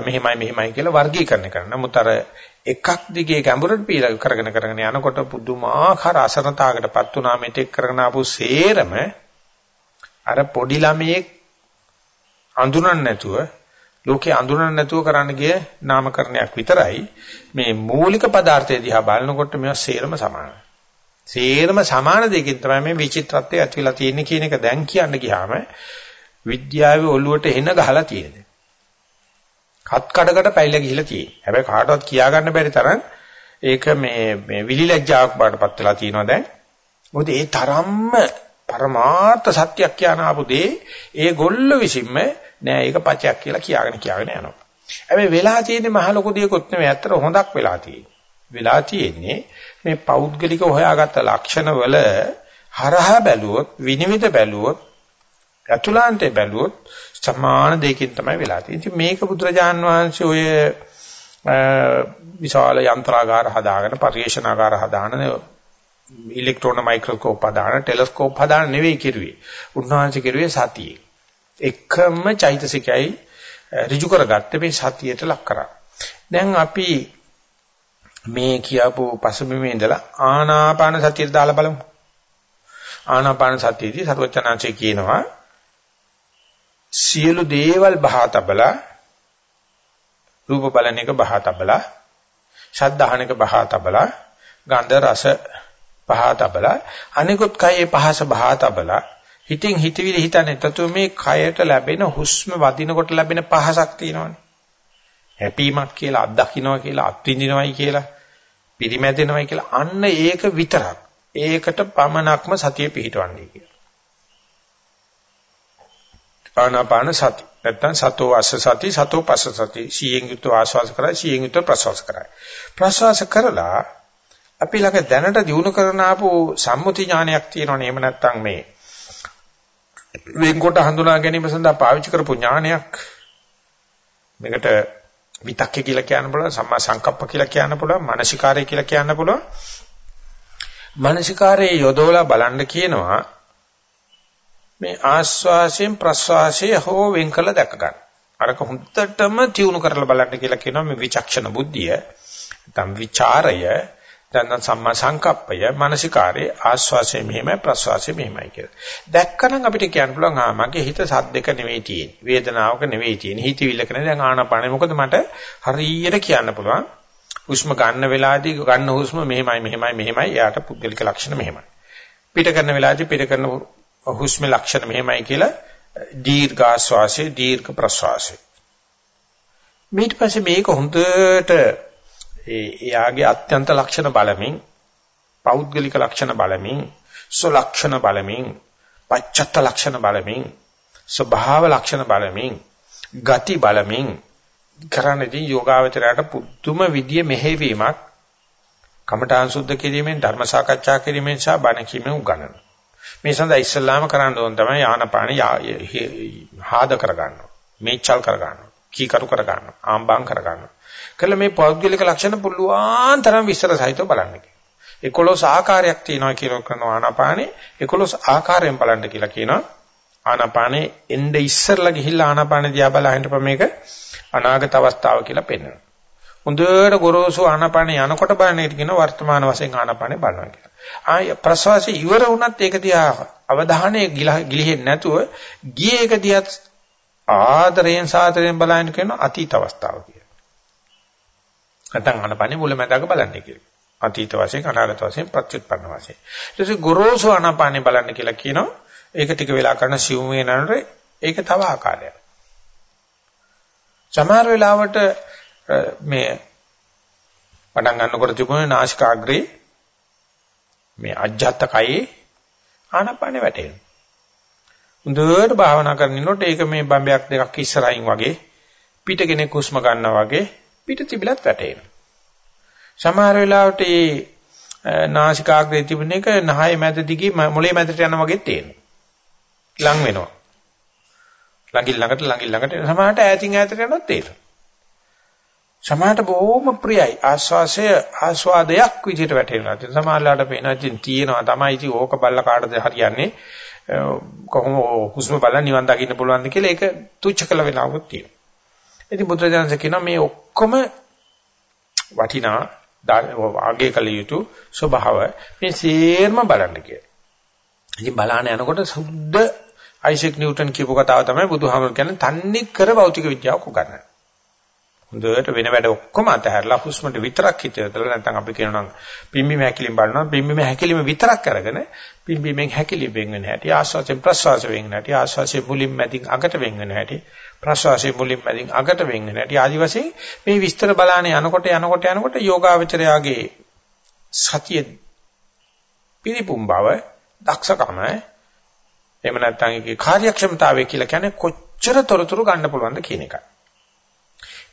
මෙහිමයි මෙහිමයි කියලා වර්ගීකරණය කරනවා. නමුත් අර එකක් දිගේ ගැඹුරට පීලා කරගෙන කරගෙන යනකොට පුදුමාකාර අසරණතාවකටපත් වුණා මෙතෙක් කරගෙන ආපු සේරම අර පොඩි ළමයෙක් අඳුරන්නේ නැතුව ලෝකේ අඳුරන්නේ නැතුව කරන්න ගිය නාමකරණයක් විතරයි මේ මූලික පදාර්ථය දිහා බලනකොට මේවා සේරම සමානයි. සේරම සමාන දෙකින් තමයි මේ විචිත්‍රත්වය ඇති වෙලා තියෙන්නේ කියන එක දැන් කියන්න ගියාම විද්‍යාවේ ඔළුවට එන ගහලා තියෙන්නේ. කත් කඩකට පැයිලා ගිහිලා තියෙන්නේ. හැබැයි කාටවත් කියා ගන්න බැරි තරම් ඒක මේ මේ විලිලැජ්ජාවක් බාටපත් වෙලා තියෙනවා දැන්. මොකද ඒ තරම්ම පරමාර්ථ සත්‍යයක් කියන ආපු දේ ඒ ගොල්ල විසින්ම නෑ ඒක පචයක් කියලා කියාගෙන කියාගෙන යනවා. හැබැයි වෙලා තියෙන්නේ මහ ලොකු දෙයක්වත් නෙවෙයි. ඇත්තට හොඳක් වෙලා තියෙන්නේ. වෙලා තියෙන්නේ මේ පෞද්ගලික හොයාගත්ත ලක්ෂණ වල හරහා බැලුවොත් විනිවිද බැලුවොත් අතුලාන්තේ බැලුවොත් සමාන දෙයකින් තමයි වෙලා තියෙන්නේ. ඉතින් මේක බුදුරජාන් වහන්සේ ඔය විශාල යන්ත්‍රාගාර හදාගෙන පරිශනාගාර හදාගෙන ඉලෙක්ට්‍රෝන මයික්‍රොස්කෝප් හදාන ටෙලස්කෝප් හදාන නෙවෙයි කිරුවේ. උන්වහන්සේ කිරුවේ සතියේ. එකම චෛතසිකයි ඍජු කරගත්තේ මේ සතියට ලක් කරා. දැන් අපි මේ කියපු පසුබිමේ ඉඳලා ආනාපාන සතියට දාලා බලමු. ආනාපාන සතියේදී සරුවචනාංශය කියනවා සියලු දේවල් බහාතබලා රූප බලන එක බහාතබලා ශබ්ද අහන එක බහාතබලා ගන්ධ රස පහතබලා අනිකුත් කයේ පහස බහතබලා හිතින් හිතවිලි හිතන්නේ තතු මේ කයට ලැබෙන හුස්ම වදිනකොට ලැබෙන පහසක් තියෙනවනේ හැපීමක් කියලා අත්දකින්නවා කියලා අත්විඳිනවයි කියලා පිරිමැදෙනවයි කියලා. අන්න ඒක විතරක්. ඒකට පමණක්ම සතිය පිහිටවන්නේ කියලා. ආනාපාන සති. නැත්තම් සතෝ අස්ස සති සතෝ පස්ස සති. සීයෙන් යුක්ත ආශ්වාස කරයි සීයෙන් යුක්ත ප්‍රශ්වාස කරයි ප්‍රශ්වාස කරලා අපි ළඟ දැනට දිනු කරන ආපු සම්මුති ඥානයක් තියෙනවනේ. එහෙම නැත්නම් මේ වෙන්කොට හඳුනා ගැනීම සඳහා පාවිච්චි කරපු ඥානයක්. මේකට විතක්කේ කියලා කියන්න පුළුවන් සම්මා සංකප්ප කියලා කියන්න පුළුවන් මානසිකාරය කියලා කියන්න පුළුවන් මානසිකාරයේ යොදවලා බලන්න කියනවා මේ ආස්වාසයෙන් ප්‍රස්වාසයේ හෝ වෙන් කළ දැක ගන්න. අරක හුත්තටම තියුණු කරලා බලන්න කියලා කියනවා මේ විචක්ෂණ බුද්ධිය. නැත්නම් ਵਿਚාරය දැන් සම්මා සංකප්පය මානසිකාරේ ආස්වාසය මෙහෙමයි ප්‍රස්වාසය මෙහෙමයි කියලා. දැක්කනම් අපිට කියන්න පුළුවන් ආ මගේ හිත සද්දක නෙවෙයි තියෙන්නේ. වේදනාවක නෙවෙයි තියෙන්නේ. හිතවිල්ලක නෙවෙයි දැන් ආනාපානෙ. මොකද මට හරියට කියන්න පුළුවන්. හුස්ම ගන්න වෙලාවදී ගන්න හුස්ම මෙහෙමයි මෙහෙමයි මෙහෙමයි. එයාට පුද්ගලික ලක්ෂණ මෙහෙමයි. පිට කරන වෙලාවදී පිට කරන හුස්මේ ලක්ෂණ මෙහෙමයි කියලා දීර්ඝ ආස්වාසය දීර්ඝ ප්‍රස්වාසය. ඊට පස්සේ මේක හොඳට ඒ එයාගේ අත්‍යන්ත ලක්ෂණ බලමින් පෞද්ගලික ලක්ෂණ බලමින් සලක්ෂණ බලමින් පච්චත්ත ලක්ෂණ බලමින් ස්වභාව ලක්ෂණ බලමින් ගති බලමින් කරන්නදී යෝගාවචරයට පුදුම විදිය මෙහෙවීමක් කමඨාන් සුද්ධ කිරීමෙන් ධර්ම සාකච්ඡා කිරීමෙන් සහ බණ කීමෙන් උගන්වන. මේ සඳහා ඉස්සල්ලාම කරන්න ඕන තමයි ආනපාන හාද කරගන්නවා මේචල් කරගන්නවා කීකරු කරගන්නවා ආම්බාම් කරගන්නවා. කළ මේ පෞද්ගලික ලක්ෂණ පුළුවන් තරම් විස්තර සහිතව බලන්න කියනවා 11 ආකාරයක් තියෙනවා කියලා කරනවා ආනාපානේ 11 ආකාරයෙන් බලන්න කියලා කියනවා ආනාපානේ එnde ඉස්සරලා ගිහිල්ලා ආනාපානේ දිහා බලහින්නප මේක අනාගත අවස්ථාව කියලා පෙන්වනවා හොඳට ගොරෝසු ආනාපානේ යනකොට බලන එකට කියන වර්තමාන වශයෙන් ආනාපානේ බලනවා කියලා. ආය ප්‍රසවාසය ඉවර වුණත් ඒක දිහා අවධානය ගිලිහෙන්නේ නැතුව ගියේ එක දිහා ආදරයෙන් සාදරයෙන් බලන්න කියන අතීත අවස්ථාව කියලා. නැත්නම් ආනපනේ මුලැමැදක බලන්න කියලා. අතීත වශයෙන් අනාගත වශයෙන් ප්‍රත්‍යুৎපන්න වශයෙන්. ඊට පස්සේ ගොරෝසු ආනපනේ බලන්න කියලා කියනවා. ඒක ටික වෙලා කරන සිවුම් වෙනනට ඒක තව ආකාරයක්. සමහර වෙලාවට මේ පටන් ගන්නකොට තිබුණේ නාසිකාග්‍රේ මේ අජ්ජත් කයේ ආනපනේ වැටෙනවා. හොඳට භාවනා කරනකොට ඒක මේ බම්බයක් දෙකක් ඉස්සරහින් වගේ පිට කෙනෙක් හුස්ම ගන්නවා වගේ පිට තිබිලත් වැටෙනවා. සමහර වෙලාවට ඒ නාසිකාග්‍රේ තිබුණ එක නහය මැද දිගේ මොළේ මැදට යන වගේ තේරෙනවා. ලං වෙනවා. ළඟින් ළඟට ළඟින් ළඟට සමහරට ඈතින් ඈතට යනවත් තේරෙනවා. සමහරට බොහොම ප්‍රියයි ආස්වාසය ආස්වාදයක් විදිහට වැටෙනවා. සමහරලාට පේනවා ඉතින් තියෙනවා තමයි ඉතින් ඕක බල්ල කාටද හරියන්නේ කොහොම හුස්ම බලන් නිවන් දකින්න පුළුවන්ද කියලා ඒක තුච්ච කළ වෙලාවකුත් තියෙනවා. ඉතින් බුදුරජාණන් කියනවා මේ ඔක්කොම වටිනා ආගේ කළ යුතු ස්වභාව මේ සේරම බලන්න කියලා. ඉතින් බලාන යනකොට සුද්ධ අයිසෙක් නිව්ටන් කියපු කතාව තමයි බුදුහාමර කියන්නේ තන්නේ කර භෞතික විද්‍යාව උගන්වන්නේ. හොඳට වෙන වැඩ ඔක්කොම අතහැරලා හුස්මට විතරක් හිත යොදලා නැත්නම් අපි කියනවා පිම්බීම හැකිලිම බලනවා පිම්බීම හැකිලිම විතරක් අරගෙන පිම්බීමෙන් හැකිලි වෙන් වෙන හැටි ආස්වාසයෙන් ප්‍රස්වාස වෙන් වෙන හැටි ආස්වාසයේ මුලින් මැදින් අගට වෙන් වෙන හැටි ප්‍රස්වාසයේ මුලින් මැදින් අගට වෙන් වෙන හැටි ආදි වශයෙන් මේ විස්තර බලානේ යනකොට යනකොට යනකොට යෝගාවචරයාගේ සතිය පිරිපුම් බව දක්ෂකම එහෙම නැත්නම් ඒකේ කාර්යක්ෂමතාවය කියලා කියන්නේ කොච්චර තොරතුරු ගන්න පුළුවන්ද කියන එකයි.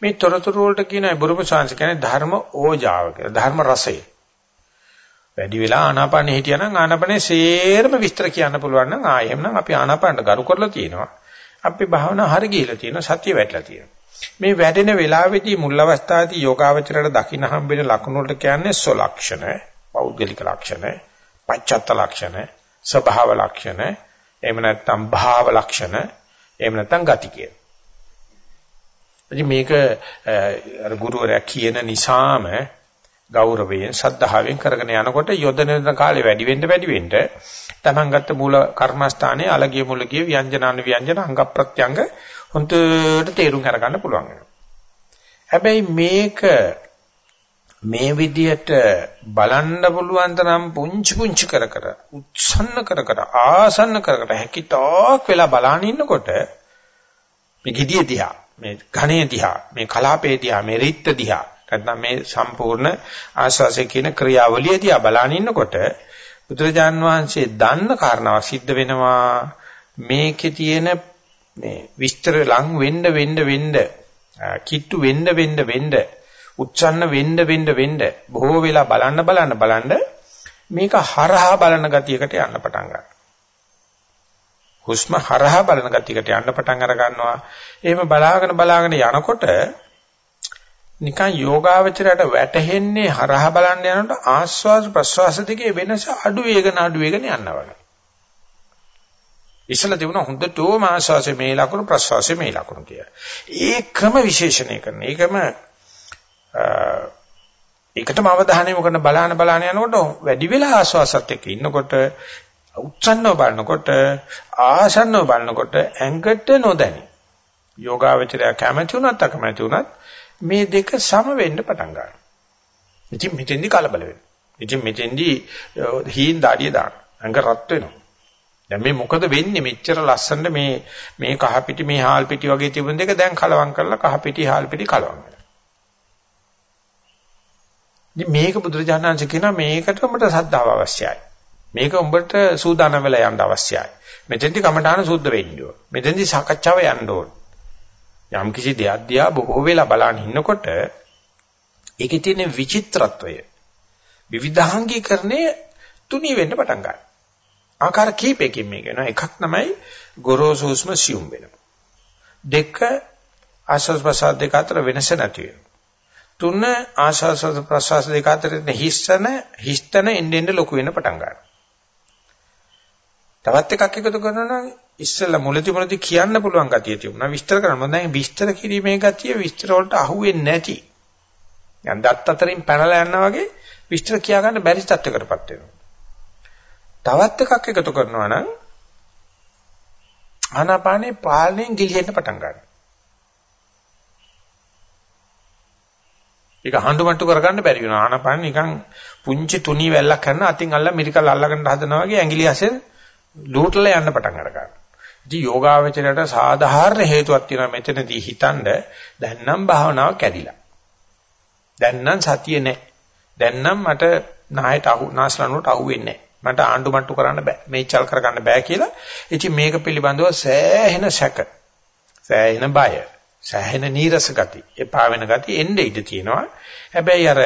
මේ තොරතුරු වලට කියන බුරුප ශාංශ කියන්නේ ධර්ම ඕජාව කියලා. ධර්ම රසය. වැඩි වෙලා ආනාපානෙ හිටියනම් ආනාපානේ සේරම විස්තර කියන්න පුළුවන් නම් ආ එහෙමනම් අපි ආනාපානට ගරු කරලා තියෙනවා. අපි භාවනා හරි ගිහිලා තියෙනවා. සත්‍ය වැටලා තියෙනවා. මේ වැඩෙන වෙලාවේදී මුල් අවස්ථාවේදී යෝගාවචරයට දකින්න හම්බෙන ලක්ෂණ වලට කියන්නේ සොලක්ෂණ, පෞද්ගලික ලක්ෂණ, පච්චත්ත ලක්ෂණ, ස්වභාව ලක්ෂණ, එහෙම නැත්නම් භාව ලක්ෂණ, එහෙම නැත්නම් ගති කියන. ඉතින් මේක අර ගුරුවරයා කියන නිසාම ගෞරවයෙන් සද්ධාවෙන් කරගෙන යනකොට යොදන කාලේ වැඩි වෙන්න වැඩි වෙන්න තමන් ගත්ත මූල කර්මස්ථානයේ අලගිය මුලගිය ව්‍යංජනාන ව්‍යංජන අංග ප්‍රත්‍යංග හොන්දට තේරුම් අරගන්න පුළුවන් වෙනවා. හැබැයි මේක මේ විදියට බලන්න පුළුවන් තරම් පුංචි පුංචි කර කර උත්සන්න කර කර ආසන්න කර කර හැකිතාක් වෙලා බලන ඉන්නකොට මේ gediye දිහා මේ ඝණයේ දිහා මේ කලාපේ දිහා මේ රිත්ත දිහා නැත්නම් මේ සම්පූර්ණ ආස්වාසය කියන ක්‍රියාවලිය දිහා බලන ඉන්නකොට බුදුරජාන් වහන්සේ දන්න කාරණාව සිද්ධ වෙනවා මේකේ තියෙන මේ විස්තර ලං වෙන්න වෙන්න වෙන්න කිට්ටු වෙන්න වෙන්න වෙන්න උච්චන්න වෙන්න වෙන්න වෙන්න බොහෝ වෙලා බලන්න බලන්න බලන්න මේක හරහා බලන ගතියකට යන්න පටන් ගන්නවා. හුස්ම හරහා බලන ගතියකට යන්න පටන් අර ගන්නවා. එහෙම බලාගෙන බලාගෙන යනකොට නිකන් යෝගාවචරයට වැටහෙන්නේ හරහා බලන්න යනකොට ආස්වාද ප්‍රස්වාස දෙකේ වෙනස අඩු වේගන අඩු වේගන යනවා වගේ. ඉස්සලා තිබුණා හොඳටම ආස්වාසේ මේ ලකුණු ප්‍රස්වාසේ මේ ලකුණු කියලා. ඒකම විශේෂණය කරන. ඒකම ඒකටම අවධානය යොමු කරන බලාන බලාන යනකොට වැඩි වෙලා ආස්වාසත් එක්ක ඉන්නකොට උච්චන්නව බලනකොට ආසන්නව බලනකොට ඇඟට නොදැනි. යෝගාවචරය කැමැති වුණත් අකමැති වුණත් මේ දෙක සම වෙන්න පටන් ගන්නවා. ඉතින් මෙතෙන්දි කලබල වෙනවා. ඉතින් මෙතෙන්දි හීන් දාඩිය දාන. අඟ රත් වෙනවා. දැන් මේ මොකද වෙන්නේ මෙච්චර ලස්සනට මේ මේ කහ පිටි මේ හාල් පිටි වගේ තිබුණ දෙක දැන් කලවම් කරලා කහ පිටි හාල් පිටි කලවම් කරනවා. ඉතින් මේක බුදුරජාණන්සේ කියනවා මේකට උඹට සද්ධාව අවශ්‍යයි. මේක උඹට සූදානම් වෙලා යන්න අවශ්‍යයි. මෙතෙන්දි කමඨාන සුද්ධ වෙන්න ඕන. මෙතෙන්දි සාකච්ඡාව යන්න ඕන. යම් කිසි දෙයක් දිහා බොහෝ වෙලා බලන් ඉන්නකොට ඒකේ තියෙන විචිත්‍රත්වය විවිධාංගීකරණය තුනී වෙන්න පටන් ගන්නවා. ආකාර කීපයකින් මේක වෙනවා. එකක් තමයි ගොරෝසුස්ම සියුම් වෙනවා. දෙක ආශස් ප්‍රසාද දෙක අතර වෙනස නැති වෙනවා. තුන ආශාස ප්‍රසාස දෙක අතර හිස්සන හිස්තන එන්න එන්න ලොකු වෙන්න පටන් ගන්නවා. තවත් එකක් එකතු කරනවා නම් ඉස්සෙල්ලා මුලදි මුලදි කියන්න පුළුවන් ගතිය තිබුණා විස්තර කරන්න. දැන් විස්තර කිරීමේ ගතිය විස්තර වලට අහුවෙන්නේ නැති. යන් දත් අතරින් පැනලා යනවා වගේ විස්තර කියා ගන්න බැරි තත්යකටපත් වෙනවා. තවත් එකක් එකතු කරනවා නම් ආනාපානේ පාලනයෙන් ගිලිහෙන්න පටන් ගන්නවා. ඒක හඬුමට්ටු කරගන්න බැරි වෙනවා. ආනාපාන නිකන් පුංචි තුනී වැල්ලක් කරන අතින් අල්ල මිරිකල් අල්ලගන්න හදනවා වගේ ඇඟිලි අසෙන් ලූටලා යන්න පටන් අර ගන්නවා. ඉතින් යෝගාවචරයට සාධාරණ හේතුවක් තියෙනවා මෙතනදී හිතනද දැන් නම් භාවනාව කැඩිලා. දැන් නම් සතිය නැහැ. දැන් නම් මට නායට අහු නාස්ලනුවට අහු වෙන්නේ නැහැ. මට ආණ්ඩු මට්ටු කරන්න බෑ. මේචල් කරගන්න බෑ කියලා. ඉතින් මේක පිළිබඳව සෑහෙන සැක. සෑහෙන බය. සෑහෙන නීරස ගති. එපා වෙන ගති එන්නේ ඉඳ තියෙනවා. හැබැයි අර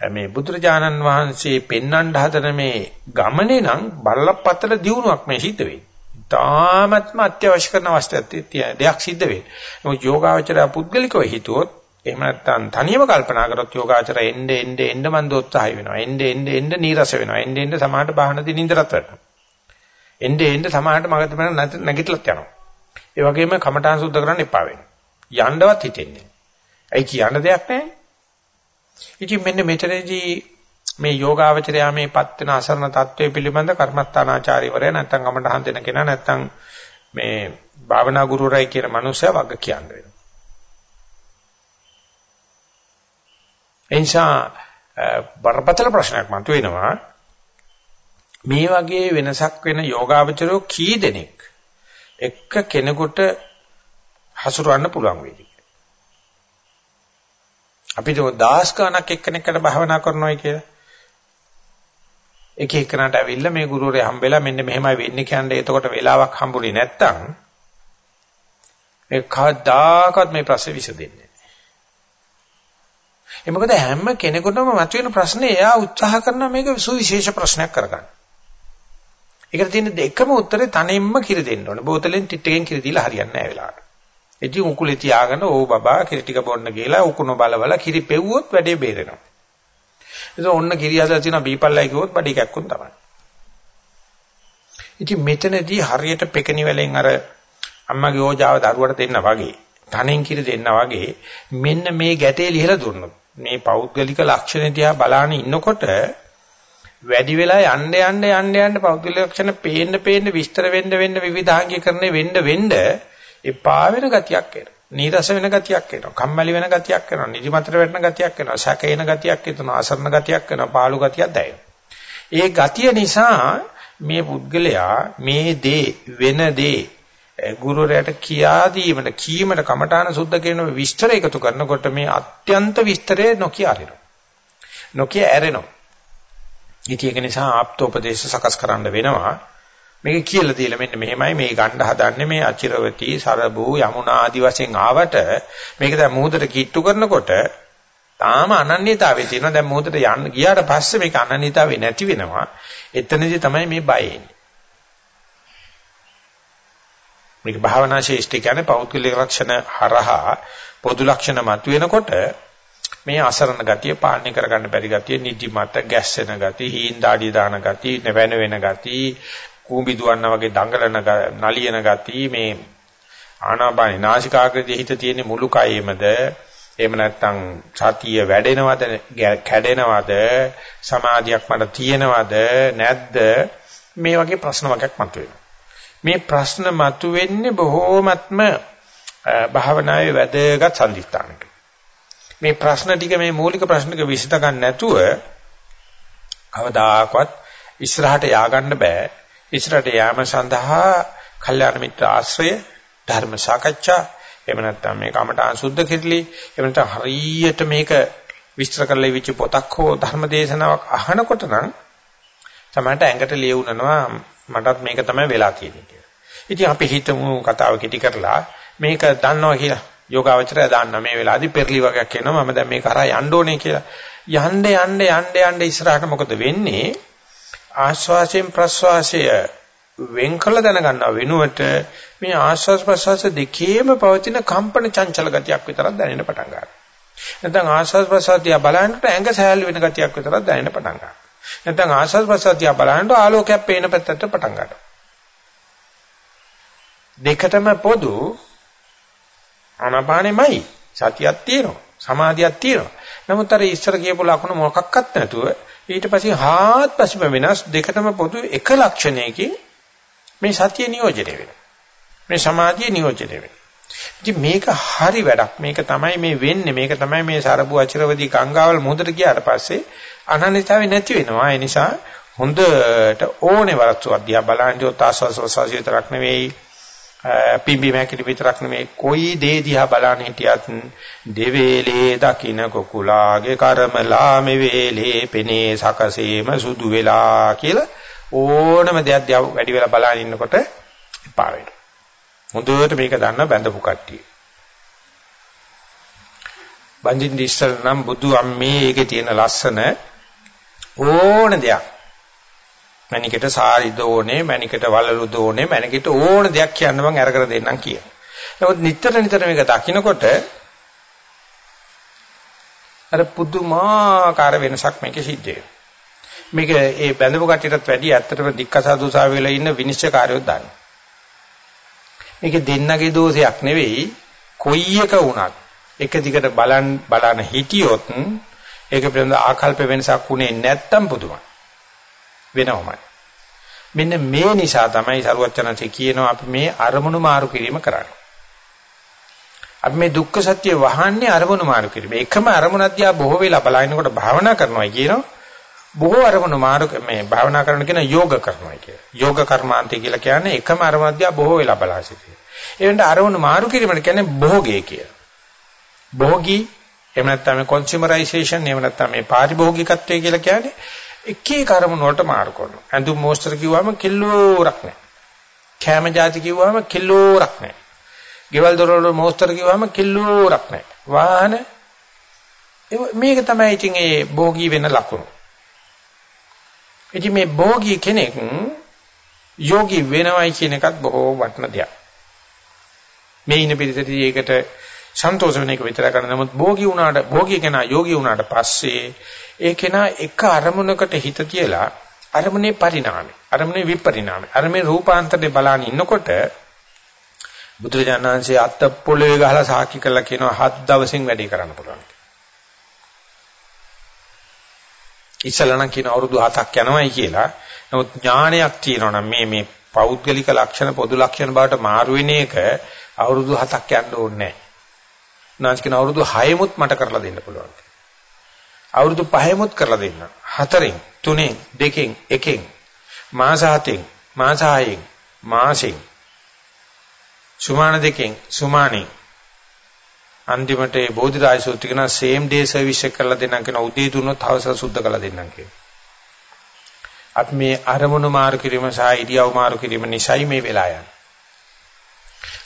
මේ බුදුරජාණන් වහන්සේ පෙන්වන්න හදන මේ ගමනේ නම් බල්ලපත්තල දියුණුවක් මේ සිද්ධ වෙන්නේ. තාමත්ම අත්‍යවශ්‍ය කරන අවස්ථාවක් දෙයක් සිද්ධ වෙන්නේ. මොකද යෝගාවචරය පුද්ගලිකව හිතුවොත් එහෙම නැත්නම් තනියම කල්පනා කරොත් යෝගාචරය එnde එnde එnde මන් දෝත්සහය වෙනවා. එnde එnde එnde නීරස වෙනවා. එnde එnde සමාහට බාහනදී නින්දරත් වැටෙනවා. එnde එnde සමාහට මග තමයි නැගිටලත් යනවා. ඒ වගේම කමඨාන් සුද්ධ කරන්න එපා වෙනවා. යන්නවත් හිතෙන්නේ නැහැ. ඇයි කියන්න දෙයක් නැහැ. ඉතින් මෙන්න මෙතනදී මේ යෝගාවචරයා මේ පත් වෙන අසරණ තත්වයේ පිළිබඳ කර්මස්ථානාචාර්යවරයා නැත්නම් අමඩහන් දෙන කෙනා නැත්නම් මේ භාවනා ගුරුවරයි කියන මනුස්සයා වග කියන්න වෙනවා. එනිසා බරපතල ප්‍රශ්නයක් මතුවෙනවා. මේ වගේ වෙනසක් වෙන යෝගාවචරෝ කී දෙනෙක් එක කෙනෙකුට හසුරවන්න පුළුවන් වේවි. අපි දවස් ගණක් එක්කෙනෙක්ට භාවනා කරනවායි කියලා. එක එකනට ඇවිල්ලා මේ ගුරුවරයා හම්බෙලා මෙන්න මෙහෙමයි වෙන්නේ කියන්නේ එතකොට වෙලාවක් හම්බුනේ නැත්තම් මේ කවදාකවත් මේ ප්‍රශ්නේ විසඳෙන්නේ නැහැ. ඒ මොකද හැම කෙනෙකුටම මතුවෙන ප්‍රශ්නේ එයා උත්සාහ කරනවා මේක සුවිශේෂ ප්‍රශ්නයක් කරගන්න. ඒකට තියෙන එකම උත්තරේ තනින්ම කිරි දෙන්න ඕනේ. බෝතලෙන් ටිට්ටකින් කිරි දීලා හරියන්නේ නැහැ වෙලාවට. ඉතින් උකුලේ තියාගෙන ඕ බබා කිරි ටික බොන්න කියලා උකුණ බලවල කිරි පෙව්වොත් වැඩේ බේරෙනවා. ඒක ඔන්න කිරි හදලා තියෙනවා බීපල්ලයි කිව්වොත් බඩ එකක්කුන් තමයි. ඉතින් මෙතනදී හරියට පෙකණි වලින් අර අම්මගේ ඕජාව දරුවට දෙන්න වගේ තනෙන් කිරි දෙන්න වගේ මෙන්න මේ ගැටේ ලිහලා දුන්නොත් මේ පෞද්ගලික ලක්ෂණ දිහා බලාන ඉන්නකොට වැඩි වෙලා යන්න යන්න යන්න යන්න පෞද්ගලික ලක්ෂණ පේන්න පේන්න විස්තර වෙන්න වෙන්න විවිධාංගීකරණය වෙන්න වෙන්න එපා වෙන ගතියක් එනවා. නීරස වෙන ගතියක් එනවා. කම්මැලි වෙන ගතියක් එනවා. නිදිමතට වැටෙන ගතියක් එනවා. සැකේන ගතියක් එනවා. අසරණ ගතියක් එනවා. පාළු ගතියක් දැනෙනවා. ඒ ගතිය නිසා මේ පුද්ගලයා මේ දේ වෙන දේ ගුරුවරයාට කියා දීමට කීමට කමඨාන සුද්ධ කියන විස්තර එකතු කරනකොට මේ අත්‍යන්ත විස්තරේ නොකිය අරිනවා. නොකිය ඇරෙනවා. ඉතින් ඒක නිසා ආප්තෝපදේශ සකස් කරන්න වෙනවා. මේක කියලා දීලා මෙන්න මෙහෙමයි. මේ ගණ්ඩ හදන්නේ මේ අචිරවති සරබු යමුනා ආදි වශයෙන් ආවට මේක දැන් මුහුදට කිට්ටු කරනකොට තාම අනන්‍යතාවයේ තියෙනවා. දැන් මුහුදට යන්න ගියාට පස්සේ මේක අනන්‍යතාවේ නැති වෙනවා. එතනදී තමයි මේ බය එන්නේ. මේක භාවනා ශේෂ්ඨ කියන්නේ පෞද්ගලික ලක්ෂණ හරහා පොදු ලක්ෂණ මතුවෙනකොට මේ අසරණ ගතිය පාලනය කරගන්න බැරි ගතිය නිදිමත ගැස්සෙන ගතිය හීන දාඩිය දාන ගතිය නැවෙන වෙන ගතිය කූඹි දුවන්නා වගේ දඟලන නලියන ගතිය මේ ආනාපානේ නාසිකාග්‍රයේ හිත තියෙන මුළු කයෙමද එහෙම නැත්නම් සතිය වැඩෙනවද කැඩෙනවද සමාධියක් මට තියෙනවද නැද්ද? මේ වගේ ප්‍රශ්න වර්ගයක් මතුවෙනවා. මේ ප්‍රශ්න මතුවෙන්නේ බොහෝමත්ම භාවනාවේ වැදගත් සම්දිස්ථානක මේ ප්‍රශ්න ටික මේ මූලික ප්‍රශ්න ටික විසඳ ගන්න නැතුව කවදාකවත් ඉස්සරහට ය아가න්න බෑ. ඉස්සරහට යාම සඳහා කල්යාණ මිත්‍ර ආශ්‍රය ධර්ම සාකච්ඡා එහෙම නැත්නම් මේ කමඨාන් සුද්ධ කිරලි එහෙම නැත්නම් හරියට මේක විස්තර කරලා ඉවිච්ච පොතක් හෝ ධර්ම දේශනාවක් අහනකොට නම් තමයි ඇඟට ලියුණනවා මටත් මේක තමයි වෙලා තියෙන්නේ කියලා. ඉතින් අපි හිතමු කතාව කෙටි කරලා මේක දන්නවා කියලා යෝගාවචරය දාන්න මේ වෙලාවේදී පෙරලි වගේක් එනවා මම දැන් මේක කරා යන්න ඕනේ කියලා. යන්න යන්න යන්න යන්න ඉස්සරහට මොකද වෙන්නේ? ආශ්වාසයෙන් ප්‍රශ්වාසය වෙන් කළ දැනගන්නව වෙනුවට මේ ආශ්වාස ප්‍රශ්වාස දෙකේම පවතින කම්පන චංචල ගතියක් විතරක් දැනෙන්න පටන් ගන්නවා. නැත්නම් ආශ්වාස ප්‍රශ්වාසය බලනකොට ඇඟ සෑහළු වෙන ගතියක් විතරක් දැනෙන්න පටන් ගන්නවා. නැත්නම් ආශ්වාස ප්‍රශ්වාසය බලනකොට ආලෝකයක් පේන පැත්තට පටන් ගන්නවා. දෙකටම පොදු ආනාපානෙමයි සතියක් තියෙනවා සමාධියක් තියෙනවා. නමුත් අර ඉස්සර කියපු ලකුණු මොකක්වත් නැතුව ඊට පස්සේ හාත්පසම වෙනස් දෙකටම පොදු එක ලක්ෂණයකින් මේ සතිය නියෝජනය වෙනවා. මේ සමාධිය නියෝජනය වෙනවා. ඉතින් මේක හරි වැඩක්. මේක තමයි මේ වෙන්නේ. මේක තමයි මේ සරබු අචරවදී ගංගාවල් මුහුදට ගියාට පස්සේ අනන්‍යතාවය නැති වෙනවා. ඒ නිසා හොඳට ඕනේ වරස්සු අධ්‍යා බලන්නේ තාසස් වසසිය තරක් නෙවෙයි පිම්බි මෑකිලි විතරක් නෙමෙයි කොයි දේ දිහා බලන්න හිටියත් දෙවේලේ දකින්න කුකුලාගේ කර්මලා මෙවේලේ පෙනේ සකසේම සුදු වෙලා කියලා ඕනම දෙයක් දිහා වැඩි වෙලා බලන ඉන්නකොට එපා වෙනවා. හොඳට මේක දන්න බැඳපු කට්ටිය. බන්දින් ඉස්සර නම් බුදු අම්මේ ඒකේ තියෙන ලස්සන ඕන දෙයක් මණිකට සාරිද ඕනේ මණිකට වලලු දෝනේ මණිකට ඕන දෙයක් කියන්න මම අරගෙන දෙන්නම් කියන. නමුත් නිතර නිතර මේක දකින්නකොට අර පුදුමාකාර වෙනසක් මේකේ සිද්ධ වෙනවා. මේක ඒ බැඳපු කට්ටියටත් වැඩි ඇත්තටම දික්කසාදුසා වෙලා ඉන්න විනිශ්චයකාරයෝ දන්නවා. මේක දෙන්නගේ දෝෂයක් නෙවෙයි කොයි එක වුණත් එක දිගට බලන් බලන හිටියොත් ඒක පිළිබඳ ආකල්ප වෙනසක් උනේ නැත්තම් පුදුමයි. වෙනවමයි. මෙන්න මේ නිසා තමයි සරුවචනන්සේ කියනවා අපි මේ අරමුණු මාරු කිරීම කරන්නේ. අපි මේ දුක්ඛ සත්‍ය වහන්නේ අරමුණු මාරු කිරීම. එකම අරමුණ අධ්‍යා බොහෝ වෙලා බලනකොට භාවනා කරනවා කියනවා. බොහෝ අරමුණු මාරු මේ භාවනා කරන කියන යෝග කරනවා කියලා. යෝග කර්මාන්තය කියලා කියන්නේ එකම අරමුණ අධ්‍යා බොහෝ වෙලා බලා සිටීම. ඒ වෙනට අරමුණු මාරු කිරීමට කියන්නේ භෝගය කියලා. භෝගී එහෙම නැත්නම් මේ කන්සියුමරයිසේෂන් එහෙම නැත්නම් මේ පාරිභෝගිකත්වය කියලා කියන්නේ එක එක අරමුණු වලට මාරු කරනවා. ඇඳුම් මොස්තර කිව්වම කිල්ලෝරක් නැහැ. කැම જાති කිව්වම කිල්ලෝරක් නැහැ. ගෙවල් දොරවල් මොස්තර කිව්වම කිල්ලෝරක් නැහැ. වාහන මේක තමයි ඉතින් ඒ භෝගී වෙන ලකුණු. ඉතින් මේ භෝගී කෙනෙක් යෝගී වෙනවයි කියන එකත් බොහෝ වටින දෙයක්. මේ ඉන්න පිළිසෙටි ඒකට සන්තෝෂ වෙන එක විතර කරන නමුත් භෝගී වුණාට භෝගී කෙනා යෝගී වුණාට පස්සේ ඒ කෙනා එක අරමුණකට හිත තියලා අරමුණේ පරිණාමය අරමුණේ විපරිණාමය අරමුණේ රූපාන්තරේ බලන ඉන්නකොට බුදුරජාණන් වහන්සේ අත්ත පොළවේ ගහලා සාකි කළා කියනවා හත් දවසින් වැඩේ කරන්න පුළුවන්. ඉස්සලා නම් කියන අවුරුදු 7ක් යනවායි කියලා. නමුත් ඥානයක් තියෙනවා නම් මේ මේ පෞද්ගලික ලක්ෂණ පොදු ලක්ෂණ බවට මාරු වෙන එක අවුරුදු 7ක් යන්න ඕනේ නැහැ. නාස් කියන අවුරුදු 6මුත් මට කරලා දෙන්න පුළුවන්. අවුරුදු 5මුත් කරලා දෙන්න. 4න් 3න් 2න් 1න් මාස 7න් මාස 6න් මාසෙන් සුමාන දෙකෙන් සුමානේ අන්තිමට ඒ බෝධිරාජ සූත්‍රය කියන same day service එක කරලා දෙන්නම් කියන උදේ තුනොත් හවස සුද්ධ කරලා දෙන්නම් කියන. අපි මේ අරමුණු මාරු කිරීම සහ ඉරියව් මාරු කිරීම නිසයි මේ වෙලා යන්නේ.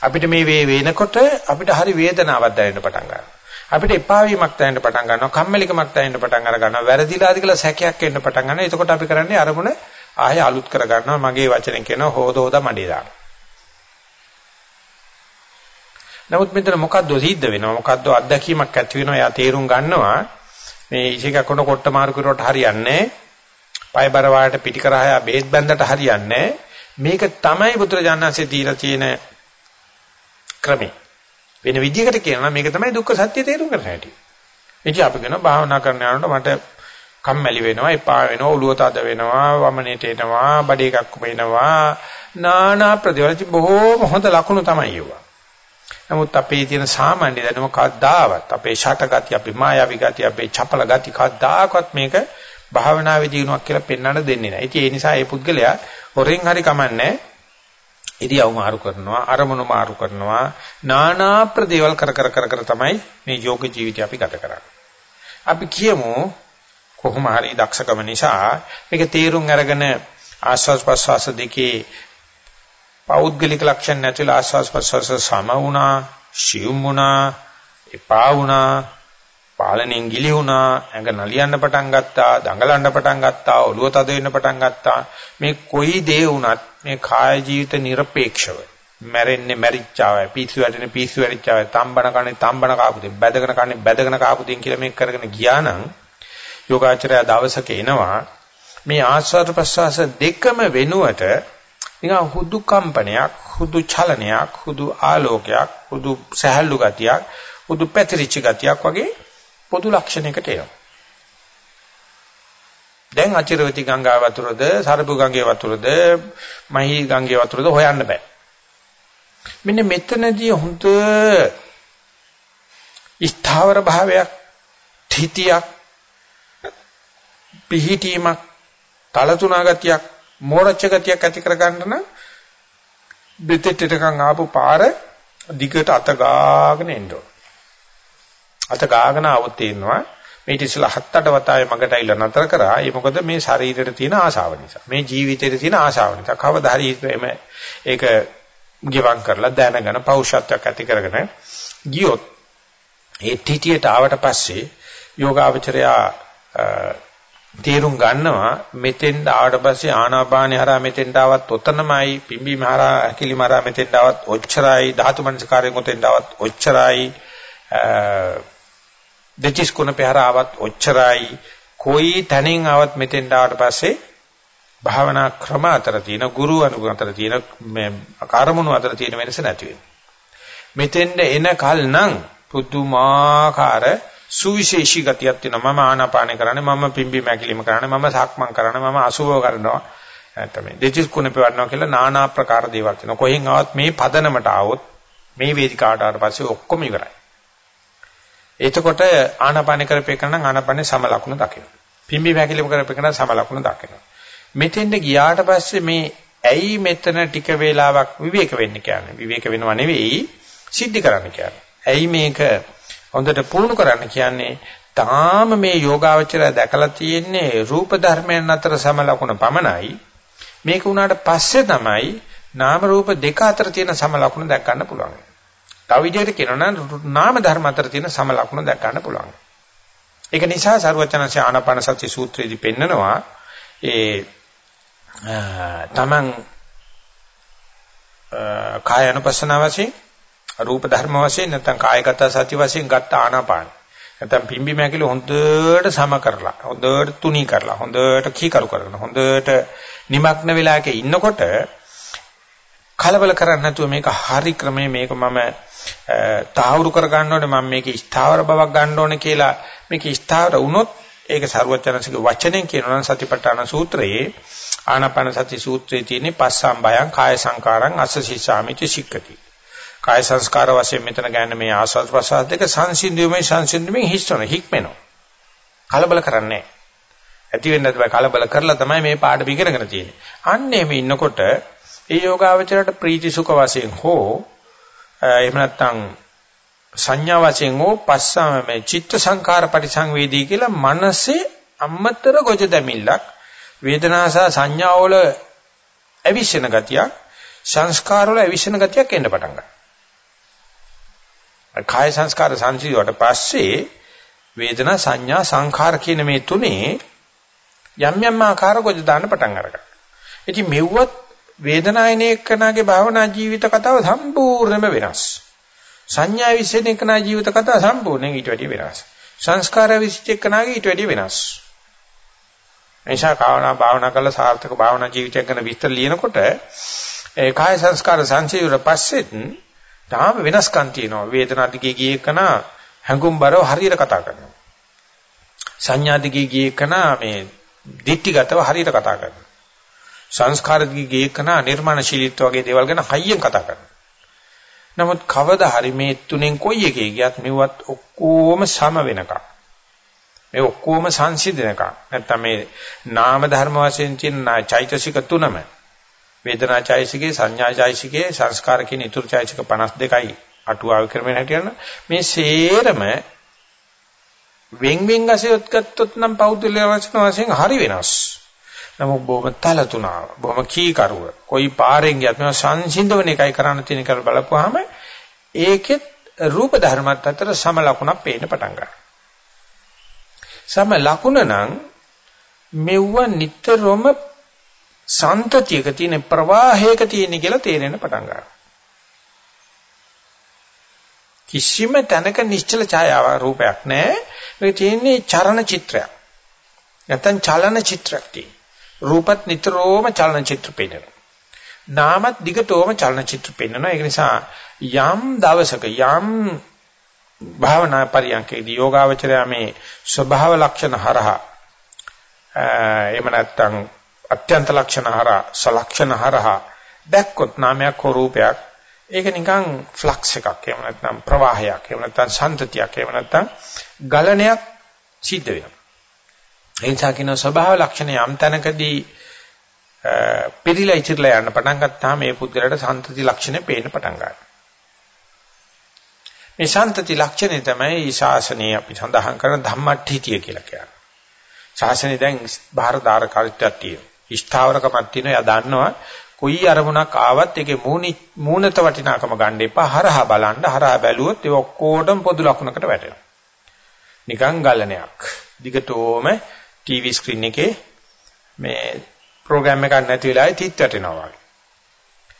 අපිට මේ වේ වෙනකොට අපිට හරි වේදනාවක් දැනෙන්න පටන් ගන්නවා. අපිට එපා වීමක් දැනෙන්න පටන් ගන්නවා. කම්මැලිකමක් දැනෙන්න පටන් අර ගන්නවා. වැරදිලාද කියලා සැකයක් එන්න පටන් ගන්නවා. එතකොට අපි කරන්නේ අරමුණ ආයෙ අලුත් කර ගන්නවා. මගේ වචනෙන් කියනවා හොද හොද මඩේ දානවා. නමුත් මෙතන මොකද්ද සිද්ධ වෙනවා? මොකද්ද අත්දැකීමක් ඇති වෙනවා? එයා තේරුම් ගන්නවා මේ ඉසික කොන කොට මාරු කරුවට හරියන්නේ පය බර වායට පිටි කරහා බේත් බැඳට හරියන්නේ මේක තමයි බුදුරජාණන්සේ දීලා තියෙන ක්‍රමය. වෙන විදිහකට කියනවා මේක තමයි දුක්ඛ සත්‍ය තේරුම් ගන්න හැටි. එනිසා අපි කියනවා භාවනා කරන යනකොට මට කම්මැලි වෙනවා, එපා වෙනවා, ඔළුව තද වෙනවා, වමනෙට එනවා, බඩ එකක් වෙනවා, නානා ප්‍රතිවලති බොහෝම හොඳ ලකුණු තමයි ඒවා. නමුත් අපේ තියෙන සාමාන්‍ය දැනුම කද්දාවත් අපේ ෂටගති අපේ මායාවි ගති අපේ චපල ගති කද්දාකවත් මේක භාවනාවේ දිනුවක් කියලා පෙන්වන්න දෙන්නේ නැහැ. ඉතින් ඒ නිසා මේ පුද්ගලයා හොරෙන් හරි කමන්නේ ඉරියව් මාරු කරනවා අරමුණු මාරු කරනවා নানা ප්‍රදේවල් කර කර කර කර තමයි මේ යෝග ජීවිතය අපි ගත කරන්නේ. අපි කියමු කොහොම හරි දක්ෂකම නිසා මේක තීරුම් අරගෙන ආස්වාස් ප්‍රස්වාස දෙකේ පෞද්ගලික ලක්ෂණ නැතිලා ආස්වාස් ප්‍රස්වාස සම වුණා, ශියුම් වුණා, එපා වුණා, පාලනෙන් ගිලිහුණා, ඇඟ නලියන්න පටන් ගත්තා, දඟලන්න පටන් ගත්තා, ඔළුව තද වෙන්න පටන් ගත්තා. මේ කොයි දේ වුණත් මේ කාය ජීවිත নিরপেক্ষව මැරෙන්නේ මැරිච්චාවයි, පිස්සු වැටෙන්නේ පිස්සු වැටිච්චාවයි, තම්බන කන්නේ තම්බන කාපුදෙන්, බැදගෙන කන්නේ බැදගෙන කාපුදෙන් කියලා මේක කරගෙන ගියා නම් යෝගාචරය දවසක එනවා මේ ආස්වාද ප්‍රසවාස දෙකම වෙනුවට නිකන් හුදු කම්පනයක්, හුදු චලනයක්, හුදු ආලෝකයක්, හුදු සහැල්ලු ගතියක්, හුදු පැතිරිච්ච ගතියක් වගේ පොදු ලක්ෂණයකට එනවා. දැන් අචිරවති ගංගා වතුරද, සරබු ගංගේ වතුරද, මහි ගංගේ වතුරද හොයන්න බෑ. මෙන්න මෙතනදී හුඳ ස්ථාවර භාවයක්, තිතියක්, පිහිටීමක්, තලතුණා ගතියක් මෝරච්ච ගතියක් ඇති කරගන්න නම් දෙතෙට්ටකම් ආපු පාර දිගට අත ගාගෙන එන්න ඕන. අත ගාගෙන આવොත් තේනවා මේ ඉතිසලා හත් අට වතාවේ මගට අයිල නතර කරා. ඒ මොකද මේ ශරීරයට තියෙන ආශාව නිසා. මේ ජීවිතේට තියෙන ආශාව නිසා. කවදා හරි එමෙ ඒක ගිවං කරලා දැනගෙන පෞෂත්වයක් ඇති කරගෙන ගියොත් ඒ තිටියට ආවට පස්සේ යෝගාවචරයා තේරුම් ගන්නවා මෙතෙන්ට ආවට පස්සේ ආනාපානෙ හරහා මෙතෙන්ට ආවත් ඔතනමයි පිම්බීම හරහා ඇකිලිම හරහා මෙතෙන්ට ආවත් ඔච්චරයි ධාතු මනසකාරයෙන් ඔතෙන්ට ආවත් ඔච්චරයි දෙචිස් කුණ පෙරාවත් ඔච්චරයි කොයි තැනින් ආවත් මෙතෙන්ට ආවට පස්සේ භාවනා ක්‍රම අතර තියෙන ගුරු අනුගත අතර තියෙන මේ කර්මණු අතර තියෙන වෙනස නැති වෙනවා මෙතෙන්ට එන කල නම් පුදුමාකාර සුවිශේෂී ගතියක් තියෙනවා. මම ආනාපාන කරන්නේ, මම පිම්බි මැකිලිම කරන්නේ, මම සක්මන් කරන්නේ, මම අසුභව කරනවා. නැත්නම් දෙචිස් කුණ පෙවන්නවා කියලා নানা ආකාර දේවල් තියෙනවා. කොහෙන් ආවත් මේ පදනමට ආවොත් මේ වේදිකාවට ආවට පස්සේ ඔක්කොම ඉවරයි. එතකොට ආනාපාන කරපේකන නම් ආනාපානේ සම ලකුණ දකිනවා. පිම්බි වැකිලිම කරපේකන සම ලකුණ දකිනවා. මෙතෙන්ද ගියාට පස්සේ මේ ඇයි මෙතන ටික වේලාවක් විවේක වෙන්න කියන්නේ? විවේක වෙනව නෙවෙයි සිද්ධි කරන්න කියන්නේ. ඇයි මේක හොඳට පුහුණු කරන්න කියන්නේ? තාම මේ යෝගාවචරය දැකලා තියෙන්නේ රූප ධර්මයන් අතර සම ලකුණ පමණයි. මේක උනාට පස්සේ තමයි නාම රූප දෙක අතර තියෙන සම ලකුණ දැක් ගන්න පුළුවන්. තව විදිහට කියනවා නම් නාම ධර්ම අතර තියෙන සම ලකුණ දැක් ගන්න පුළුවන්. ඒක නිසා සරුවචනසේ ආනාපාන සති සූත්‍රයේදී පෙන්නනවා ඒ තමන් කාය අනුපස්සන වශයෙන් රූප ධර්ම වශයෙන් නැත්නම් කායගත සති වශයෙන් ගත්ත ආනාපාන නැත්නම් පිම්බි මැකිලි හොඳට සම කරලා හොඳට තුනී කරලා හොඳට කීකරු කරගෙන හොඳට নিমগ্ন වෙලාවක ඉන්නකොට කලබල කරන්නේ නැතුව මේක හරි ක්‍රමයේ මේක මම තාවුරු කර ගන්න ඕනේ මම මේකේ ස්ථාවර බවක් ගන්න ඕනේ කියලා මේක ස්ථාවර වුණොත් ඒක ਸਰවචනසික වචනෙන් කියනවා නම් සතිපට්ඨාන සූත්‍රයේ ආනාපාන සති සූත්‍රයේ තියෙන පස්සම් බයං කාය සංකාරං අස්සසීසාමිති සික්කති. කාය සංස්කාර වශයෙන් මෙතන ගන්න මේ ආස්වාද ප්‍රසආද දෙක සංසිඳුමේ සංසිඳුමේ හිස්තන හික්මෙනවා. කලබල කරන්නේ ඇති වෙන්නත් බෑ කලබල කරලා තමයි මේ පාඩම ඉගෙනගෙන තියෙන්නේ. අන්න එහෙම ඉන්නකොට ඒ යෝගාවචරයට ප්‍රීති සුඛ වශයෙන් හෝ එහෙම නැත්නම් සංඥා වශයෙන් හෝ පස්සම මේ චිත්ත සංකාර පරිසංවේදී කියලා මනසේ අමතර ගොජ දෙමිල්ලක් වේදනා සහ සංඥා වල අවිෂණ ගතියක් සංස්කාර වල අවිෂණ ගතියක් එන්න පටන් ගන්නවා. කාය සංස්කාර සංසිඳුවට පස්සේ වේදනා සංඥා සංඛාර කියන මේ තුනේ යම් යම් ආකාර ගොජ දාන්න පටන් අරගන්නවා. ඉතින් මෙව්වත් වේදනායන එක්කනාගේ භාවනා ජීවිත කතාව සම්පූර්ණයෙන්ම වෙනස්. සංඥා විශ්ෙන එක්කනා ජීවිත කතාව සම්පූර්ණයෙන් ඊට වැඩිය වෙනස්. සංස්කාර විශ්ච එක්කනාගේ ඊට වැඩිය වෙනස්. එනිසා කාවනා භාවනා කළ සාර්ථක භාවනා ජීවිතයක් ගැන විස්තර ලියනකොට ඒ කාය සංස්කාර සංසියුර පස්සෙත් තාම වෙනස්කම් තියෙනවා. වේදනා දිගේ ගියේ කනා හැඟුම්බරව හරියට කතා කරනවා. සංඥා දිගේ ගියේ කනා මේ දික්ටිගතව හරියට කතා කරනවා. සංස්කාර දිගේ කනා නිර්මාණශීලීත්ව වගේ දේවල් ගැන හයියෙන් කතා කරනවා. නමුත් කවදා හරි මේ තුනෙන් කොයි එකේ ගියත් මෙවත් ඔක්කොම සම වෙනකම්. මේ ඔක්කොම සංසිඳනකම්. නැත්තම් මේ නාම ධර්ම වශයෙන් තියෙන චෛතසික තුනම වේදනා චෛතසිකේ සංඥා චෛතසිකේ සංස්කාර කියන ඊතුරු චෛතසික 52යි අටුවාව ක්‍රමයෙන් හැටියන මේ සේරම වෙන් වෙන් අසියොත් ගත්තොත් නම් පෞද්ගලික වශයෙන් හරි වෙනස්. නමුත් බොහොම තලතුණා බොහොම කීකරුව. කොයි පාරෙන් ගියත් මේ සංසිඳවන එකයි කරන්න තියෙන කියලා බලපුවාම ඒකෙත් රූප ධර්මات අතර සම ලකුණක් පේන්න පටන් ගන්නවා. සම ලකුණ නම් මෙව්ව නිතරම සන්තතියක තියෙන ප්‍රවාහයක තියෙන කියලා තේරෙන්න පටන් ගන්නවා. කිසිම තැනක නිශ්චල ඡායාවක් රූපයක් නැහැ. මේ තියෙන්නේ චරණ චිත්‍රයක්. නැත්නම් චලන චිත්‍රයක් තියෙනවා රූපත් නිතරම චලන චිත්‍ර පෙන්වනවා. නාමත් දිගටම චලන චිත්‍ර පෙන්වනවා. ඒක නිසා යම් දවසක යම් භාවනා පරියන්කේදී යෝගාවචරය මේ ස්වභාව ලක්ෂණ හරහා එහෙම නැත්නම් අත්‍යන්ත ලක්ෂණ හරහා සලක්ෂණ හරහා දැක්කොත් නාමයක් හෝ රූපයක් ඒක නිකන් ෆ්ලක්ස් එකක් එහෙම නැත්නම් ප්‍රවාහයක් එහෙම නැත්නම් සම්තතියක් එහෙම නැත්නම් ගලණයක් සිද්ධ වෙනවා ඒ නිසා කියන ස්වභාව ලක්ෂණ යම් තැනකදී පිළිලා ඉතිරලා යන්න පටන් ගත්තාම මේ පුද්ගලයාට සන්තති ලක්ෂණය පේන්න පටන් ගන්නවා. මේ සන්තති ලක්ෂණය තමයි ශාසනයේ අපි සඳහන් කරන ධම්මට්ඨිතිය කියලා කියන්නේ. ශාසනය දැන් බාහිරදාර කාර්යයක් තියෙනවා. ස්ථාවරකමක් තියෙනවා. එයා දන්නවා කොයි අරමුණක් ආවත් ඒකේ මූණි මූණත වටිනාකම ගන්න එපා. හරහා බලන්න. හරහා බැලුවොත් ඒ ඔක්කොටම පොදු ලක්ෂණකට වැටෙනවා. නිකන් ගලණයක්. දිගටම TV screen එකේ මේ ප්‍රෝග්‍රෑම් එකක් නැති වෙලාවේ තිත් වැටෙනවා වගේ.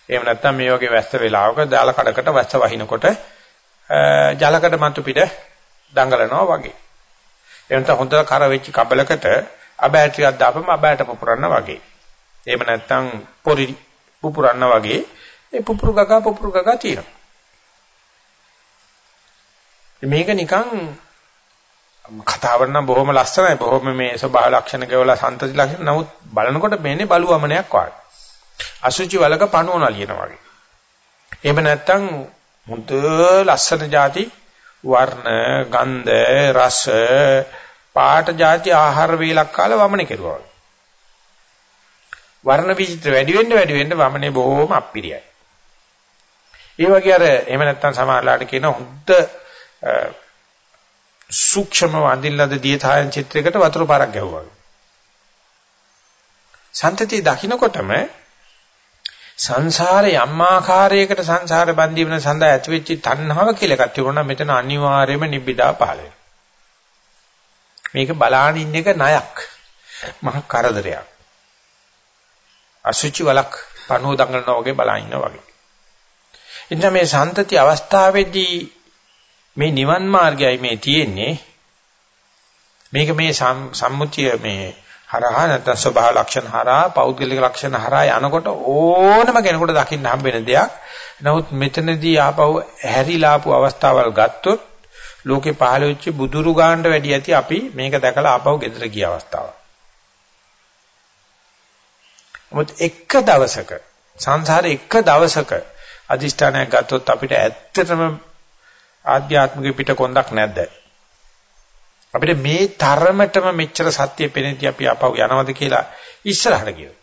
එහෙම නැත්නම් මේ වගේ වැස්ස වෙලාවක දාල කඩකට වැස්ස වහිනකොට ජලකඩ මතු පිට දඟලනවා වගේ. එහෙම නැත්නම් හොඳ කර වෙච්ච කබලකට අබෑටරියක් දාපම අබෑට පුපුරන්න වගේ. එහෙම නැත්නම් පොරි පුපුරන්න වගේ ඒ පුපුරු ගගා පුපුරු ගගා තියෙනවා. මේක නිකන් කතාව නම් බොහොම ලස්සනයි බොහොම මේ ස්වභාව ලක්ෂණ කියවලා සන්තති ලක්ෂණ නමුත් බලනකොට මේන්නේ බලුවමනයක් වගේ අසුචි වලක පණුව නලියන වගේ එහෙම නැත්නම් මුද ලස්සන જાති වර්ණ, ගන්ධ, රස, පාට જાති ආහාර වේලක් කාලා වමනේ කෙරුවා. වර්ණ විචිත්‍ර වැඩි වෙන්න වැඩි වෙන්න වමනේ බොහොම අප්පිරියයි. ඒ වගේ අර එහෙම නැත්නම් සමහරලාට කියන හොඳ සූක්ෂම වඳින්නද දියථායන් චිත්‍රයකට වතුර පාරක් ගැහුවා. සන්තතිය දකින්නකොටම සංසාරේ යම්මාකාරයකට සංසාර බන්දි වෙන සඳහා ඇතිවෙච්ච තණ්හාව කියලා එකක් තිබුණා මෙතන අනිවාර්යයෙන්ම නිබ්බිදා පහළ වෙනවා. මේක බලාන ඉන්න එක ණයක්. මහ කරදරයක්. අසුචි වලක් පණුව දඟලනවා වගේ බලා ඉන්නවා වගේ. එනිසා මේ සන්තති අවස්ථාවේදී මේ නිවන් මාර්ගයයි මේ තියෙන්නේ. මේක මේ සම්මුතිය මේ හරහා නැත්නම් ස්වභාව ලක්ෂණ හරහා පෞද්ගලික ලක්ෂණ හරහා යනකොට ඕනම කෙනෙකුට දකින්න හම්බ වෙන දෙයක්. නමුත් මෙතනදී ආපහු හැරිලා ආපු අවස්ථාවල් ගත්තොත් ලෝකේ පහළ වෙච්ච බුදුරු ගානට වැඩි ඇති අපි මේක දැකලා ආපහු ගෙදර ගිය අවස්ථාව. නමුත් එක දවසක සංසාරේ එක දවසක අදිෂ්ඨානයක් ගත්තොත් අපිට ඇත්තටම ආධ්‍යාත්මික පිට කොන්දක් නැද්ද? අපිට මේ තරමටම මෙච්චර සත්‍ය පෙනෙති අපි අපව යනවද කියලා ඉස්සරහට කියනවා.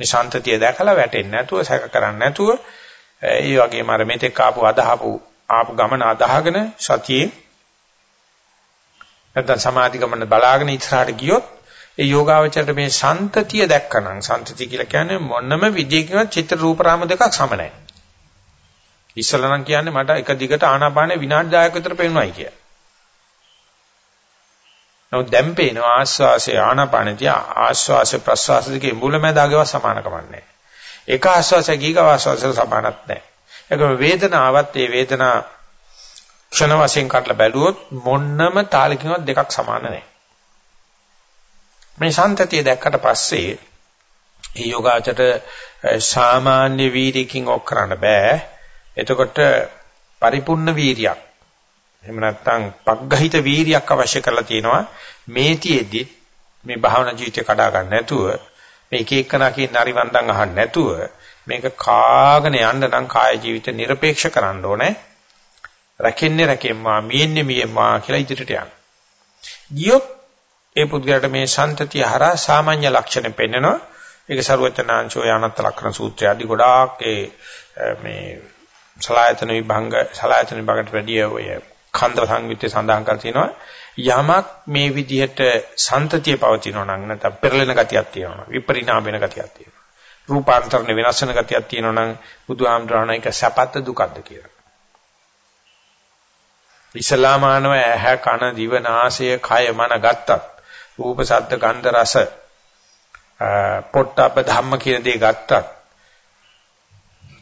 මේ ශාන්තතිය දැකලා වැටෙන්නේ නැතුව සැක කරන්නේ නැතුව ඒ වගේම අර මෙතෙක් ආපු අදහපු ආපු ගමන අදහගෙන සතියේ නැත්නම් සමාධි ගමන බලාගෙන ඉස්සරහට ගියොත් ඒ යෝගාවචරයට මේ ශාන්තතිය දැක්කනම් ශාන්තතිය කියලා කියන්නේ මොනම විදියකින්වත් චිත්‍ර රූප රාම දෙකක් සම නැහැ. ඉස්සලනම් කියන්නේ මට එක දිගට ආනාපානේ විනාඩි 10ක් විතර පේනවායි කියලා. නමුත් දැන් පේනවා ආස්වාසේ ආනාපානදී ආස්වාසේ ප්‍රස්වාස දෙකේ මුලැමැදාගේව සමානකමක් නැහැ. එක ආස්වාසය ගීග ආස්වාසයට සමානක් නැහැ. ඒකම වේදනාවත් ඒ වේදනා ක්ෂණ වශයෙන් කඩලා බැලුවොත් මොන්නම තාලකින්වත් දෙකක් සමාන නැහැ. මේ සම්තතිය දැක්කට පස්සේ ඒ යෝගාචරයට සාමාන්‍ය වීර්යකින් ඔක් කරන්න බෑ. එතකොට පරිපූර්ණ වීරියක් එහෙම නැත්නම් පග්ගහිත වීරියක් අවශ්‍ය කරලා තියෙනවා මේතියෙදි මේ භාවනා ජීවිතය කඩා ගන්න නැතුව මේක එක්කනා කියන හරිවන්දන් අහන්න නැතුව මේක කාගෙන යන්න නම් කාය ජීවිත নিরপেক্ষ කරන්න ඕනේ රැකෙන්නේ රැකෙම්මා මියෙන්නේ මියෙම්මා කියලා ඉදිරියට යන්න. ගියොත් ඒ පුද්ගලයාට මේ සන්තතිය හරහා සාමාන්‍ය ලක්ෂණ පෙන්වනවා. ඒක ਸਰුවචනාංශෝ යනත් ලක්ෂණ සූත්‍රය අඩි ගොඩාක් ඒ මේ සලායතන විභංග සලායතන විභාගට වැඩි ඔය කන්ද සංයුත්තේ සඳහන් කර තිනවා යමක් මේ විදිහට සන්තතිය පවතිනවා නම් නැත්නම් පෙරලෙන ගතියක් තියෙනවා විපරිණාම වෙන ගතියක් තියෙනවා. රූපාන්තරණ වෙනස් වෙන ගතියක් තියෙනවා නම් බුදුහාමුදුරණ එක සැපත් දුකක්ද කියලා. ඉස්ලාමානව ඇහැ කන දිව නාසය කය මන ගත්තත් රූප ශබ්ද ගන්ධ රස පොට්ටප ධම්ම කියන දේ ගත්තත්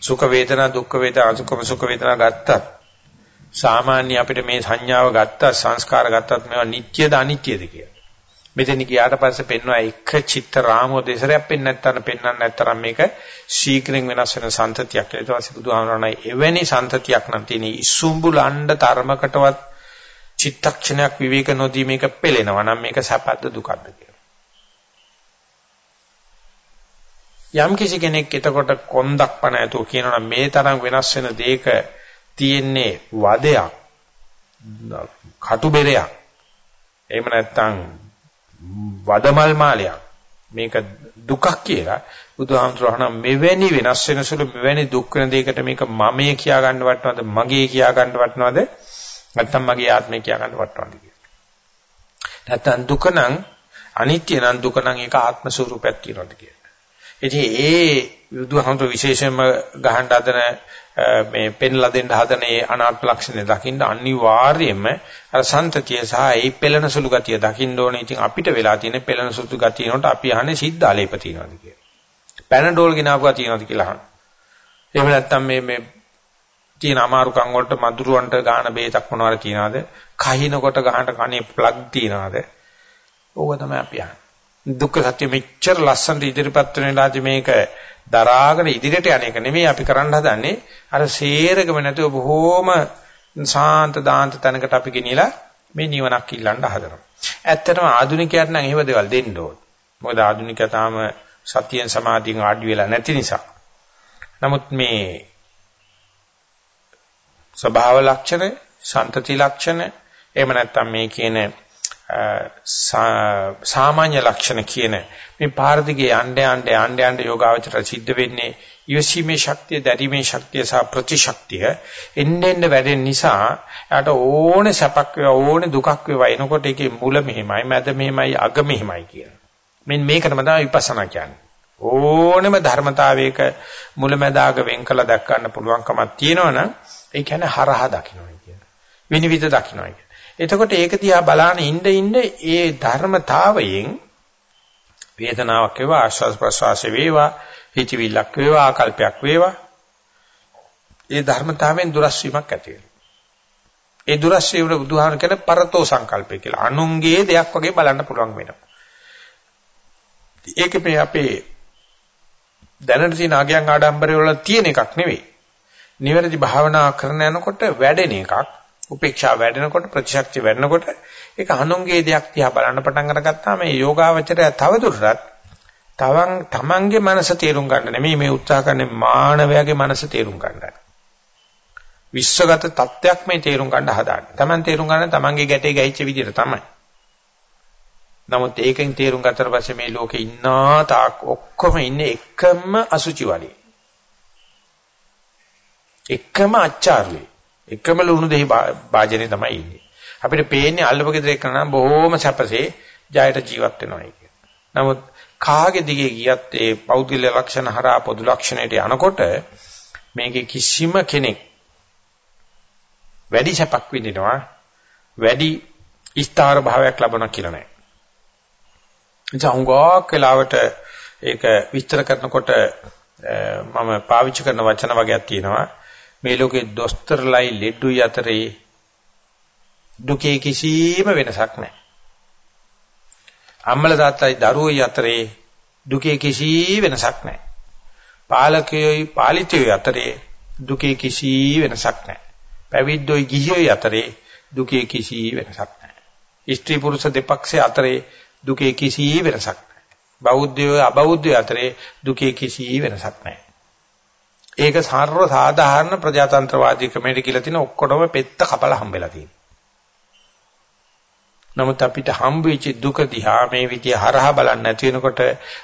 සුඛ වේදනා දුක්ඛ වේදනා අසුඛම සුඛ වේදනා ගත්තත් සාමාන්‍ය අපිට මේ සංඥාව ගත්තා සංස්කාර ගත්තත් මේවා නිට්ටයද අනිත්‍යද කියලා. මෙතන ගියාට පස්සේ පෙන්වනවා එක චිත්ත රාමෝ දෙසරයක් පෙන්න නැත්තන පෙන්වන්න නැත්තරම් මේක ශීඝ්‍රයෙන් වෙනස් වෙන සන්තතියක්. ඊට පස්සේ බුදුහාමරණයි එවැනි සන්තතියක් නම් තියෙන ඉසුඹුලණ්ඩ තරමකටවත් චිත්තක්ෂණයක් විවේක නොදී මේක පෙළෙනවා නම් මේක සැපද දුකද කියලා. යම් කිසි කෙනෙක් එතකොට කොන්දක් පණ ඇතුව කියනවා මේ තරම් වෙනස් වෙන දෙයක තියෙන්නේ වදයක් කටුබෙරයක්. එහෙම නැත්නම් වදමල් මාලයක්. මේක දුකක් කියලා බුදුහාමුදුරහණ මෙවැනි වෙනස් වෙන සුළු මෙවැනි දුක් වෙන දෙයකට මේක මමයේ කියා ගන්න වටනවද මගේ කියා ගන්න වටනවද නැත්නම් මගේ ආත්මය කියා ගන්න වටනවද කියලා. නැත්නම් දුක නම් අනිත්‍ය නම් දුක නම් ඒක ආත්ම ස්වરૂපයක් කියනවාද කියලා. ඉතින් ඒ බුදුහාමුදුර විශේෂයෙන්ම ගහන්න හදන මේ පෙන්ලා දෙන්න හදන ඒ අනාත්ම ලක්ෂණය දකින්න අනිවාර්යයෙන්ම අර සන්තතිය සහ ඒ පෙළෙන සුළු ගතිය දකින්න ඕනේ. ඉතින් අපිට වෙලා තියෙන පෙළෙන සුළු ගතිය නෝට අපි අහන්නේ සිද්ධ ආලේප තියනවාද කියලා. පැනඩෝල් ගෙනාවුවා තියනවාද කියලා අහනවා. එහෙම නැත්නම් මේ මේ තියෙන අමාරුකම් වලට මදුරුවන්ට ගාන බේතක් මොනවාර තියනවාද? කහිනකොට ගහන්න කනේ ප්ලග් තියනවාද? ඕක තමයි අපි අහන්නේ. දුක්ඛ සත්‍ය මෙච්චර ලස්සනට ඉදිරිපත් වෙන වෙලාවදී මේක දරාගෙන ඉදිරියට යන එක නෙමෙයි අපි කරන්න හදන්නේ අර සේරගම නැතුව බොහෝම සාන්ත දාන්ත තැනකට අපි ගෙනියලා මේ නිවනක් ඉල්ලන්න හදනවා. ඇත්තටම ආධුනිකයාට නම් එහෙම දේවල් දෙන්න ඕන. මොකද ආධුනිකයා තාම සතියෙන් සමාධියෙන් ආඩි වෙලා නැති නිසා. නමුත් මේ ස්වභාව ලක්ෂණ, සන්තති ලක්ෂණ, එහෙම නැත්නම් මේ කියන සාමාන්‍ය ලක්ෂණ කියන මේ පාරදිගේ යන්න යන්න යන්න යන්න යෝගාවචර සිද්ධ වෙන්නේ ඉවසීමේ ශක්තිය, දැරීමේ ශක්තිය සහ ප්‍රතිශක්තිය එන්න එන්න වැඩෙන නිසා යාට ඕනේ සැපක් වේවා ඕනේ දුකක් වේවා එනකොට ඒකේ මුල මෙහෙමයි, මැද මෙහෙමයි, අග මෙහෙමයි කියන. මෙන්න මේකටම තමයි විපස්සනා කියන්නේ. ඕනෙම ධර්මතාවයක මුල මැද අග වෙන් කළ දක් ගන්න පුළුවන්කමක් තියෙනවනම් ඒ කියන්නේ හරහා දකින්නයි කියන. විනිවිද දකින්නයි. එතකොට ඒක දිහා බලාන ඉන්න ඉන්න ඒ ධර්මතාවයෙන් වේදනාවක් වේවා ආශ්වාස ප්‍රශ්වාස වේවා හිතවිල්ලක් වේවා ආකල්පයක් වේවා ඒ ධර්මතාවයෙන් දුරස් වීමක් ඇති වෙනවා. ඒ දුරස් වීම බුදුහාම කියන පරතෝ සංකල්පය කියලා. අනුන්ගේ දෙයක් වගේ බලන්න පුළුවන් වෙනවා. ඒක මේ අපේ දැනට තියෙන ආගයන් ආඩම්බරය වල තියෙන එකක් නෙවෙයි. නිවැරදි භාවනා කරන යනකොට වැඩෙන එකක්. උපේක්ෂා වැඩෙනකොට ප්‍රතිශක්තිය වැඩෙනකොට ඒක අනුන්ගේ දෙයක් දිහා බලන්න පටන් අරගත්තාම මේ යෝගාවචරය තවදුරටත් තවන් තමන්ගේ මනස තේරුම් ගන්න නෙමෙයි මේ උත්සාහ කරන්නේ මානවයාගේ මනස තේරුම් ගන්නයි. විශ්වගත තත්ත්වයක් මේ තේරුම් ගන්න හදාගන්න. තමන් තේරුම් ගන්න තමන්ගේ ගැටේ ගැහිච්ච විදිහට තමයි. නමුත් ඒකෙන් තේරුම් ගත්තට පස්සේ මේ ලෝකේ ඉන්නා තාක් ඔක්කොම ඉන්නේ එකම අසුචි වලේ. එකම අච්චාරුවේ. එකම ලුණු දෙහි වාජනේ තමයි ඉන්නේ. අපිට පේන්නේ අල්ලපගෙදර එක්කන නම් බොහොම සැපසේ ජයට ජීවත් වෙනවා කියන. නමුත් කාගේ දිගේ ගියත් ඒ පෞද්ගල ලක්ෂණ හරහා පොදු ලක්ෂණයට යනකොට මේකේ කිසිම කෙනෙක් වැඩි සැපක් විඳිනවා වැඩි ස්ථාර භාවයක් ලබනවා කියලා නෑ. ජාංගෝක් වෙලාවට ඒක විස්තර කරනකොට මම පාවිච්චි කරන වචන වගේක් තියෙනවා. මේ ලෝකේ දොස්තරලයි ලෙඩුයි අතරේ දුකේ කිසිම වෙනසක් නැහැ. අම්මල තාත්තයි දරුවෝයි අතරේ දුකේ කිසි වෙනසක් නැහැ. පාලකයෝයි පාලිතයෝයි අතරේ දුකේ කිසි වෙනසක් නැහැ. පැවිද්දෝයි ගිහියෝයි අතරේ දුකේ කිසි වෙනසක් නැහැ. ස්ත්‍රී පුරුෂ දෙපක්ෂයේ අතරේ දුකේ කිසි වෙනසක් නැහැ. බෞද්ධයෝ අබෞද්ධයෝ අතරේ දුකේ කිසි වෙනසක් නැහැ. ඒක සර්ව සාධාරණ ප්‍රජාතන්ත්‍රවාදී ක්‍රමයට කියලා තියෙන ඔක්කොටම පෙත්ත කපලා හම්බෙලා තියෙනවා. නමුත් අපිට හම්බ වෙච්ච දුක දිහා මේ විදිය හරහා බලන්න නැති වෙනකොට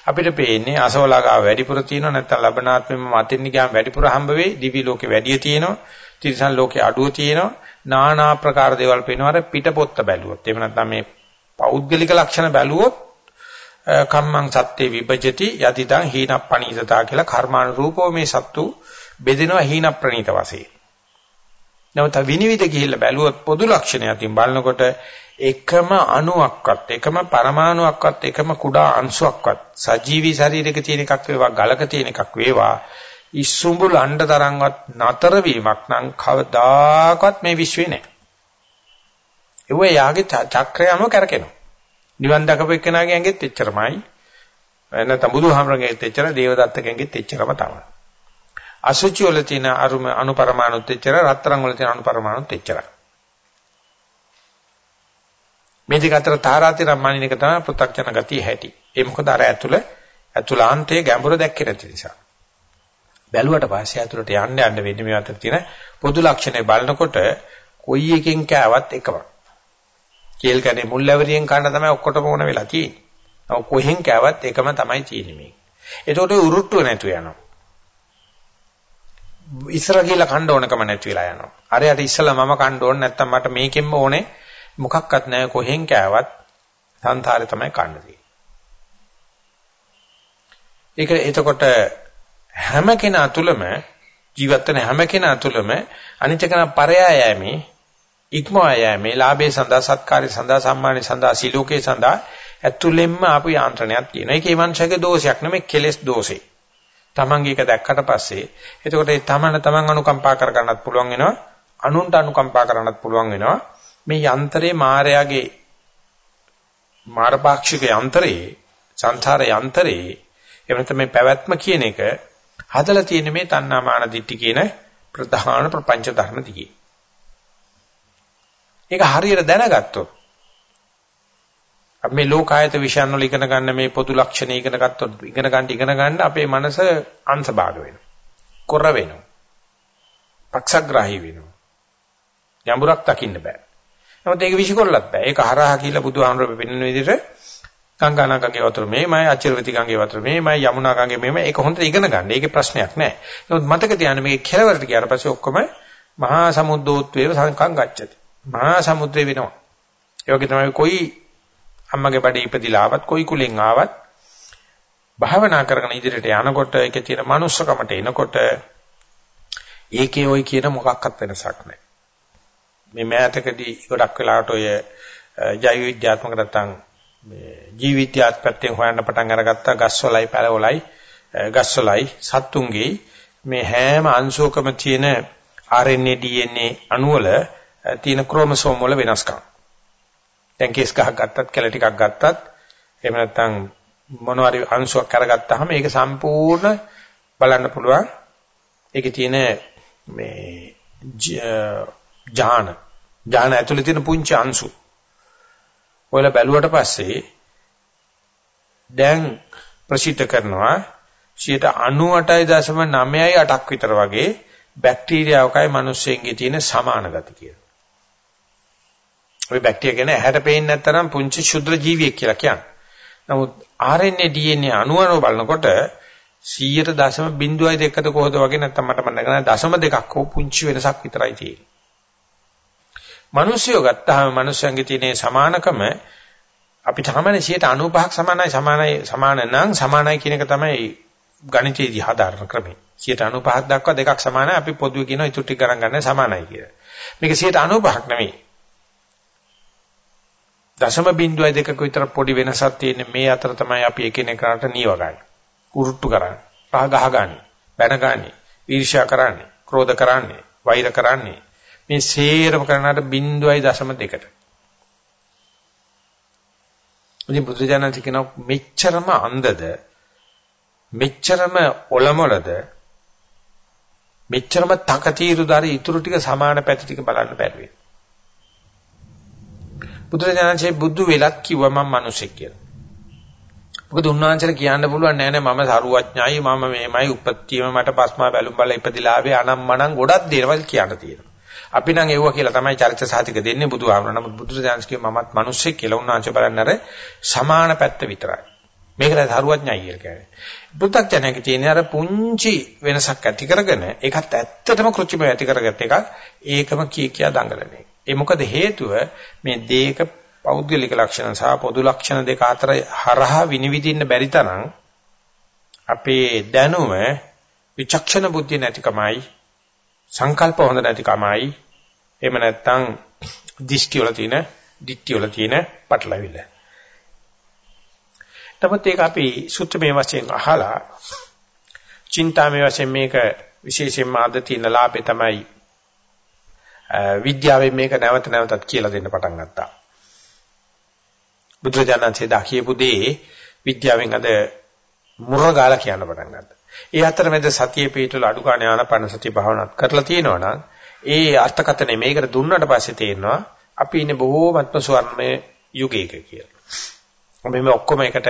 අපිට පේන්නේ අසවලාගාව වැඩිපුර තියෙනවා නැත්නම් ලබනාත්මෙම මතින් ගියාම වැඩිපුර හම්බ වෙයි දිවි ලෝකේ වැඩිය තියෙනවා තිරිසන් ලෝකේ අඩුව තියෙනවා নানা ආකාර දේවල් පේනවා අර පිටපොත්ත බැලුවොත් එහෙම නැත්නම් මේ පෞද්ගලික ලක්ෂණ බැලුවොත් කම්මං සත්‍යේ විභජති යතිදං හීන පණීතතා කියලා කර්මානුරූපව මේ සත්තු බෙදෙනවා හීන ප්‍රණීත වශයෙන්. නමුත් විනිවිද ගිහිල්ලා බැලුවොත් පොදු ලක්ෂණ අතින් බලනකොට එකම අණුවක්වත් එකම පරමාණුවක්වත් එකම කුඩා අංශුවක්වත් සජීවී ශරීරයක තියෙන එකක් වේවා ගලක තියෙන එකක් වේවා ඉස්සුඹු ලණ්ඩ තරම්වත් නතර වීමක් නම් කවදාකවත් මේ විශ්වේ නැහැ. ඒ යාගේ චක්‍රයම කරකිනවා. නිවන් දකපු එක්කෙනාගේ ඇඟෙත් එච්චරමයි. නැත්නම් බුදුහාමරගෙත් එච්චර, දේවදත්තගෙත් එච්චරම තමයි. අසුචි වල තියෙන අරුම අනුපරමාණුත් එච්චර, රත්තරන් වල තියෙන අනුපරමාණුත් එච්චරයි. මේ දෙක අතර තාරාතිරම් මනින එක තමයි පෘථග්ජන ගතිය හැටි. ඒ මොකද අර ඇතුළ ඇතුළාන්තයේ ගැඹුර දැක්කේ නැති නිසා. බැලුවට පස්සේ ඇතුළට යන්න යන්න වෙන්නේ මේ අතර තියෙන පොදු ලක්ෂණය බලනකොට කොයි එකෙන් කෑවත් එකම. කේල් කනේ මුල්වැරියෙන් කන්න තමයි ඔක්කොටම ඕන වෙලා තියෙන්නේ. නම කොහෙන් කෑවත් එකම තමයි තියෙන්නේ මේක. ඒතකොට උරුට්ටුව නැතු යනවා. ඉස්සර කියලා කන්න ඕනකම නැති වෙලා යනවා. අරයට ඉස්සලා මම කන්න ඕනේ නැත්තම් මට මේකෙන්ම ඕනේ මොකක්වත් නැහැ කොහෙන් කෑවත් සංසාරේ තමයි කන්න තියෙන්නේ. ඒක එතකොට හැම කෙනා තුළම ජීවත් වෙන හැම කෙනා තුළම අනිත්‍යකන පරයයෑමේ ඉක්මවා යෑමේ ලාභේ සඳහා සත්කාරය සඳහා සම්මානය සඳහා සිලෝකේ සඳහා ඇතුළෙන්ම ආපු යාන්ත්‍රණයක් තියෙනවා. ඒකේ මනුෂ්‍යගේ දෝෂයක් නෙමෙයි කෙලෙස් දෝෂේ. තමන්ගේ එක දැක්කට පස්සේ එතකොට ඒ තමන තමන් අනුකම්පා කර ගන්නත් පුළුවන් වෙනවා. අනුන්ට අනුකම්පා කරන්නත් පුළුවන් වෙනවා. මේ යන්ත්‍රයේ මායාවේ මාරපාක්ෂික යන්ත්‍රයේ සංසාර යන්ත්‍රයේ එහෙම නැත්නම් මේ පැවැත්ම කියන එක හදලා තියෙන මේ තණ්හා මාන දිට්ඨි කියන ප්‍රධාන ප්‍රපංච ධර්ම දිගේ. ඒක හරියට දැනගත්තොත් අපි මේ ලෝකායත විෂයන් වල ඉගෙන ගන්න මේ පොදු ලක්ෂණ ඉගෙන ගත්තොත් ඉගෙන ගන්න ඉගෙන ගන්න අපේ මනස අංශභාග වෙනවා. කොර වෙනවා. පක්ෂග්‍රාහී වෙනවා. යඹුරක් දකින්න බෑ. නමුත් ඒක විශ්කොල්ලත් බෑ. ඒක හරහා කියලා බුදුහාමුදුරුවෝ පෙන්වන විදිහට ගංගා නගගේ වතුර මේමයි, අචිරවති ගංගේ වතුර මේමයි, යමුනා ගංගේ මේමයි. ඒක හොඳට ඉගෙන ගන්න. ඒකේ ප්‍රශ්නයක් නෑ. නමුත් මතක තියාගන්න මේකේ කෙලවරට ගියාට පස්සේ ඔක්කොම මහා සමුද්දෝත්වේව සංකම් ගච්ඡති. මහා සමුද්‍රේ වෙනවා. ඒ වගේ තමයි කොයි අම්මගේ බඩේ ඉපදිලා ආවත්, කොයි කුලෙන් ආවත් භාවනා කරගෙන ඉදිරියට යනකොට ඒකේ තියෙන manussකමට එනකොට ඒකේ ওই කියන මොකක්වත් වෙනසක් නැහැ. මේ මෑතකදී ගොඩක් වෙලාවට ඔය ජෛව විද්‍යාත්මක නැත්නම් මේ ජීවිත්‍යාත් පැත්තෙන් හොයන්න පටන් අරගත්තා ගස්වලයි පැලවලයි ගස්වලයි සත්තුන්ගේ මේ හැම අංශුවකම තියෙන RNA DNA අණු වල තියෙන ක්‍රෝමසෝම් වල වෙනස්කම්. දැන් කේස් ගහක් ගත්තත් කැල ටිකක් ගත්තත් එහෙම නැත්නම් මොනවාරි අංශුවක් කරගත්තාම ඒක සම්පූර්ණ බලන්න පුළුවන්. ඒකේ තියෙන මේ ඥාන ඥාන ඇතුලේ තියෙන පුංචි අංශු. ඔයලා බැලුවට පස්සේ දැන් ප්‍රසිද්ධ කරනවා 98.9.8ක් විතර වගේ බැක්ටීරියාවකයි මිනිස්සෙන්ගේ තියෙන සමාන ගති කියලා. ওই බැක්ටීරියා ගැන ඇහැට පේන්නේ නැත්තරම් පුංචි ශුද්‍ර ජීවියෙක් කියලා කියන්නේ. නමුත් RNA DNA අණු අණු බලනකොට 100.02ද කොහොද වගේ නැත්නම් මට මතක නැහැ දශම දෙකක් හෝ පුංචි වෙනසක් විතරයි තියෙන්නේ. මිනිස්සුયો ගත්තාම මිනිස්සුන්ගේ තියෙන සමානකම අපි සාමාන්‍ය 95ක් සමානයි සමානයි සමාන නම් සමානයි කියන එක තමයි ගණිතයේදී හදාරන ක්‍රමය. 95ක් දක්වා දෙකක් සමානයි අපි පොදුවේ කියන ඉතුරු ටික ගණන් ගන්න සමානයි කියලා. මේක 95ක් නෙමෙයි. දශම බිඳුවයි දෙකක විතර පොඩි වෙනසක් තියෙන මේ අතර තමයි අපි එකිනෙකාට නියව ගන්න. උරුට්ටු කරන්නේ, පහ ගහගන්නේ, බැනගන්නේ, ඊර්ෂ්‍යා කරන්නේ, ක්‍රෝධ කරන්නේ, වෛර කරන්නේ. මේ සේරම කරනාට බිඳුවයි දශම දෙකට. ඉතින් බුදුජානක කියන මෙච්චරම අන්ධද මෙච්චරම ඔලමුලද මෙච්චරම තකතිරුදාර ඉතුරු ටික සමාන පැති ටික බලන්න බැරුවේ. බුදුරජාණන්සේ බුදු වෙලත් කිව්වා මම මිනිසෙක් කියලා. මොකද උන්වහන්සේලා කියන්න පුළුවන් නෑ නෑ මම සරුවඥයි මම මේමයි උපත්තියම මට පස්මා බැලුම් බල ඉපදිලා ආවේ අනම්මනම් ගොඩක් දේවල් කියන්න තියෙනවා. අපි නම් එව්වා කියලා තමයි චරිත සාතික දෙන්නේ බුදුහාමර. නමුත් බුදුරජාණන්සේ මමත් මිනිසෙක් කියලා උන්වහන්සේ බලන්න අර සමාන පැත්ත විතරයි. මේකට සරුවඥයි කියලා කියන්නේ. බුද්ධඥයක තියෙන අර පුංචි වෙනසක් ඇති කරගෙන ඒකත් ඇත්තටම කෘත්‍රිම ඇති කරගත් එකක් ඒකම කී කියා දඟලන එක. ඒ මොකද හේතුව මේ දේක පෞද්ගලික ලක්ෂණ සහ පොදු ලක්ෂණ දෙක අතර හරහා විනිවිදින්න බැරි තරම් අපේ දැනුම විචක්ෂණ බුද්ධිය නැතිකමයි සංකල්ප හොඳ නැතිකමයි එහෙම නැත්නම් දිෂ්ටි වල තියෙන දිට්ටි වල තියෙන පටලවිල්ල. නමුත් ඒක අපි සූත්‍රමය වශයෙන් අහලා චින්තාමය වශයෙන් මේක විශේෂයෙන්ම අද තියෙන ලාභේ තමයි විද්‍යාවෙන් මේක නැවත නැවතත් කියලා දෙන්න පටන් ගත්තා. බුදුරජාණන්සේ දකියපු දේ විද්‍යාවෙන් අද මුරගාලා කියන්න පටන් ගත්තා. ඒ අතරමැද සතියේ පිටුල අඩු ගන්න ආනපන සතිය භාවනාත් කරලා තියෙනවා නම් ඒ අර්ථකතනෙ මේකට දුන්නට පස්සේ තේරෙනවා අපි ඉන්නේ බොහෝමත්ම ස්වර්ණමය යුගයක කියලා. අපි මේ ඔක්කොම එකට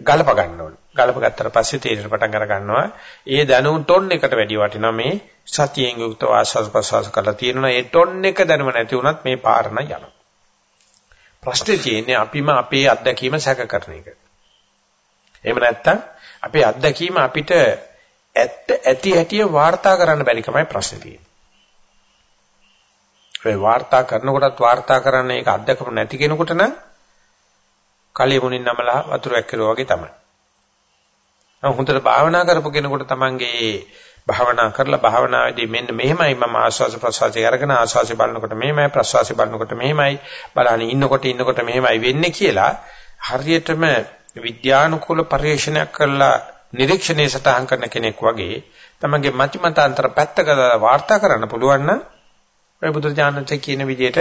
ගලප ගන්න ඕනේ. ගලප ගත්තට පස්සේ තේරෙන පටන් අර ගන්නවා. ඒ දැනුම් ටොන් එකට වැඩි වටිනවා මේ සතියෙන් යුක්තව ආස්වාද ප්‍රසවාස කරලා තියෙනවා. ඒ ටොන් එක දැනුම නැති වුණත් මේ පාරණ යනවා. ප්‍රශ්නේ තියෙන්නේ අපිම අපේ අත්දැකීම සැක කරන එක. එහෙම නැත්නම් අපේ අත්දැකීම අපිට ඇත්ත ඇති හැටිය වාර්තා කරන්න බැරි කමයි ප්‍රශ්නේ තියෙන්නේ. ඒ වාර්තා කරනකොටත් වාර්තා කරන්න ඒක අත්දැකම නැති කෙනෙකුට නම් කලිය මුණින් නමලා වතුරක් කෙරුවා වගේ තමයි. නම් හොඳට භාවනා කරපු කෙනෙකුට තමන්ගේ භාවනා කරලා භාවනාවේදී මෙන්න මෙහෙමයි මම ආස්වාස ප්‍රසවාසය අරගෙන ආස්වාසය බලනකොට මෙහෙමයි ප්‍රසවාසය බලනකොට මෙහෙමයි බලහන් ඉන්නකොට ඉන්නකොට මෙහෙමයි වෙන්නේ කියලා හරියටම විද්‍යානුකූල පරිශ්‍රණයක් කරලා නිරීක්ෂණය සටහන් කරන කෙනෙක් වගේ තමන්ගේ මතිමතාන්තර පැත්තක වාර්තා කරන්න පුළුවන් නම් ඔය බුදුරජාණන්සේ කියන විදිහට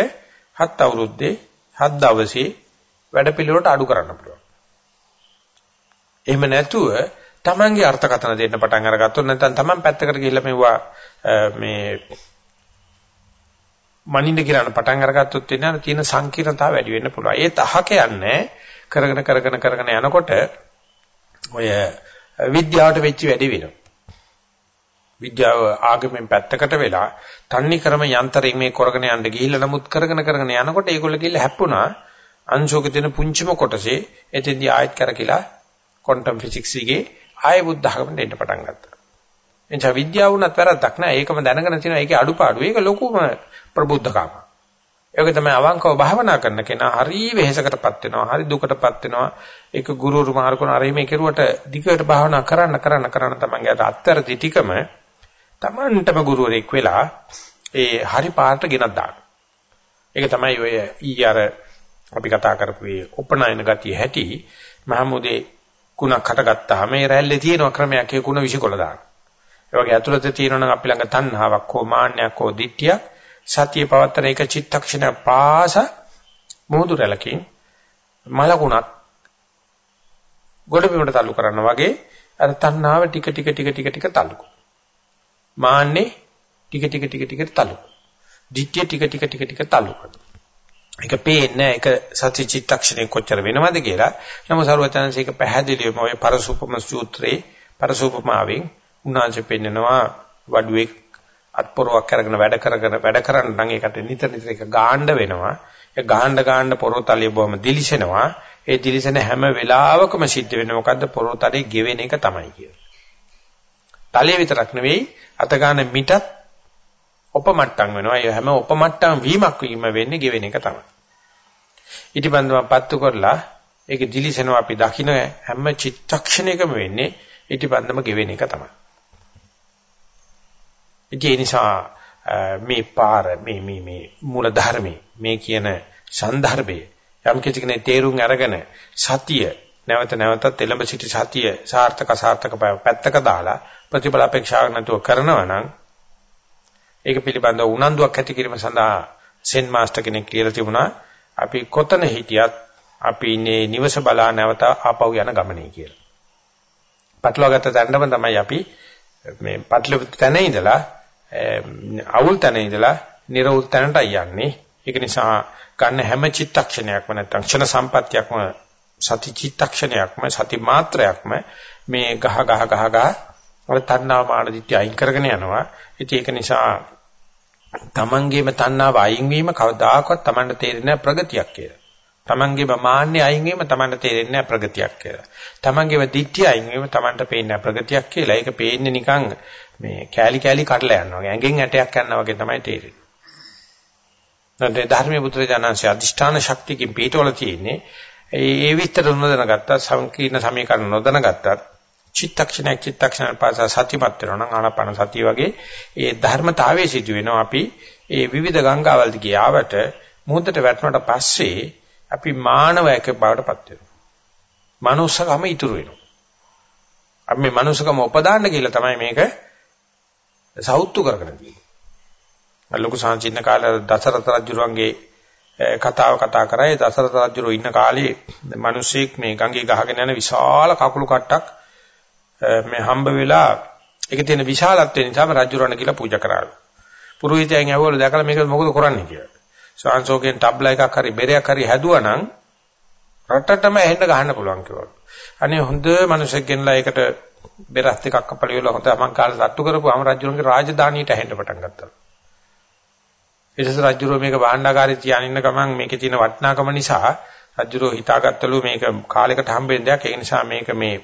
හත් අවුරුද්දේ හත් දවසේ වැඩපිළිවෙලට අඩු කරන්න පුළුවන්. එහෙම නැතුව තමන්ගේ අර්ථකථන දෙන්න පටන් අරගත්තොත් නැත්නම් තමන් පැත්තකට ගිහිල්ලා මෙවුවා මේ මනින්න කියන පටන් අරගත්තොත් වෙන තියෙන සංකීර්ණතාව වැඩි වෙන්න පුළුවන්. ඒ තහක යන්නේ කරගෙන කරගෙන කරගෙන යනකොට ඔය විද්‍යාවට වෙච්ච වැඩි වෙනවා. විද්‍යාව ආගමෙන් පැත්තකට වෙලා තන්නේ ක්‍රම යන්ත්‍රයෙන් මේ කරගෙන යන්න ගිහිල්ලා නමුත් කරගෙන කරගෙන යනකොට ඒගොල්ලෝ ගිහිල්ලා හැප්පුණා අංශෝක තියෙන පුංචිම කොටසේ එතෙන්දී ආයත් කරකිලා ක්වොන්ටම් ෆිසික්ස් එකේ ආයෙ බුද්ධ ධර්මයට එන්න පටන් ගත්තා. එනිසා විද්‍යාව උනත් වැරද්දක් නෑ. ඒකම දැනගෙන තියෙනවා ඒකේ අඩුපාඩු. ඒක ලොකුම ප්‍රබුද්ධකම. ඒක තමයි අවංකව භාවනා කරන කෙනා හරි වෙහෙසකටපත් වෙනවා. හරි දුකටපත් වෙනවා. ඒක ගුරුවරු මාර්ගුණ අර මේ කෙරුවට දිගට භාවනා කරන්න කරන්න කරන්න තමන්ගේ අත්තරදි ටිකම තමන්ටම ගුරුවරෙක් වෙලා ඒ හරි පාට ගෙනත් දාන්න. ඒක තමයි ඔය ඊ අර අපි කතා කරපු මේ උපනායන ගතිය හැටි මහමුදේ කුණක් හටගත්තාම මේ රැල්ලේ තියෙන ක්‍රමයක් ඒ කුණ විසිකොල දාන්න. ඒ වගේ ඇතුළත තියෙනවා නම් අපි ළඟ තණ්හාවක් හෝ මාන්නයක් හෝ දිට්ඨියක් සතිය පවත්තන එක චිත්තක්ෂණ පාස මොහොදු රැලකින් මලකුණක් ගොඩ බිමට තල්ලු කරනවා වගේ අර තණ්හාව ටික ටික ටික ටික ටික තල්ලු මාන්නේ ටික ටික ටික ටික තල්ලු දිට්ඨිය ටික ටික ටික ටික තල්ලු ඒක පේන්නේ ඒක සති චිත්තක්ෂණය කොච්චර වෙනවද කියලා. නමුත් සරුවචනන්සේක පැහැදිලිවම ඔය පරසූපම සූත්‍රේ පරසූපමාවෙන් උන්වහන්සේ පෙන්නනවා වඩුවේ අත්පොරවක් අරගෙන වැඩ කරගෙන වැඩ කරන්න නම් ඒකට නිතර නිතර එක ගාණ්ඩ වෙනවා. ඒ ගාණ්ඩ ගාණ්ඩ පොරොතලිය බොහොම දිලිසෙනවා. ඒ දිලිසෙන හැම වෙලාවකම සිද්ධ වෙන්නේ මොකද්ද? පොරොතලේ ගෙවෙන එක තමයි කියන්නේ. තලයේ විතරක් නෙවෙයි අත ගන්න මිටත් උපමට්ටම් වෙනවා. ඒ හැම උපමට්ටම් වීමක් වීම වෙන්නේ ගෙවෙන එක තමයි. ඊටිබන්දම පත්තු කරලා ඒක දිලිසෙනවා අපි දකින්න හැම චිත්තක්ෂණයකම වෙන්නේ ඊටිබන්දම ගෙවෙන එක තමයි. ඒ නිසා මේ පාර මේ මේ මේ මූල ධර්මයේ මේ කියන සන්දර්භයේ යම් කිසි කෙනෙක් තේරුම් අරගෙන සතිය නැවත නැවතත් එළඹ සිටි සතිය සාර්ථක සාර්ථක පැත්තක දාලා ප්‍රතිඵල අපේක්ෂාවක් නැතුව කරනවා නම් ඒක පිළිබඳව උනන්දුවක් ඇති කිරීම සඳහා සෙන් මාස්ටර් කෙනෙක් කියලා තිබුණා අපි කොතන හිටියත් අපි ඉන්නේ නිවස බලා නැවත ආපහු යන ගමනේ කියලා. පටලවාගත්ත තැනම තමයි අපි මේ පටලව තැන ඉඳලා අවුල් තැන ඉඳලා නිර්වුල් තැනට යන්නේ. ඒක නිසා ගන්න හැම චිත්තක්ෂණයක්ම නැත්නම් ක්ෂණ සම්පත්තියක්ම සති චිත්තක්ෂණයක්ම සති මාත්‍රයක්ම මේ ගහ ගහ ගහ ගහ ඔය තණ්හා මාන දිට්ඨිය අයින් කරගෙන යනවා. ඉතින් ඒක නිසා තමන්ගේම තණ්හාව අයින් වීම කවදාකවත් තමන්ට තේරෙන්නේ ප්‍රගතියක් කියලා. තමන්ගේම මාන්නේ අයින් වීම තමන්ට තේරෙන්නේ ප්‍රගතියක් කියලා. තමන්ගේම දිට්ඨිය අයින් වීම තමන්ට පේන්නේ ප්‍රගතියක් කියලා. ඒක පේන්නේ නිකන් මේ කෑලි කෑලි කඩලා යනවා. ඇඟෙන් ඇටයක් යනවා වගේ තමයි තේරෙන්නේ. නැත්නම් ධර්මයේ පුත්‍රයන්න්සේ අදිෂ්ඨාන ශක්තියකින් පිටවල තියෙන්නේ. ඒ විතර නොදැනගත්තා සංකීර්ණ සමීකරණ නොදැනගත්තත් චිත්තක්ෂණයක් චිත්තක්ෂණ පාස සතිපත් වෙනවා නම් ආනාපාන සතිය වගේ ඒ ධර්මතාවයේ සිදු වෙනවා අපි ඒ විවිධ ගංගාවල් දිගේ ආවට මුහුදට වැටුණාට පස්සේ අපි මානවයක බවටපත් වෙනවා. මනුස්සකම ඉතුරු වෙනවා. අපි මේ මනුස්සකම උපදාන්න කියලා තමයි මේක සෞතු කරගෙන තියෙන්නේ. ලොකු සංචින්න කාලේ දසරත රජුරුවන්ගේ කතාව කතා කරා. ඒ දසරත රජුරුව ඉන්න කාලේ මිනිස්සෙක් මේ ගඟේ ගහගෙන යන විශාල කකුළු කට්ටක් මේ හම්බ වෙලා ඒකේ තියෙන විශාලත්වය නිසාම රජුරණ කියලා පූජා කරාලු. පුරোহিතයන් ඇහුවලු දැකලා මේක මොකද කරන්නේ කියලා. ශාන්සෝගෙන් ටබ්ලා එකක් හරි බෙරයක් හරි හැදුවා නම් රටටම ඇහෙන්න ගහන්න පුළුවන් කිව්වලු. අනේ හොඳ මිනිසෙක් ගෙනලා ඒකට බෙරස් ටිකක් කපලා ඉවල හොඳ මං කාලේ සට්ටු කරපුවාම රජුරන්ගේ රාජධානියට ඇහෙන්න පටන් ගත්තා. ඊටස රජුරෝ මේක භාණ්ඩාගාරේ තියාගෙන ඉන්න ගමන් මේකේ තියෙන වටිනාකම නිසා රජුරෝ හිතාගත්තලු මේක කාලයකට හම්බෙන්න දෙයක් ඒ නිසා මේක මේ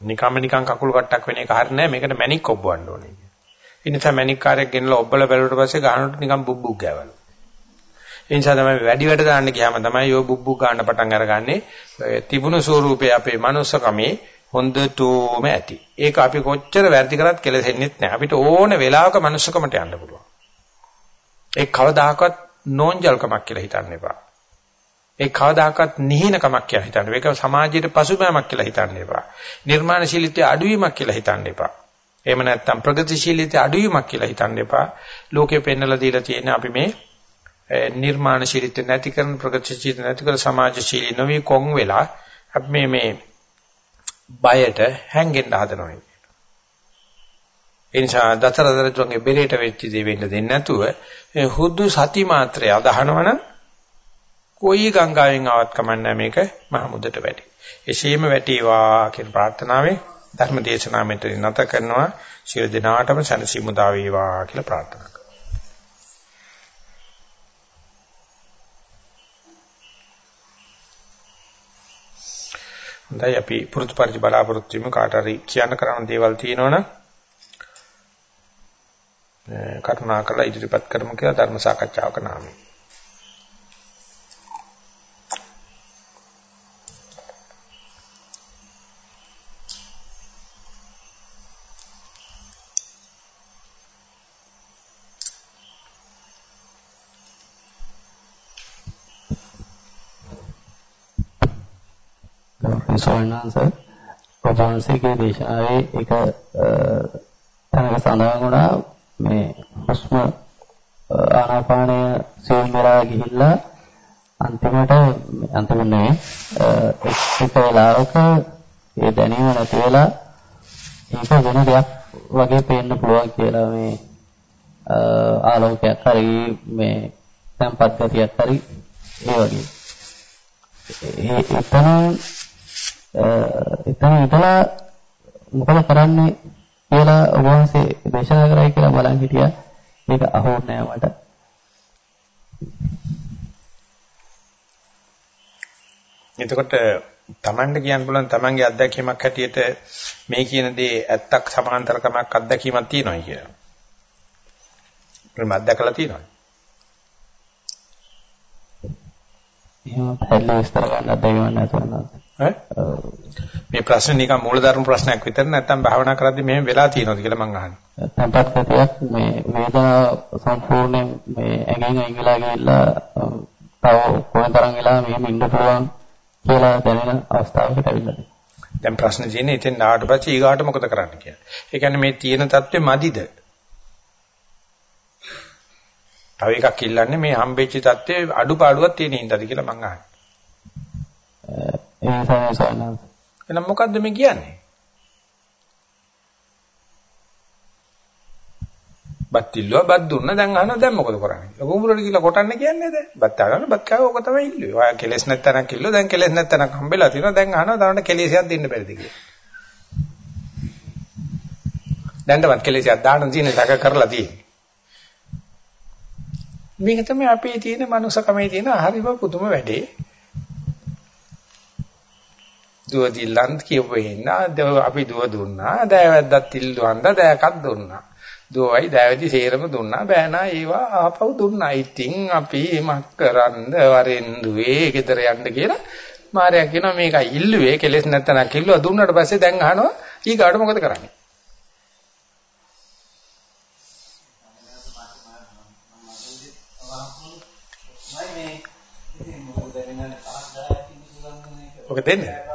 නිකම්ම නිකම් කකුල් කට්ටක් වෙන එක හරිය නෑ මේකට මැණික් ඔබවන්න ඕනේ. ඒ නිසා මැණික් කාර්යයක් ගෙනලා ඔබලා බැලුවට පස්සේ ගහනකොට නිකම් බුබ්බුක් ගෑවලු. ඒ නිසා තමයි වැඩි වැඩ දාන්න ගියාම තමයි යෝ බුබ්බුක් ගන්න පටන් අරගන්නේ. තිබුණු ස්වරූපේ අපේ manussකමේ හොඳටම ඇති. ඒක අපි කොච්චර වැඩි කරත් කෙලෙසෙන්නේ නැහැ. අපිට ඕන වෙලාවක manussකමට යන්න පුළුවන්. ඒ කවදාකවත් නෝන්ජල්කමක් කියලා හිතන්න එපා. ඒ කවදාකවත් නිහිනකමක් කියලා හිතන්න. ඒක සමාජයේ පසුබෑමක් කියලා හිතන්න එපා. නිර්මාණශීලීත්වයේ අඩුවීමක් කියලා හිතන්න එපා. එහෙම නැත්නම් ප්‍රගතිශීලීත්වයේ අඩුවීමක් කියලා හිතන්න එපා. ලෝකේ පෙන්නලා දීලා තියෙන අපි මේ නිර්මාණශීලීත්වය නැති කරන ප්‍රගතිශීලීත්වය නැති කරන සමාජශීලී නොවි කොන් වෙලා අපි මේ මේ බයට හැංගෙන්න හදනවා. ඒ නිසා දතරදරතුන්ගේ බෙරේට වෙච්ච දේ වෙන්න දෙන්නේ නැතුව හුදු සති මාත්‍රය අදහනවනම් කොයි ගංගාවෙන් ආවත් කමන්නේ මේක මහමුදට වැටි. එසේම වැටේවා කියන ප්‍රාර්ථනාවෙන් ධර්ම දේශනාව මෙතන නැත කරනවා. ශිර දිනාටම සනසිමුදා වේවා කියලා ප්‍රාර්ථනා හොඳයි අපි පුරුදු පරිදි බලාපොරොත්තු වෙමු. කාට හරි කියන්න කරන්න දේවල් තියෙනවනම් කරුණාකරලා ඉදිරිපත් කරමු කියලා ධර්ම සාකච්ඡාවක නාමයෙන්. ස්වාමීන් වහන්සේගේ දේශනාවේ එක තැනක සඳහන් වුණා. මේ හුස්ම ආනාපානය සියුම් වෙලා ගිහිල්ලා අන්තිමට අන්තිමනේ එක වෙලාවක ඒ දැනීම නැති වෙලා ඒක වෙන දෙයක් වගේ පේන්න පුළුවන් කියලා මේ ආලෝකයක් හරි මේ tempat ගතියක් හරි ඒ වගේ. ඒ එතන එතන ඉතලා මොකද කරන්නේ කියලා වහන්සේ දේශනා කරයි කියලා බලන් හිටියා. මේක අහෝ නෑ මට. එතකොට Tamande කියන්න පුළුවන් Tamange අත්දැකීමක් හැටියට මේ කියන දේ ඇත්තක් සමාන්තරකමක් අත්දැකීමක් තියෙනවා කියලා. මම අත්දැකලා තියෙනවා. එහෙම පැහැදිලි විස්තර ගන්න අත්දැකීමක් නැතුව මේ ප්‍රශ්නේ නිකන් මූලධර්ම ප්‍රශ්නයක් විතර නැත්නම් භාවනා කරද්දී මෙහෙම වෙලා තියෙනවද කියලා මං අහන්නේ. ගතියක් මේ වේදනාව සම්පූර්ණයෙන් මේ ඇඟෙන් අයින් වෙලා ගිහිල්ලා තව කොහෙතරම් වෙලා මෙහෙම ඉන්න පුළුවන් කියලා දැනෙන අවස්ථාවකට ඇවිල්ලා තියෙනවා. දැන් ප්‍රශ්නේ තියෙන්නේ ඉතින් ආවට පස්සේ ඊගාට මොකද කරන්න කියලා. ඒ කියන්නේ මේ තියෙන தත්ත්වෙ මදිද? තව එකක් ඉල්ලන්නේ මේ හම්බෙච්ච தත්ත්වෙ අඩුපාඩුවක් තියෙන හින්දාද කියලා මං අහන්නේ. ඒ තමයි සයනස්. එහෙනම් මොකද්ද මේ කියන්නේ? බත් ඉල්ලුවා බත් දුන්න දැන් අහනවා දැන් මොකද කරන්නේ? ලොකුඹුලට කියලා කොටන්න කියන්නේ දැන්. බත් ආගන්න බත් කාව ඕක තමයි ඉල්ලුවේ. ඔයා කෙලස් නැත්තනක් ඉල්ලුවා දැන් කෙලස් නැත්තනක් හම්බෙලා තියෙනවා දැන් අහනවා තවන්න කෙලෙසියක් දෙන්න බැරිද කියලා. දැන්වත් කෙලෙසියක් දාන්න තියෙන දක කරලා තියෙන්නේ. මේක තමයි අපේ තියෙන මනුස්සකමේ තියෙන හරිම පුදුම වැඩේ. දුව දිල්ලන් කියපු හින්දා අපි දුව දුන්නා දෑවැද්දත් ඉල්ලුවන්ද දෑකක් දුන්නා දුවයි දෑවැදි සේරම දුන්නා බෑනා ඒවා ආපහු දුන්නා ඉතින් අපි මක් කරන්ද වරෙන් දුවේ ගෙදර යන්න කියලා මාර්යා කියනවා මේකයි ඉල්ලුවේ කෙලෙස් නැත්තන කිල්ලුවා දුන්නාට පස්සේ දැන් අහනවා ඊගාට මොකද කරන්නේ ඔක දෙන්නේ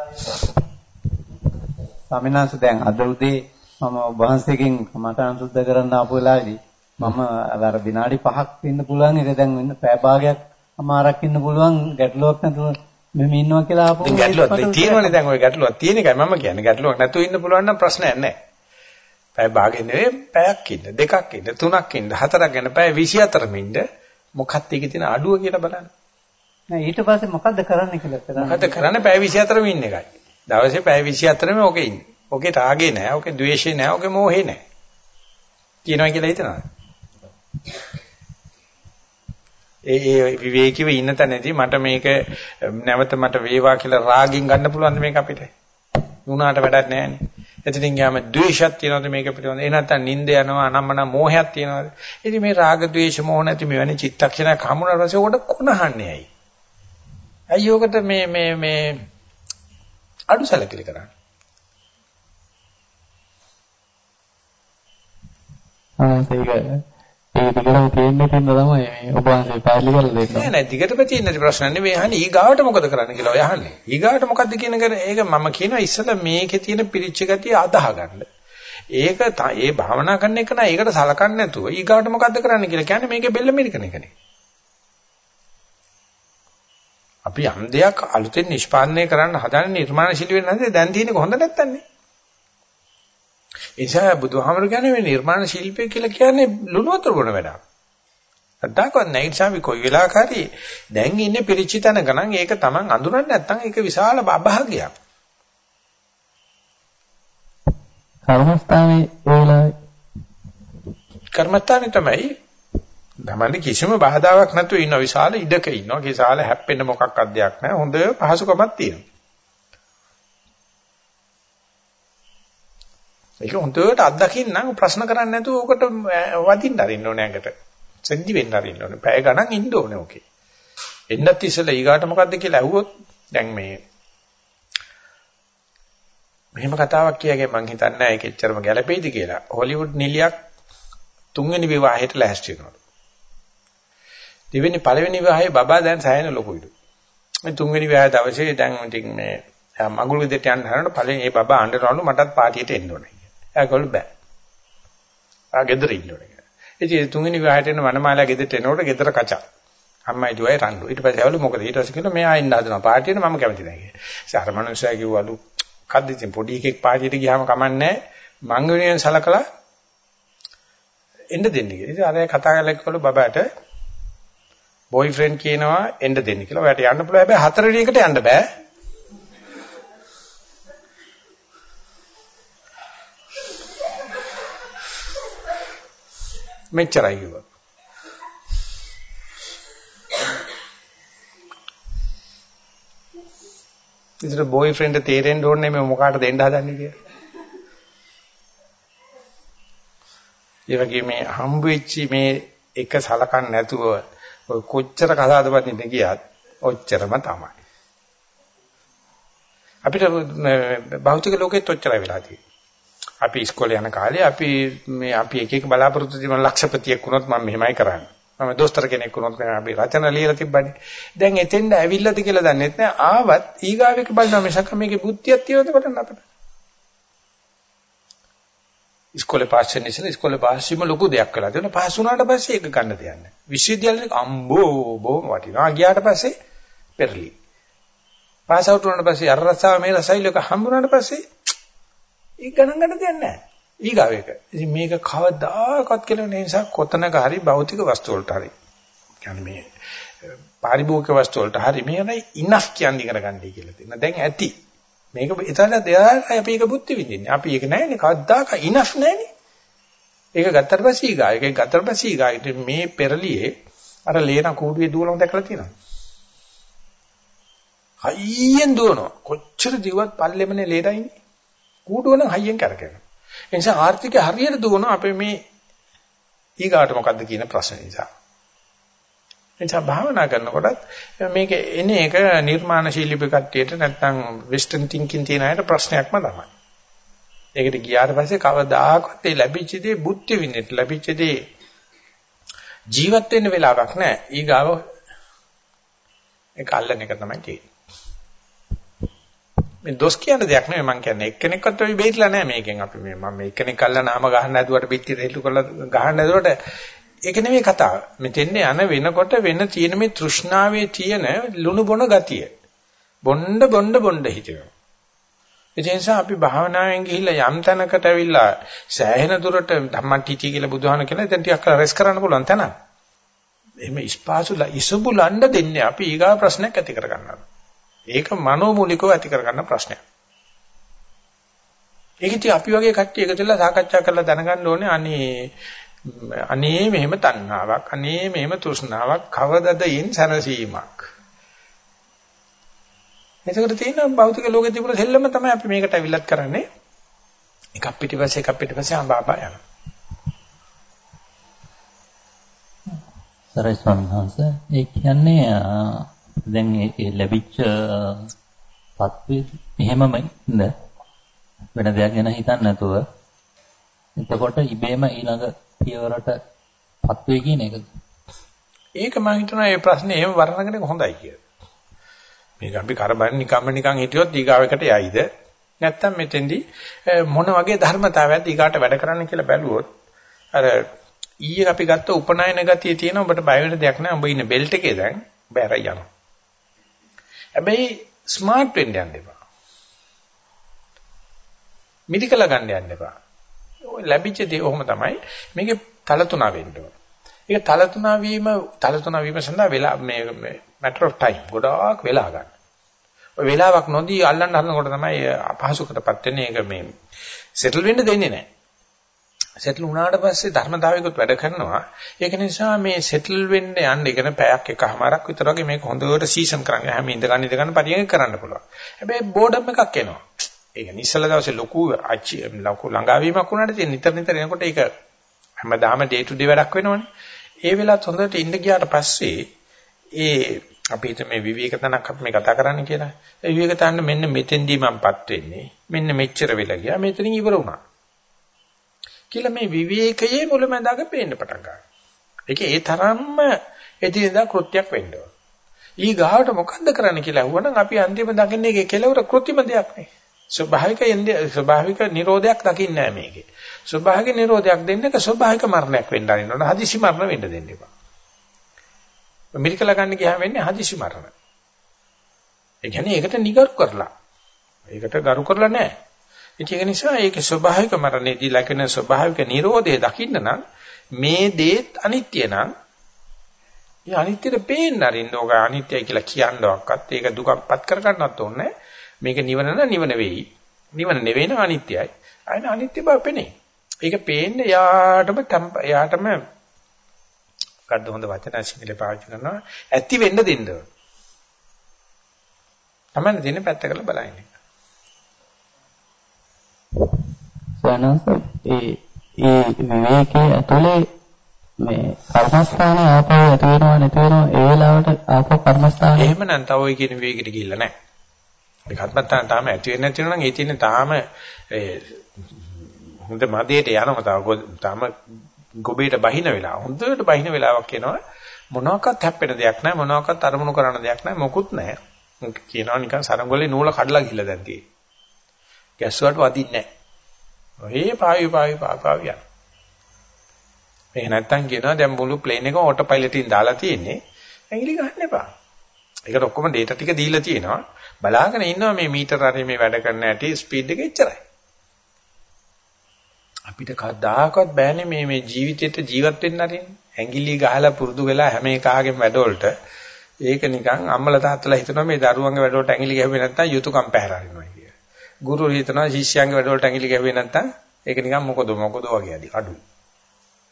ස්වාමීන් වහන්සේ දැන් අද උදේ මම වහන්සේගෙන් කමඨාන් සුද්ධ කරන්න ආපු වෙලාවේදී මම අර විනාඩි 5ක් ඉන්න පුළුවන්. ඒක දැන් වෙන පැය භාගයක් අමාරක් ඉන්න පුළුවන්. ගැටලුවක් නැතුව මෙහෙම ඉන්නවා කියලා ආපු දැන් ගැටලුවක් තියෙනවනේ දැන් ওই ගැටලුවක් තියෙන එකයි මම කියන්නේ. ගැටලුවක් නැතුව ඉන්න පුළුවන් නම් ප්‍රශ්නයක් නැහැ. පැය භාගෙ නෙවෙයි පැයක් ඉන්න දෙකක් ඉන්න තුනක් ඉන්න හතරක් ගන්න පැය 24ම ඉන්න. මොකක්ද ඒකේ තියෙන අඩුව කියලා බලන්න. ඊට පස්සේ මොකද්ද කරන්න කියලා මොකද්ද කරන්න? පැය 24ම ඉන්න එකයි දවසේ පැය 24ම ඔකේ ඉන්නේ. ඔකේ රාගේ නැහැ, ඔකේ ද්වේෂේ නැහැ, ඔකේ මෝහේ නැහැ. කියනවා කියලා හිතනවා. ඒ ඒ විවේකීව ඉන්න තැනදී මට මේක නැවත මට වේවා කියලා රාගින් ගන්න පුළුවන් මේක අපිට. නුනාට වැඩක් නැහැනේ. එතනින් ගියාම ද්වේෂයක් තියෙනවද මේක පිළිබඳ? ඒ නැත්තම් නිින්ද යනවා, අනම්මන මෝහයක් තියෙනවද? ඉතින් මේ රාග ද්වේෂ මෝහ නැති මෙවැනි චිත්තක්ෂණයක් හමුනට පස්සේ උකට කොනහන්නේ ඇයි? ඇයි ඔකට මේ මේ මේ අඩු සැලකිලි කරන්නේ. ආ ඒක ඒ දිගටම තියෙන්නේ තින්න තමයි මේ ඔබ වහන්සේ පැහැදිලි කරලා දෙන්න. නෑ නෑ දිගටම තියෙන ප්‍රශ්න නෙවෙයි අහන්නේ ඊගාවට මොකද කරන්න කියලා ඔය අහන්නේ. ඊගාවට මොකද්ද කියන එක ඒක මම කියනවා ඉස්සෙල්ලා මේකේ තියෙන පිරිච්ච ගතිය අදාහ ගන්න. ඒක ඒ භාවනා කරන එක නෑ ඒකට සලකන්නේ නැතුව ඊගාවට මොකද්ද කරන්න කියලා කියන්නේ මේකේ බෙල්ල මිරිකන එකනේ. අපි යම් දෙයක් අලුතෙන් නිෂ්පාදනය කරන්න හදන නිර්මාණශීලී වෙන්න හදන්නේ දැන් තියෙන්නේ කොහොමද නැත්තන්නේ. එනිසා බුදුහාමර කියන්නේ මේ නිර්මාණ ශිල්පය කියලා කියන්නේ ලුණු වතුර බොන වැඩක්. නිසා අපි කොයි වෙලාවකරි දැන් ඉන්නේ පිරිචිතන ගණන් ඒක Taman අඳුරන්නේ නැත්නම් ඒක විශාල අභාගයක්. කර්මස්ථානේ වෙලාවේ කර්මස්ථානේ තමයි තමන්ට කිසිම බාධාවක් නැතුව ඉන්න විශාල ඉඩක ඉන්නවා. කිසාල හැප්පෙන්න මොකක්වත් දෙයක් නැහැ. හොඳ පහසුකමක් තියෙනවා. ඒක හොඳට අත්දකින්න ප්‍රශ්න කරන්නේ නැතුව ඕකට වදින්න අරින්න ඕනේ ඇඟට. සෙන්දි වෙන්න අරින්න ඕනේ. පැය ගණන් ඉන්න ඕනේ ඕකේ. එන්නත් ඉස්සෙල්ලා ඊගාට මොකද්ද කියලා ඇහුවොත් දැන් මේ මෙහෙම කතාවක් කියගේ මං හිතන්නේ ඒක එච්චරම ගැළපෙයිද කියලා. හොලිවුඩ් නිලියක් තුන්වෙනි විවාහයට ලෑස්ති වෙනවා. දෙවෙනි පළවෙනි විවාහයේ බබා දැන් සෑහෙන ලොකුයිලු. මේ තුන්වෙනි විවාහය දවසේ දැන් ඉතින් මේ මගුල් ගෙදරට යන්න හරනකොට පළවෙනි ඒ බබා අඬනවලු මටත් පාටියට එන්න ඕනේ. එයාගොල්ලෝ බෑ. ආ ගෙදර ඉන්න ඕනේ. ඉතින් තුන්වෙනි විවාහයට එන වනමාලා ගෙදරට එනකොට ගෙදර කචා. අම්මයි දුවයි රණ්ඩු. ඊට පස්සේ අවලු මොකද ඊට පස්සේ කිව්වා මෙයා ඉන්න හදනවා පාටියට මම කැමති නැහැ කියලා. ඉතින් අර මනුස්සයා කිව්වලු කද්ද ඉතින් පොඩි එකෙක් පාටියට ගියාම කමන්නේ මං වෙනුවෙන් සලකලා එන්න දෙන්න කියලා. ඉතින් අර කතා කරලා කිව්වලු බබාට බොයිෆ්‍රෙන්ඩ් කියනවා එන්න දෙන්න කියලා. ඔයාට යන්න පුළුවන් හැබැයි හතරවෙනි එකට යන්න බෑ. මෙච්චරයි කිව්වා. ඉතින් බොයිෆ්‍රෙන්ඩ් තේරෙන්න ඕනේ මේ මොකාට දෙන්න හදන්නේ කියලා. ඒ වගේ මේ හම්බ වෙච්චි මේ එක සලකන්නේ නැතුව ඔය කොච්චර කසාද බඳින්න ගියත් ඔච්චරම තමයි. අපිට භෞතික ලෝකෙත් ඔච්චරයි වෙලා තියෙන්නේ. අපි ඉස්කෝලේ යන කාලේ අපි මේ අපි එක එක බලාපොරොත්තු තිබුණ ලක්ෂපතියෙක් වුණොත් මම මෙහෙමයි කරන්නේ. මම දොස්තර කෙනෙක් වුණොත් අපි රචන ලියලා තිබ්බනේ. දැන් එතෙන්ද ඇවිල්ලාද කියලා දන්නේ නැහැ. ආවත් ඊගාවෙක බලනවා මිසක් මේකේ බුද්ධියක් තියෙනවද බලන්න අපිට. ඉස්කෝලේ පාස් වෙන ඉස්සෙල්ලා ඉස්කෝලේ පාස් වීම ලොකු දෙයක් කළා. ඒක පාස් වුණාට පස්සේ ඒක ගන්න දෙයක් නැහැ. විශ්වවිද්‍යාලේ අම්බෝ බොහොම වටිනවා. ගියාට පස්සේ පෙරලි. පාස් අවුට් වුණාට පස්සේ අර රසාව මේ රසයිල එක හම්බුනාට පස්සේ ඒක ගණන් ගන්න දෙයක් නැහැ. ඊගාව එක. ඉතින් මේක කවදාකවත් කියලා නිසා කොතනක හරි භෞතික වස්තු වලට හරි. කියන්නේ මේ පාරිභෝගික වස්තු වලට හරි මේකයි ඉනෆ් කියන්නේ ඉගෙන ගන්නයි කියලා තියෙනවා. දැන් ඇති. මේක එතන දෙයාට අපි ඒක බුද්ධ විදින්නේ. අපි ඒක නැහැනේ කවදාක ඉනෆ් නැහැනේ. ඒක ගත්තට පස්සේ ඊගා. ඒක ගත්තට පස්සේ ඊගා. මේ පෙරලියේ අර ලේන කූඩුවේ දුවනම දැකලා තියෙනවා. හයියෙන් දුවනවා. කොච්චර දිව්වත් පල්ලෙමනේ ලේලා ඉන්නේ. කූඩුව නම් හයියෙන් කරකිනවා. ඒ නිසා ආර්ථිකය හරියට දුවනවා අපේ මේ ඊගාට මොකද්ද කියන ප්‍රශ්න නිසා. එනිසා භාවනා කරනකොටත් මේක එන්නේ ඒක නිර්මාණශීලී කට්ටියට නැත්නම් වෙස්ටර්න් තින්කින් තියෙන අයට ප්‍රශ්නයක්ම තමයි. ඒකට ගියාට පස්සේ කවදාකවත් ඒ ලැබිච්ච දේ බුද්ධ විඳින්න ලැබිච්ච දේ ජීවත් වෙන්න වෙලාවක් නැහැ. ඊගාව ඒක අල්ලන එක තමයි තියෙන්නේ. මේ දොස් කියන දෙයක් නෙමෙයි මම කියන්නේ එක්කෙනෙක්වත් ඔය බේරිලා නැහැ මේකෙන් අපි මේ මම මේ එක්කෙනෙක් අල්ලන නාම ගහන්න හැදුවට පිටියට හෙල්ලු කරලා ගහන්න හැදුවට ඒක නෙමෙයි කතාව. මෙතෙන් යන වෙනකොට වෙන තියෙන මේ තෘෂ්ණාවේ තියෙන ලුණු බොන ගතිය. බොණ්ඩ බොණ්ඩ බොණ්ඩ හිතෙනවා. ඒ නිසා අපි භාවනාවෙන් ගිහිල්ලා යම් තැනකට ඇවිල්ලා සෑහෙන දුරට ධම්මටිටි කියලා බුදුහාම කියලා එතන ටිකක් රෙස් කරන්න පුළුවන් තැන. එහෙම ඉස්පාසුලා ඉසුබුලන්න දෙන්නේ අපි ඊගා ප්‍රශ්නයක් ඇති කරගන්නවා. ඒක මනෝමූලිකව ඇති කරගන්න ප්‍රශ්නයක්. ඒක ඉතින් අපි වගේ කට්ටිය එකතුලා සාකච්ඡා කරලා දැනගන්න ඕනේ අනේ අනේ මෙහෙම තණ්හාවක් අනේ මෙහෙම තෘෂ්ණාවක් කවදද යින් සැනසීමක්? එතකොට තියෙන භෞතික ලෝකේ තිබුණ සෙල්ලම තමයි අපි මේකට අවිලත් කරන්නේ. එකක් පිටිපස්සේ එකක් පිටිපස්සේ අඹාබා යනවා. සරයි ස්වාමීන් වහන්සේ. ඒ කියන්නේ දැන් ඒ ලැබිච්ච පත්වේ එහෙමම ඉන්න වෙන දෙයක් ගැන හිතන්නේ නැතුව එතකොට ඉබේම ඊළඟ පියවරටපත් වේ කියන එකද? ඒක මම හිතනවා මේ ප්‍රශ්නේ එහෙම වර්ණගෙන එක හොඳයි කියලා. මේක අපි කරබන් නිකම්ම නිකන් හිටියොත් ඊගාවකට යයිද? නැත්තම් මෙතෙන්දී මොන වගේ ධර්මතාවයක්ද ඊගාට වැඩ කරන්න කියලා බැලුවොත් අර ඊයේ අපි ගත්ත උපනායන ගතිය තියෙන ඔබට බය වෙන දෙයක් නෑ. ඔබ ඉන්නේ බෙල්ට් එකේ දැන් බෑර යනවා. හැබැයි ස්මාර්ට් වෙන්න යන්න එපා. මිදිකලා ගන්න යන්න එපා. ඔය ලැබිච්ච දේ ඔහොම තමයි. මේකේ තල තුන වෙන්න ඕන. ඒක තල තුන වීම තල තුන වීම සඳහා වෙලා මේ matter of time ගොඩාක් වෙලා ගන්න. ඔය වෙලාවක් නොදී අල්ලන්න හදනකොට තමයි අපහසුකටපත් වෙන්නේ. ඒක මේ සෙටල් වෙන්න දෙන්නේ නැහැ. සෙටල් වුණාට පස්සේ ධර්මතාවයකට වැඩ කරනවා. ඒක නිසා මේ සෙටල් වෙන්න යන්න ඉගෙන පැයක් එකමාරක් විතර වගේ මේක හොඳට සීසන් කරන්න. හැම ඉඳ ගන්න ඉඳ ගන්න පරියන්ක කරන්න පුළුවන්. හැබැයි බෝඩම් එකක් එනවා. ඒක නිස්සල දවසේ ලොකු අච්චි ලොකු ළඟාවීමක් වුණාට තියෙන නිතර නිතර එනකොට ඒක හැමදාම ඩේ ටු ඩේ වැඩක් වෙනවනේ. ඒ වෙලාවත් හොඳට ඉඳ ගියාට පස්සේ ඒ අපි හිත මේ විවේක තනක් අපි මේ කතා කරන්න කියලා. ඒ විවේක තන මෙන්න මෙතෙන්දී මමපත් වෙන්නේ. මෙන්න මෙච්චර වෙලා ගියා. මෙතනින් ඉවර වුණා. කියලා මේ විවේකයේ මුලමඳාක පේන්න පටන් ගන්නවා. ඒකේ ඒ තරම්ම එදිනදා කෘත්‍යයක් වෙන්න ඕන. ඊ ගාවට මොකද්ද කරන්න කියලා අහුවනම් අපි අන්තිම දකින්නේ ඒකේ කෙලවර කෘත්‍රිම දෙයක් නේ. ස්වභාවික ස්වභාවික නිරෝධයක් දකින්නේ නැහැ මේකේ. ස්වභාවික නිරෝධයක් දෙන්නක ස්වභාවික මරණයක් වෙන්න ආරින්න හදිසි මරණ වෙන්න දෙන්න එපා. මිරිකලා ගන්න ගියාම වෙන්නේ හදිසි මරණ. ඒ කියන්නේ ඒකට නිගරු කරලා. ඒකට ගරු කරලා නැහැ. ඒක නිසා ඒකේ ස්වභාවික මරණයේදී ලැබෙන ස්වභාවික නිරෝධය දකින්න නම් මේ දේත් අනිත්‍ය නම් ඒ අනිත්‍යෙට පේන්න අරින්න ඕක අනිත්‍යයි කියලා කියනවක්වත් ඒක දුකක්පත් කරගන්නවත් ඕනේ මේක නිවන නම් නිවන වෙයි. නිවන නෙවෙයි නම් අනිත්‍යයි. අයින අනිත්‍ය බව පෙනේ. ඒක පේන්නේ යාටම යාටම මොකද්ද හොඳ වචන සිංහලේ පාවිච්චි කරනවා? ඇති වෙන්න දෙන්න. තමයි දෙන්නේ පැත්ත කරලා බලන්නේ සනස ඒ ඒ විවේකයේ ඇතුලේ මේ කර්මස්ථාන ආපහු ඇති වෙනව නැති වෙනව ඒ වෙලාවට ආපහු කර්මස්ථාන එහෙමනම් තව ඔය කියන විවේකෙට ගිහිල්ලා නැහැ. මේ කර්මස්ථාන තාම ඇති වෙන්නේ නැති වෙනවා නම් ඒ තියෙන තාම ඒ හොඳ මදේට යනවා තව තාම ගොබේට බහින වෙලාව. හොඳට බහින වෙලාවක් එනවා. මොනවාක්වත් හැප්පෙන දෙයක් නැහැ මොනවාක්වත් අරමුණු කරන දෙයක් නැහැ මොකුත් නැහැ. කියනවා නිකන් සරංගොල්ලේ නූල කඩලා ගිහලා දැන් තියෙන්නේ. ගැස්සුවට වදින්නේ නැහැ. ඔහේ පාවි පාවි පාවි යන. මේ නැත්තම් කියනවා දැන් මුළු ප්ලේන් එක ඕටෝ පයිලට් එකෙන් දාලා තියෙන්නේ. ඇඟිලි ගන්න එපා. ඒකට ඔක්කොම data ටික දීලා තියෙනවා. බලාගෙන ඉන්නවා මේ මීටර හරි මේ වැඩ කරන ඇටි ස්පීඩ් එක එච්චරයි. අපිට කවදාකවත් බෑනේ මේ මේ ජීවිතේට ජීවත් වෙන්න හරින්නේ. ඇඟිලි ගහලා පුරුදු වෙලා හැම එකාගෙම වැඩවලට ඒක නිකන් අම්මලා තාත්තලා හිතනවා මේ දරුවන්ගේ වැඩවලට ඇඟිලි ගැහුවේ නැත්තම් යුතුයකම් පැහැරෙනවා කියලා. ගුරු හිතනවා ශිෂ්‍යයන්ගේ වැඩවලට ඇඟිලි ගැහුවේ නැත්තම් ඒක නිකන් මොකද මොකද වගේ අඩි අඩුයි.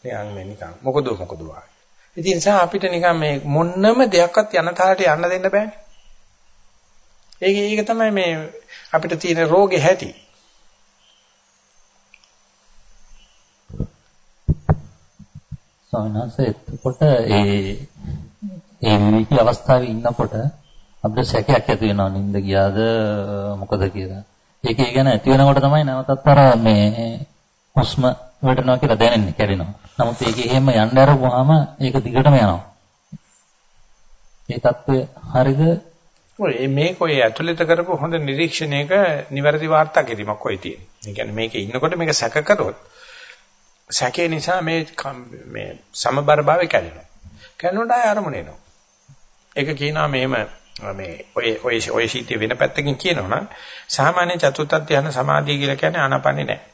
නිකන් මේ නිකන් මොකද මොකද වගේ. ඉතින් නිසා අපිට නිකන් මේ මොන්නම දෙයක්වත් යන තාලට යන්න දෙන්න බෑනේ. ඒක ඒක තමයි මේ අපිට තියෙන රෝගේ හැටි. ස්වාමීන් එතකොට ඒ ඒ විවිධ අවස්ථාවේ ඉන්නකොට අපිට සැකයක් ඇති වෙනවා නින්ද ගියාද මොකද කියලා. ඒක ඒ ගැන ඇති වෙනකොට තමයි නැවතත් අර මේ හුස්ම වැටෙනවා කියලා දැනෙන්නේ කැඩෙනවා. නමුත් ඒක එහෙම යන්න ආරවුවාම ඒක දිගටම යනවා. ඒ తත්වය හරිද? ඔය මේක ඔය ඇතුළත කරපු හොඳ නිරීක්ෂණයක නිවැරදි වාර්තා කිරීමක් ඔය තියෙන්නේ. ඒ කියන්නේ මේකේ ඉන්නකොට මේක සැක කරොත් සැකේ නිසා මේ මේ සමබර භාවය කැඩෙනවා. කැඩුණාට ආය අරමුණ එනවා. ඒක කියනවා මෙහෙම මේ ඔය ඔය ඔය ශීතය වෙන පැත්තකින් කියනවනම් සාමාන්‍ය චතුත්ථ ධ්‍යාන සමාධිය කියලා කියන්නේ ආනාපානේ නැහැ.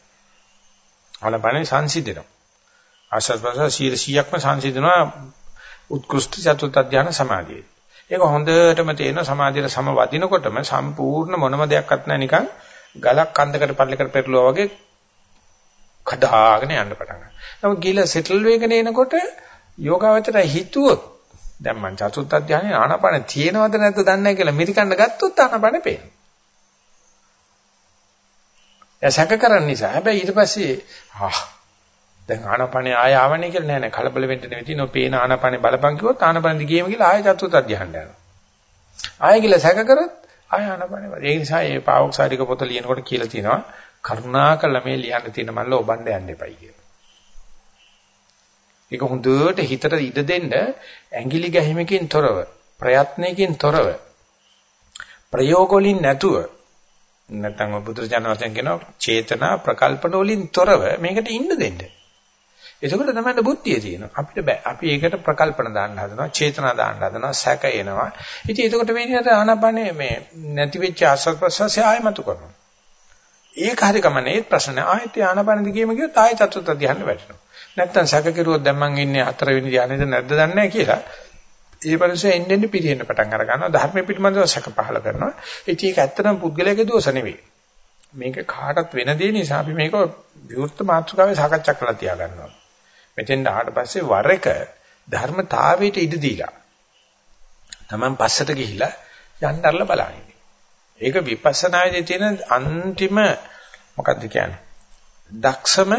ආනාපානේ සංසිඳෙනවා. ආශ්වාස ප්‍රශ්වාස 100%ක්ම සංසිඳනවා උත්කෘෂ්ඨ චතුත්ථ ධ්‍යාන සමාධියේ. ඒක හොඳටම තේරෙන සමාධියට සමවදිනකොටම සම්පූර්ණ මොනම දෙයක්වත් නැහැ නිකන් ගලක් කන්දකට පල්ලෙකට පෙරළුවා වගේ කඩාගෙන යන්න පටන් ගන්නවා. නමුත් ගිල සෙටල් වෙගෙන එනකොට යෝගාවචරය හිතුවොත් දැන් මං චතුත්ථ ධානයේ ආනාපාන තියෙනවද නැද්ද දන්නේ නැහැ කියලා මිරිකන්න ගත්තොත් ආනාපාන පේනවා. එයා සැක කරන්න නිසා. හැබැයි ඊට පස්සේ ආ දැන් ආනාපානේ ආය ආවනේ කියලා නෑ නෑ කලබල වෙන්න නෙවෙයි නෝ පේන ආනාපානේ බලපං කිව්වොත් ආනාපාන දිගේම කියලා ආය චතුත්ථ ධානයට යනවා. ආය කියලා සැක කරොත් ආය ආනාපානේ වද. ඒ නිසා මේ පාවොක්සාරික පොත ලියනකොට කියලා තියෙනවා කරුණාකරලා මේ ලියන්න තියෙන මල්ල ඔබන්න යන්න එපයි කියලා. ඒක හොඳට හිතට ඉඩ දෙන්න ඇඟිලි ගැහිමකින් තොරව ප්‍රයත්නයකින් තොරව ප්‍රයෝග වලින් නැතුව නැත්නම් බුදුරජාණන් වහන්සේ කියනවා චේතනා ප්‍රකල්පන වලින් තොරව මේකට ඉන්න දෙන්න. එතකොට තමයි බුද්ධිය තියෙනවා. අපිට බෑ. අපි ඒකට ප්‍රකල්පන දාන්න හදනවා, චේතනා දාන්න හදනවා, සැක එනවා. ඉතින් එතකොට වෙන්නේ ආනාපානේ මේ නැති වෙච්ච ආස්වාද ප්‍රසවාසය ආයමතු කරනවා. ඒක හරි කමන්නේ ඒත් ප්‍රශ්න ආයත ආනාපාන දිගේම ගියොත් ආය චතුත් ධ්‍යාන වැටෙනවා. නැත්තම් සැක කෙරුවොත් දැන් මං ඉන්නේ හතර වෙනි ධ්‍යානෙද නැද්ද දන්නේ නැහැ කියලා ඒ පරිසෙ එන්නේ පිළිෙන්න පටන් අර ගන්නවා ධර්ම පිළිබඳව සැක පහල කරනවා ඒක ඒක ඇත්තටම පුද්ගලයාගේ දෝෂ නෙවෙයි මේක කාටත් වෙන දේ නිසා අපි මේක විවෘත මාතෘකාවේ සාකච්ඡා කරලා තියා ගන්නවා මෙතෙන් ආවට පස්සේ වර එක ධර්මතාවයට ඉඩ දීලා Taman පස්සට ගිහිලා යන්නarලා බලන්නේ ඒක විපස්සනායේදී තියෙන අන්තිම මොකද්ද කියන්නේ දක්ෂම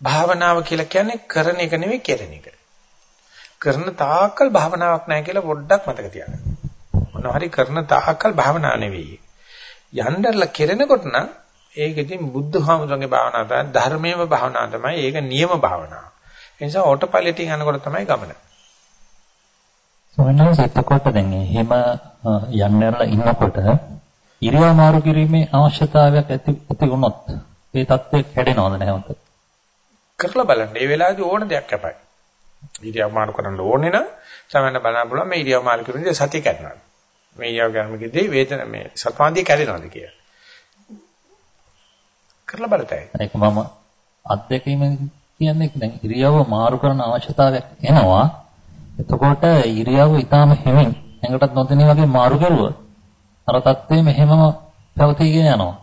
භාවනාව කියලා කියන්නේ කරන එක නෙවෙයි කෙරෙන එක. කරන තාක්කල් භාවනාවක් නැහැ කියලා පොඩ්ඩක් මතක තියාගන්න. මොනවා හරි කරන තාක්කල් භාවනාව නෙවෙයි. යnderලා කෙරෙනකොට නම් ඒක ඉතින් බුද්ධහාමුදුරන්ගේ භාවනාව තමයි ධර්මයේම භාවනාව තමයි ඒක නියම භාවනාව. ඒ නිසා ඕටෝ පයිලට් එකෙන් යනකොට තමයි ගමන. සමහරවිට එතකොට දැන් එහෙම යන්නරලා ඉන්නකොට ඉරියව් මාරු කිරීමේ අවශ්‍යතාවයක් ඇති ඇති වුණොත් ඒ தත්ත්වය කැඩෙනවද නැවත? කරලා බලන්න. මේ වෙලාවේදී ඕන දෙයක් අපයි. ඉරියව් මාරු කරන්න ඕනේ නම් සමහරවිට බලන්න පුළුවන් මේ ඉරියව් මාරු කිරීමේදී සතිය කැඩෙනවා. මේ ඉරියව් ගන්නකදී වේදන මේ සත්වාන්දිය කැඩෙනවද කියලා. කරලා බලතයි. ඒක මම අත්දැකීම කියන්නේ දැන් ඉරියව්ව මාරු කරන අවශ්‍යතාවයක් එනවා. එතකොට ඉරියව්ව ඊටාම හැමින් ඇඟටත් නොදෙනී වගේ මාරු කරුවොත් අර தත්ත්වෙ මෙහෙමම පැවතීගෙන යනවා.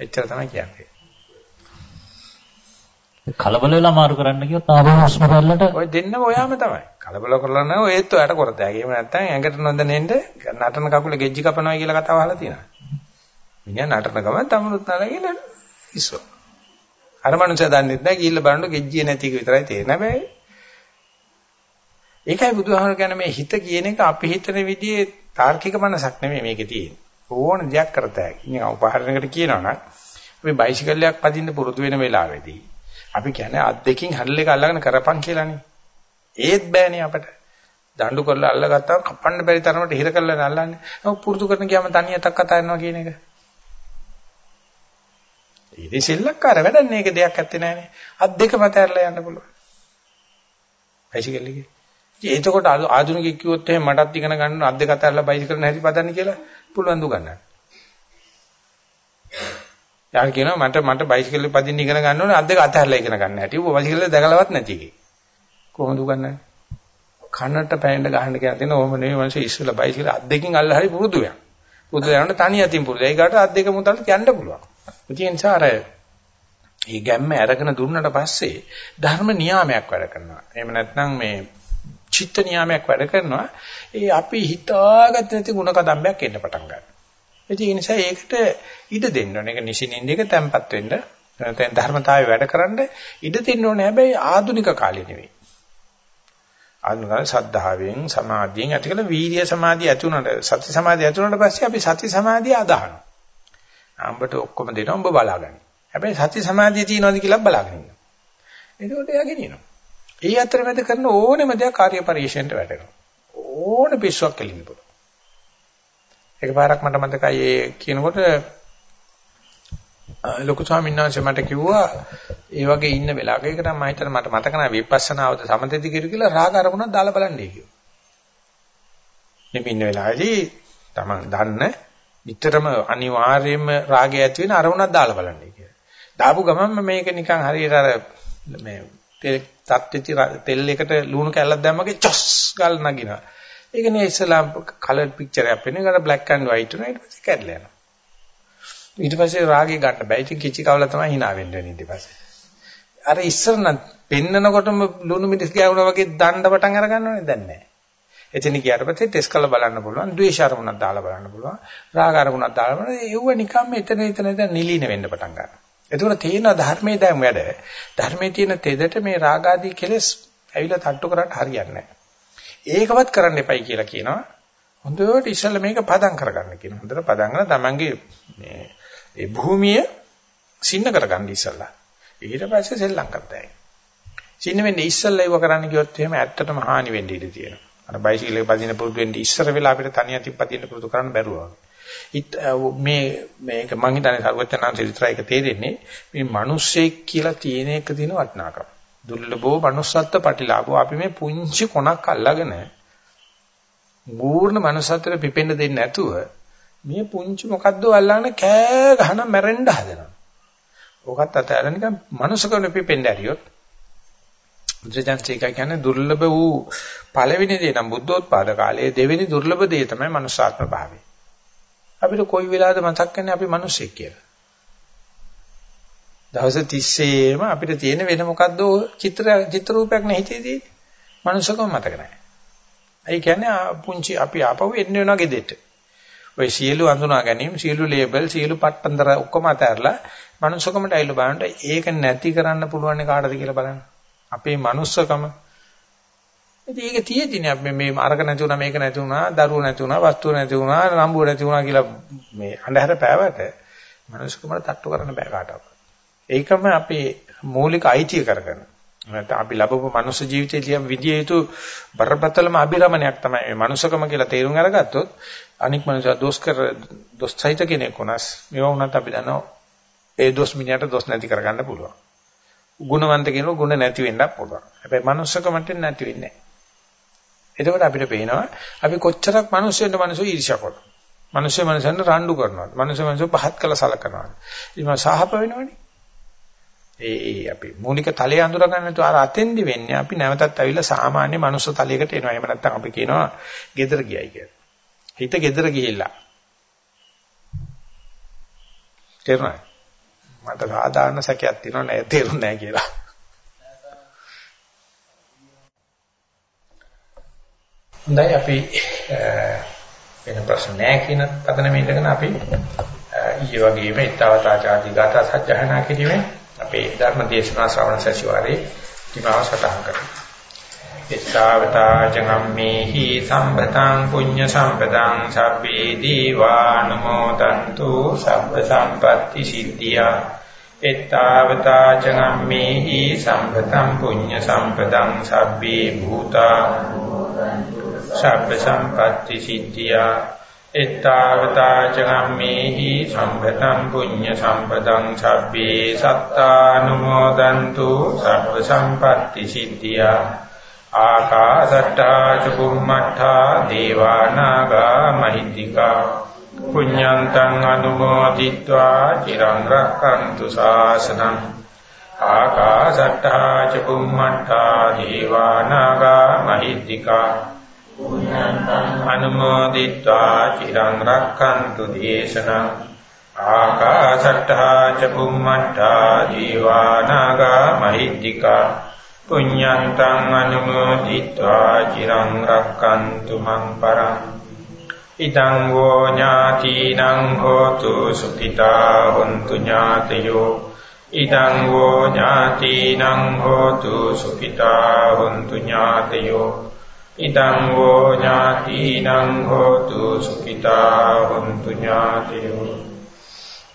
එච්චර තමයි කියන්නේ. කලබල වෙලා මාරු කරන්න කිව්වොත් ආපහු හුස්ම ගන්නට ඔය දෙන්නම ඔයාම තමයි. කලබල කරලා නැහැ ඒත් ඔයාට කරතයි. එහෙම නැත්නම් ඇඟට නොදැනෙන්න නටන කකුල ගෙජ්ජි කපනවා කියලා කතාව අහලා තියෙනවා. මිනිහා නටන ගමන් තමනුත් නලා කියලා ඉස්සෝ. අර මනුස්සයා දන්නෙත් නැහැ ගිහිල්ලා බලන්න ගෙජ්ජිය නැති එක විතරයි තේරෙන්නේ. හැබැයි ඒකයි බුදුහාමර කියන්නේ මේ හිත කියන එක අපි හිතන විදිහේ තාර්කික මනසක් නෙමෙයි මේකේ තියෙන්නේ. ඕන දෙයක් කරතයි. ඉතින් උපහරණයකට කියනවා නම් අපි බයිසිකලයක් පදින්න පුරුදු වෙන වෙලාවේදී අපි කියන්නේ අත් දෙකින් හැල්ල එක අල්ලගෙන කරපන් කියලානේ. ඒත් බෑනේ අපට. දඬු කරලා අල්ලගත්තාම කපන්න බැරි තරමට හිර කරලා අල්ලන්නේ. ඔව් පුරුදු කරන ගියාම තනියටක් කතා කරනවා කියන එක. ඉතින් සෙල්ලක්කාර වැඩක් නේක දෙයක් ඇත්තේ නෑනේ. අත් දෙක මත ඇරලා යන්න පුළුවන්. බයිසිකල් එකේ. ඉතින් එතකොට ආධුනිකයෙක් කිව්වොත් එහෙනම් මටත් ඉගෙන ගන්න අත් දෙක අතහැරලා බයිසිකල් නැති පදන්න කියලා පුළුවන් දු ගන්න. යාර කියනවා මට මට බයිසිකල් පදින්න ඉගෙන ගන්න ඕනේ අත් දෙක අතහැරලා ඉගෙන ගන්න හැටි. ඌ බයිසිකල් දැකලවත් නැති එකේ. කොහොමද උගන්නන්නේ? කනට පෑන්න ගහන්න කියලා දෙන ඕම නෙවෙයි මනුස්සය ඉස්සෙල්ලා බයිසිකල් අත් දෙකකින් අල්ල හරි පුරුදු වෙනවා. පුරුදු වෙනකොට තනි අතින් පුරුදු. ඒකට අත් දෙක මුතලට යන්න පුළුවන්. ඒ නිසා අර මේ ගැම්ම අරගෙන දුන්නට පස්සේ ධර්ම නියාමයක් වැඩ කරනවා. එහෙම නැත්නම් මේ චිත්ත නියාමයක් වැඩ කරනවා. ඒ අපි හිතාගත නැති ಗುಣ කදම්බයක් එන්න පටන් ගන්නවා. ඒ නිසා ඒකට ඉඩ දෙන්න ඕනේ. ඒක නිසින්ින්ද එක තැම්පත් වෙන්න. නැත්නම් ධර්මතාවය වැඩකරන්න ඉඩ දෙන්න ඕනේ. හැබැයි ආධුනික කාලේ නෙවෙයි. ආධුනික කාලේ සද්ධාවෙන් සමාධියෙන් ඇති කළ වීර්ය සමාධිය ඇති වුණාට සති සමාධිය ඇති වුණාට පස්සේ අපි සති සමාධිය අදහනවා. ආඹට ඔක්කොම දෙනවා උඹ බලාගන්න. හැබැයි සති සමාධිය තියෙනවද කියලා බලාගෙන ඉන්නවා. එතකොට එයා ගෙනියනවා. ඒ අතරමැද කරන ඕනෙම දෙයක් කාර්ය පරිශ්‍රයට වැටෙනවා. ඕන පිස්සුවක් කෙලින්න පුළුවන්. එකපාරක් මට මතකයි ඒ කියනකොට ලොකු ස්වාමීන් වහන්සේ මට කිව්වා ඒ වගේ ඉන්න වෙලාවක ඒකට මම හිතන මට මතක නැහැ විපස්සනාවද සමතෙදි කිරු කියලා රාග අරමුණක් දාලා බලන්නේ කිව්වා. මේ ඉන්න වෙලාවේදී තමන් දන්න විතරම අනිවාර්යයෙන්ම රාගය ඇති වෙන අරමුණක් දාලා බලන්නේ කියලා. දාපු ගමන්ම මේක නිකන් හරියට අර මේ තත්ත්‍විති තෙල් එකට ලුණු කැල්ලක් දැම්මගේ චොස් ගාල නගිනවා. ඒක නේ ඉස්සලා කලර් පික්චර් එකක් වෙන එකට black and white වෙනවා ඊට පස්සේ කැඩලා යනවා. ඊට පස්සේ රාගේ ගන්න බෑ. ඉතින් කිචි කවලා තමයි hina වෙන්න වෙන්නේ ඊට පස්සේ. අර ඉස්සර නම් පෙන්නකොටම ලුණු මිදිස් ගෑවුනා වගේ දණ්ඩ පටන් අර ගන්නවනේ දැන් නෑ. එතන ගියාට පස්සේ ටෙස්ට් කරලා බලන්න පුළුවන්. ද්වේෂ අරමුණක් දාලා බලන්න පුළුවන්. රාග අරමුණක් දාලා බලන්න. ඒව නිකම්ම එතන එතන එතන නිලීන වෙන්න පටන් ගන්නවා. එතකොට තේන ධර්මයේ දැන් වැඩ. ධර්මයේ තියෙන තෙදට මේ රාගාදී කෙලෙස් ඇවිල්ලා තට්ටු කරන්න හරියන්නේ නැහැ. ඒකවත් කරන්න එපයි කියලා කියනවා. හොඳට ඉස්සෙල්ලා මේක පදම් කරගන්න කියනවා. හොඳට පදම් කරලා තමන්ගේ මේ ඒ භූමිය සින්න කරගන්න ඉස්සෙල්ලා. ඊට පස්සේ සෙල්ලම් කරතයි. සින්න වෙන්නේ ඉස්සෙල්ලා ඒව කරන්න කිව්වොත් එහෙම ඇත්තටම හානි වෙන්න ඉඩ තියෙනවා. අර බයිසිකල් එක පදින පුරුදු වෙන්න ඉස්සර වෙලා අපිට තනියෙන් තිප්පදින්න පුරුදු කරන්න බැරුව මේ මේක මං හිතන්නේ සර්වඥාන්සේ විතරයි ඒක තේරෙන්නේ මේ මිනිස්සෙක් කියලා තියෙන එක දින වටිනාකම. දුර්ලභෝ manussත්ත්ව පටිලාභෝ අපි මේ පුංචි කොනක් අල්ලගෙන මූර්ණ manussත්වයට පිපෙන්න දෙන්නේ නැතුව මේ පුංචි මොකද්ද අල්ලගෙන කෑ ගහන මැරෙන්න හදනවා. ඕකත් අතහැරලා නිකන් manussකම පිපෙන්න ඇරියොත් බුද්ධජනසික කියන්නේ දුර්ලභ වූ පළවෙනි දේ නම් බුද්ධෝත්පාද කාලයේ දෙවෙනි දුර්ලභ දේ තමයි මනුෂ්‍යාත්ම භාවය. අපිට කොයි වෙලාවද මතක් වෙන්නේ අපි මිනිස්සෙක් කියලා. දවස් 30ේම අපිට තියෙන වෙන මොකද්ද චිත්‍ර චිත්‍ර රූපයක් නේ හිතේ තියෙන්නේ. මනුස්සකම මතක නැහැ. ඒ කියන්නේ පුංචි අපි ආපහු එන්න වෙනවා ගෙදෙට්ට. ඔය සියලු අඳුනා ගැනීම, සියලු ලේබල්, සියලු පට්ටන්තර ඔක්කොම අතහැරලා මනුස්සකමට ඇවිල්ලා බලන්න ඒක නැති කරන්න පුළුවන් කාටද කියලා බලන්න. අපේ මනුස්සකම ඉතින් ඒක තියෙදිනේ අපි මේ අරක නැති වුණා මේක නැති වුණා දරුවෝ නැති වුණා වස්තුව නැති වුණා නම්බුව නැති වුණා කියලා මේ අඳුර පෑවට මනුස්සකමට තට්ටු කරන්න බෑ කාටවත්. ඒකම අපේ මූලික අයිතිය කරගන්න. නැත්නම් අපි ලැබපු මනුස්ස ජීවිතයේ තියම් විදිය යුතු බරපතලම අභිරමණයක් තමයි මේ මනුස්සකම කියලා තේරුම් අරගත්තොත් අනික් මනුස්සයා දොස් කර දොස් සහිත කෙනෙක් වුණාස් මේවා වුණත් අපි දන්නවා ඒ දොස් මිනිහට දොස් නැති කරගන්න පුළුවන්. ගුණවන්ත කෙනෙකුට ගුණ නැති වෙන්නත් පුළුවන්. හැබැයි මනුස්සකමට නැති වෙන්නේ නැහැ. එතකොට අපිට පේනවා අපි කොච්චරක් මිනිස්සුන්ට මිනිස්සු ඊර්ෂ්‍යා කරනවා. මිනිස්සු මිනිස්සුන්ට රණ්ඩු කරනවා. මිනිස්සු මිනිස්සු පහත් කළ සලකනවා. ඉතින් සහප වෙනවනේ. ඒ ඒ අපි මූලික තලයේ අඳුර ගන්න තු අර අතෙන්දි වෙන්නේ අපි නැවතත් ඇවිල්ලා සාමාන්‍ය මනුස්ස තලයකට එනවා. එහෙම නැත්නම් අපි කියනවා gedara ගියයි කියලා. හිත gedara ගිහිල්ලා. තේරුණා? මට සාධාරණ සැකයක් තියෙනවා නෑ තේරුන්නේ නෑ කියලා. හොඳයි අපි වෙන ප්‍රශ්න නෑ කියන පදනම ඉඳගෙන අපි ඊයේ වගේම ඊතාවතාචාදී ගාථා සජ්ජහනා කිරීමේ අපේ ධර්ම දේශනා ශ්‍රවණ සැසිවාරේ දිමාව සටහන් කරමු. ඊතාවතා ජගම්මේහි සම්පතං පුඤ්ඤ සම්පතං සබ්බේ දීවානුමෝදන්තු සබ්බ සම්පatti සිද්ධියා ඊතාවතා ජගම්මේහි සම්පතං පුඤ්ඤ සම්පතං සබ්බේ භූතා සබ්බ සම්පatti සිද්ධියා එත්තාවතා චගම්මේහි සම්පතං පුඤ්ඤ සම්පතං සබ්බේ සත්තානුමෝදන්තු සබ්බ සම්පatti සිද්ධියා ආකාසට්ටා ච බුම්මට්ටා දේවානාගා මහිද්దికා පුඤ්ඤන්තං අනුමෝදිත්වා චිරං රක්ඛන්තු ශාසනං ආකාසට්ටා ච බුම්මට්ටා දේවානාගා මහිද්దికා පුඤ්ඤන්තං අනුමෝදිත්වා චිරං රක්ඛන්තු දේශනං ආකාසට්ටා ච බුම්මට්ටා දේවානාගා මහිද්దికා පුඤ්ඤන්තං අනුමෝදිत्वा චිරං රක්칸තු මං පරං. ඉදං වෝ ඥාතිනං හෝතු සුඛිතා හොන්තු ඥාතයෝ. ඉදං වෝ ඥාතිනං හෝතු සුඛිතා හොන්තු ඥාතයෝ. ඉදං වෝ ඥාතිනං හෝතු සුඛිතා හොන්තු ඥාතයෝ.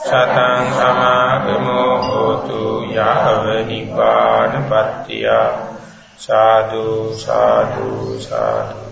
සතං සමාගමෝ හෝතු යාව නිපාන පත්‍ත්‍ය සාදු සාදු සාදු.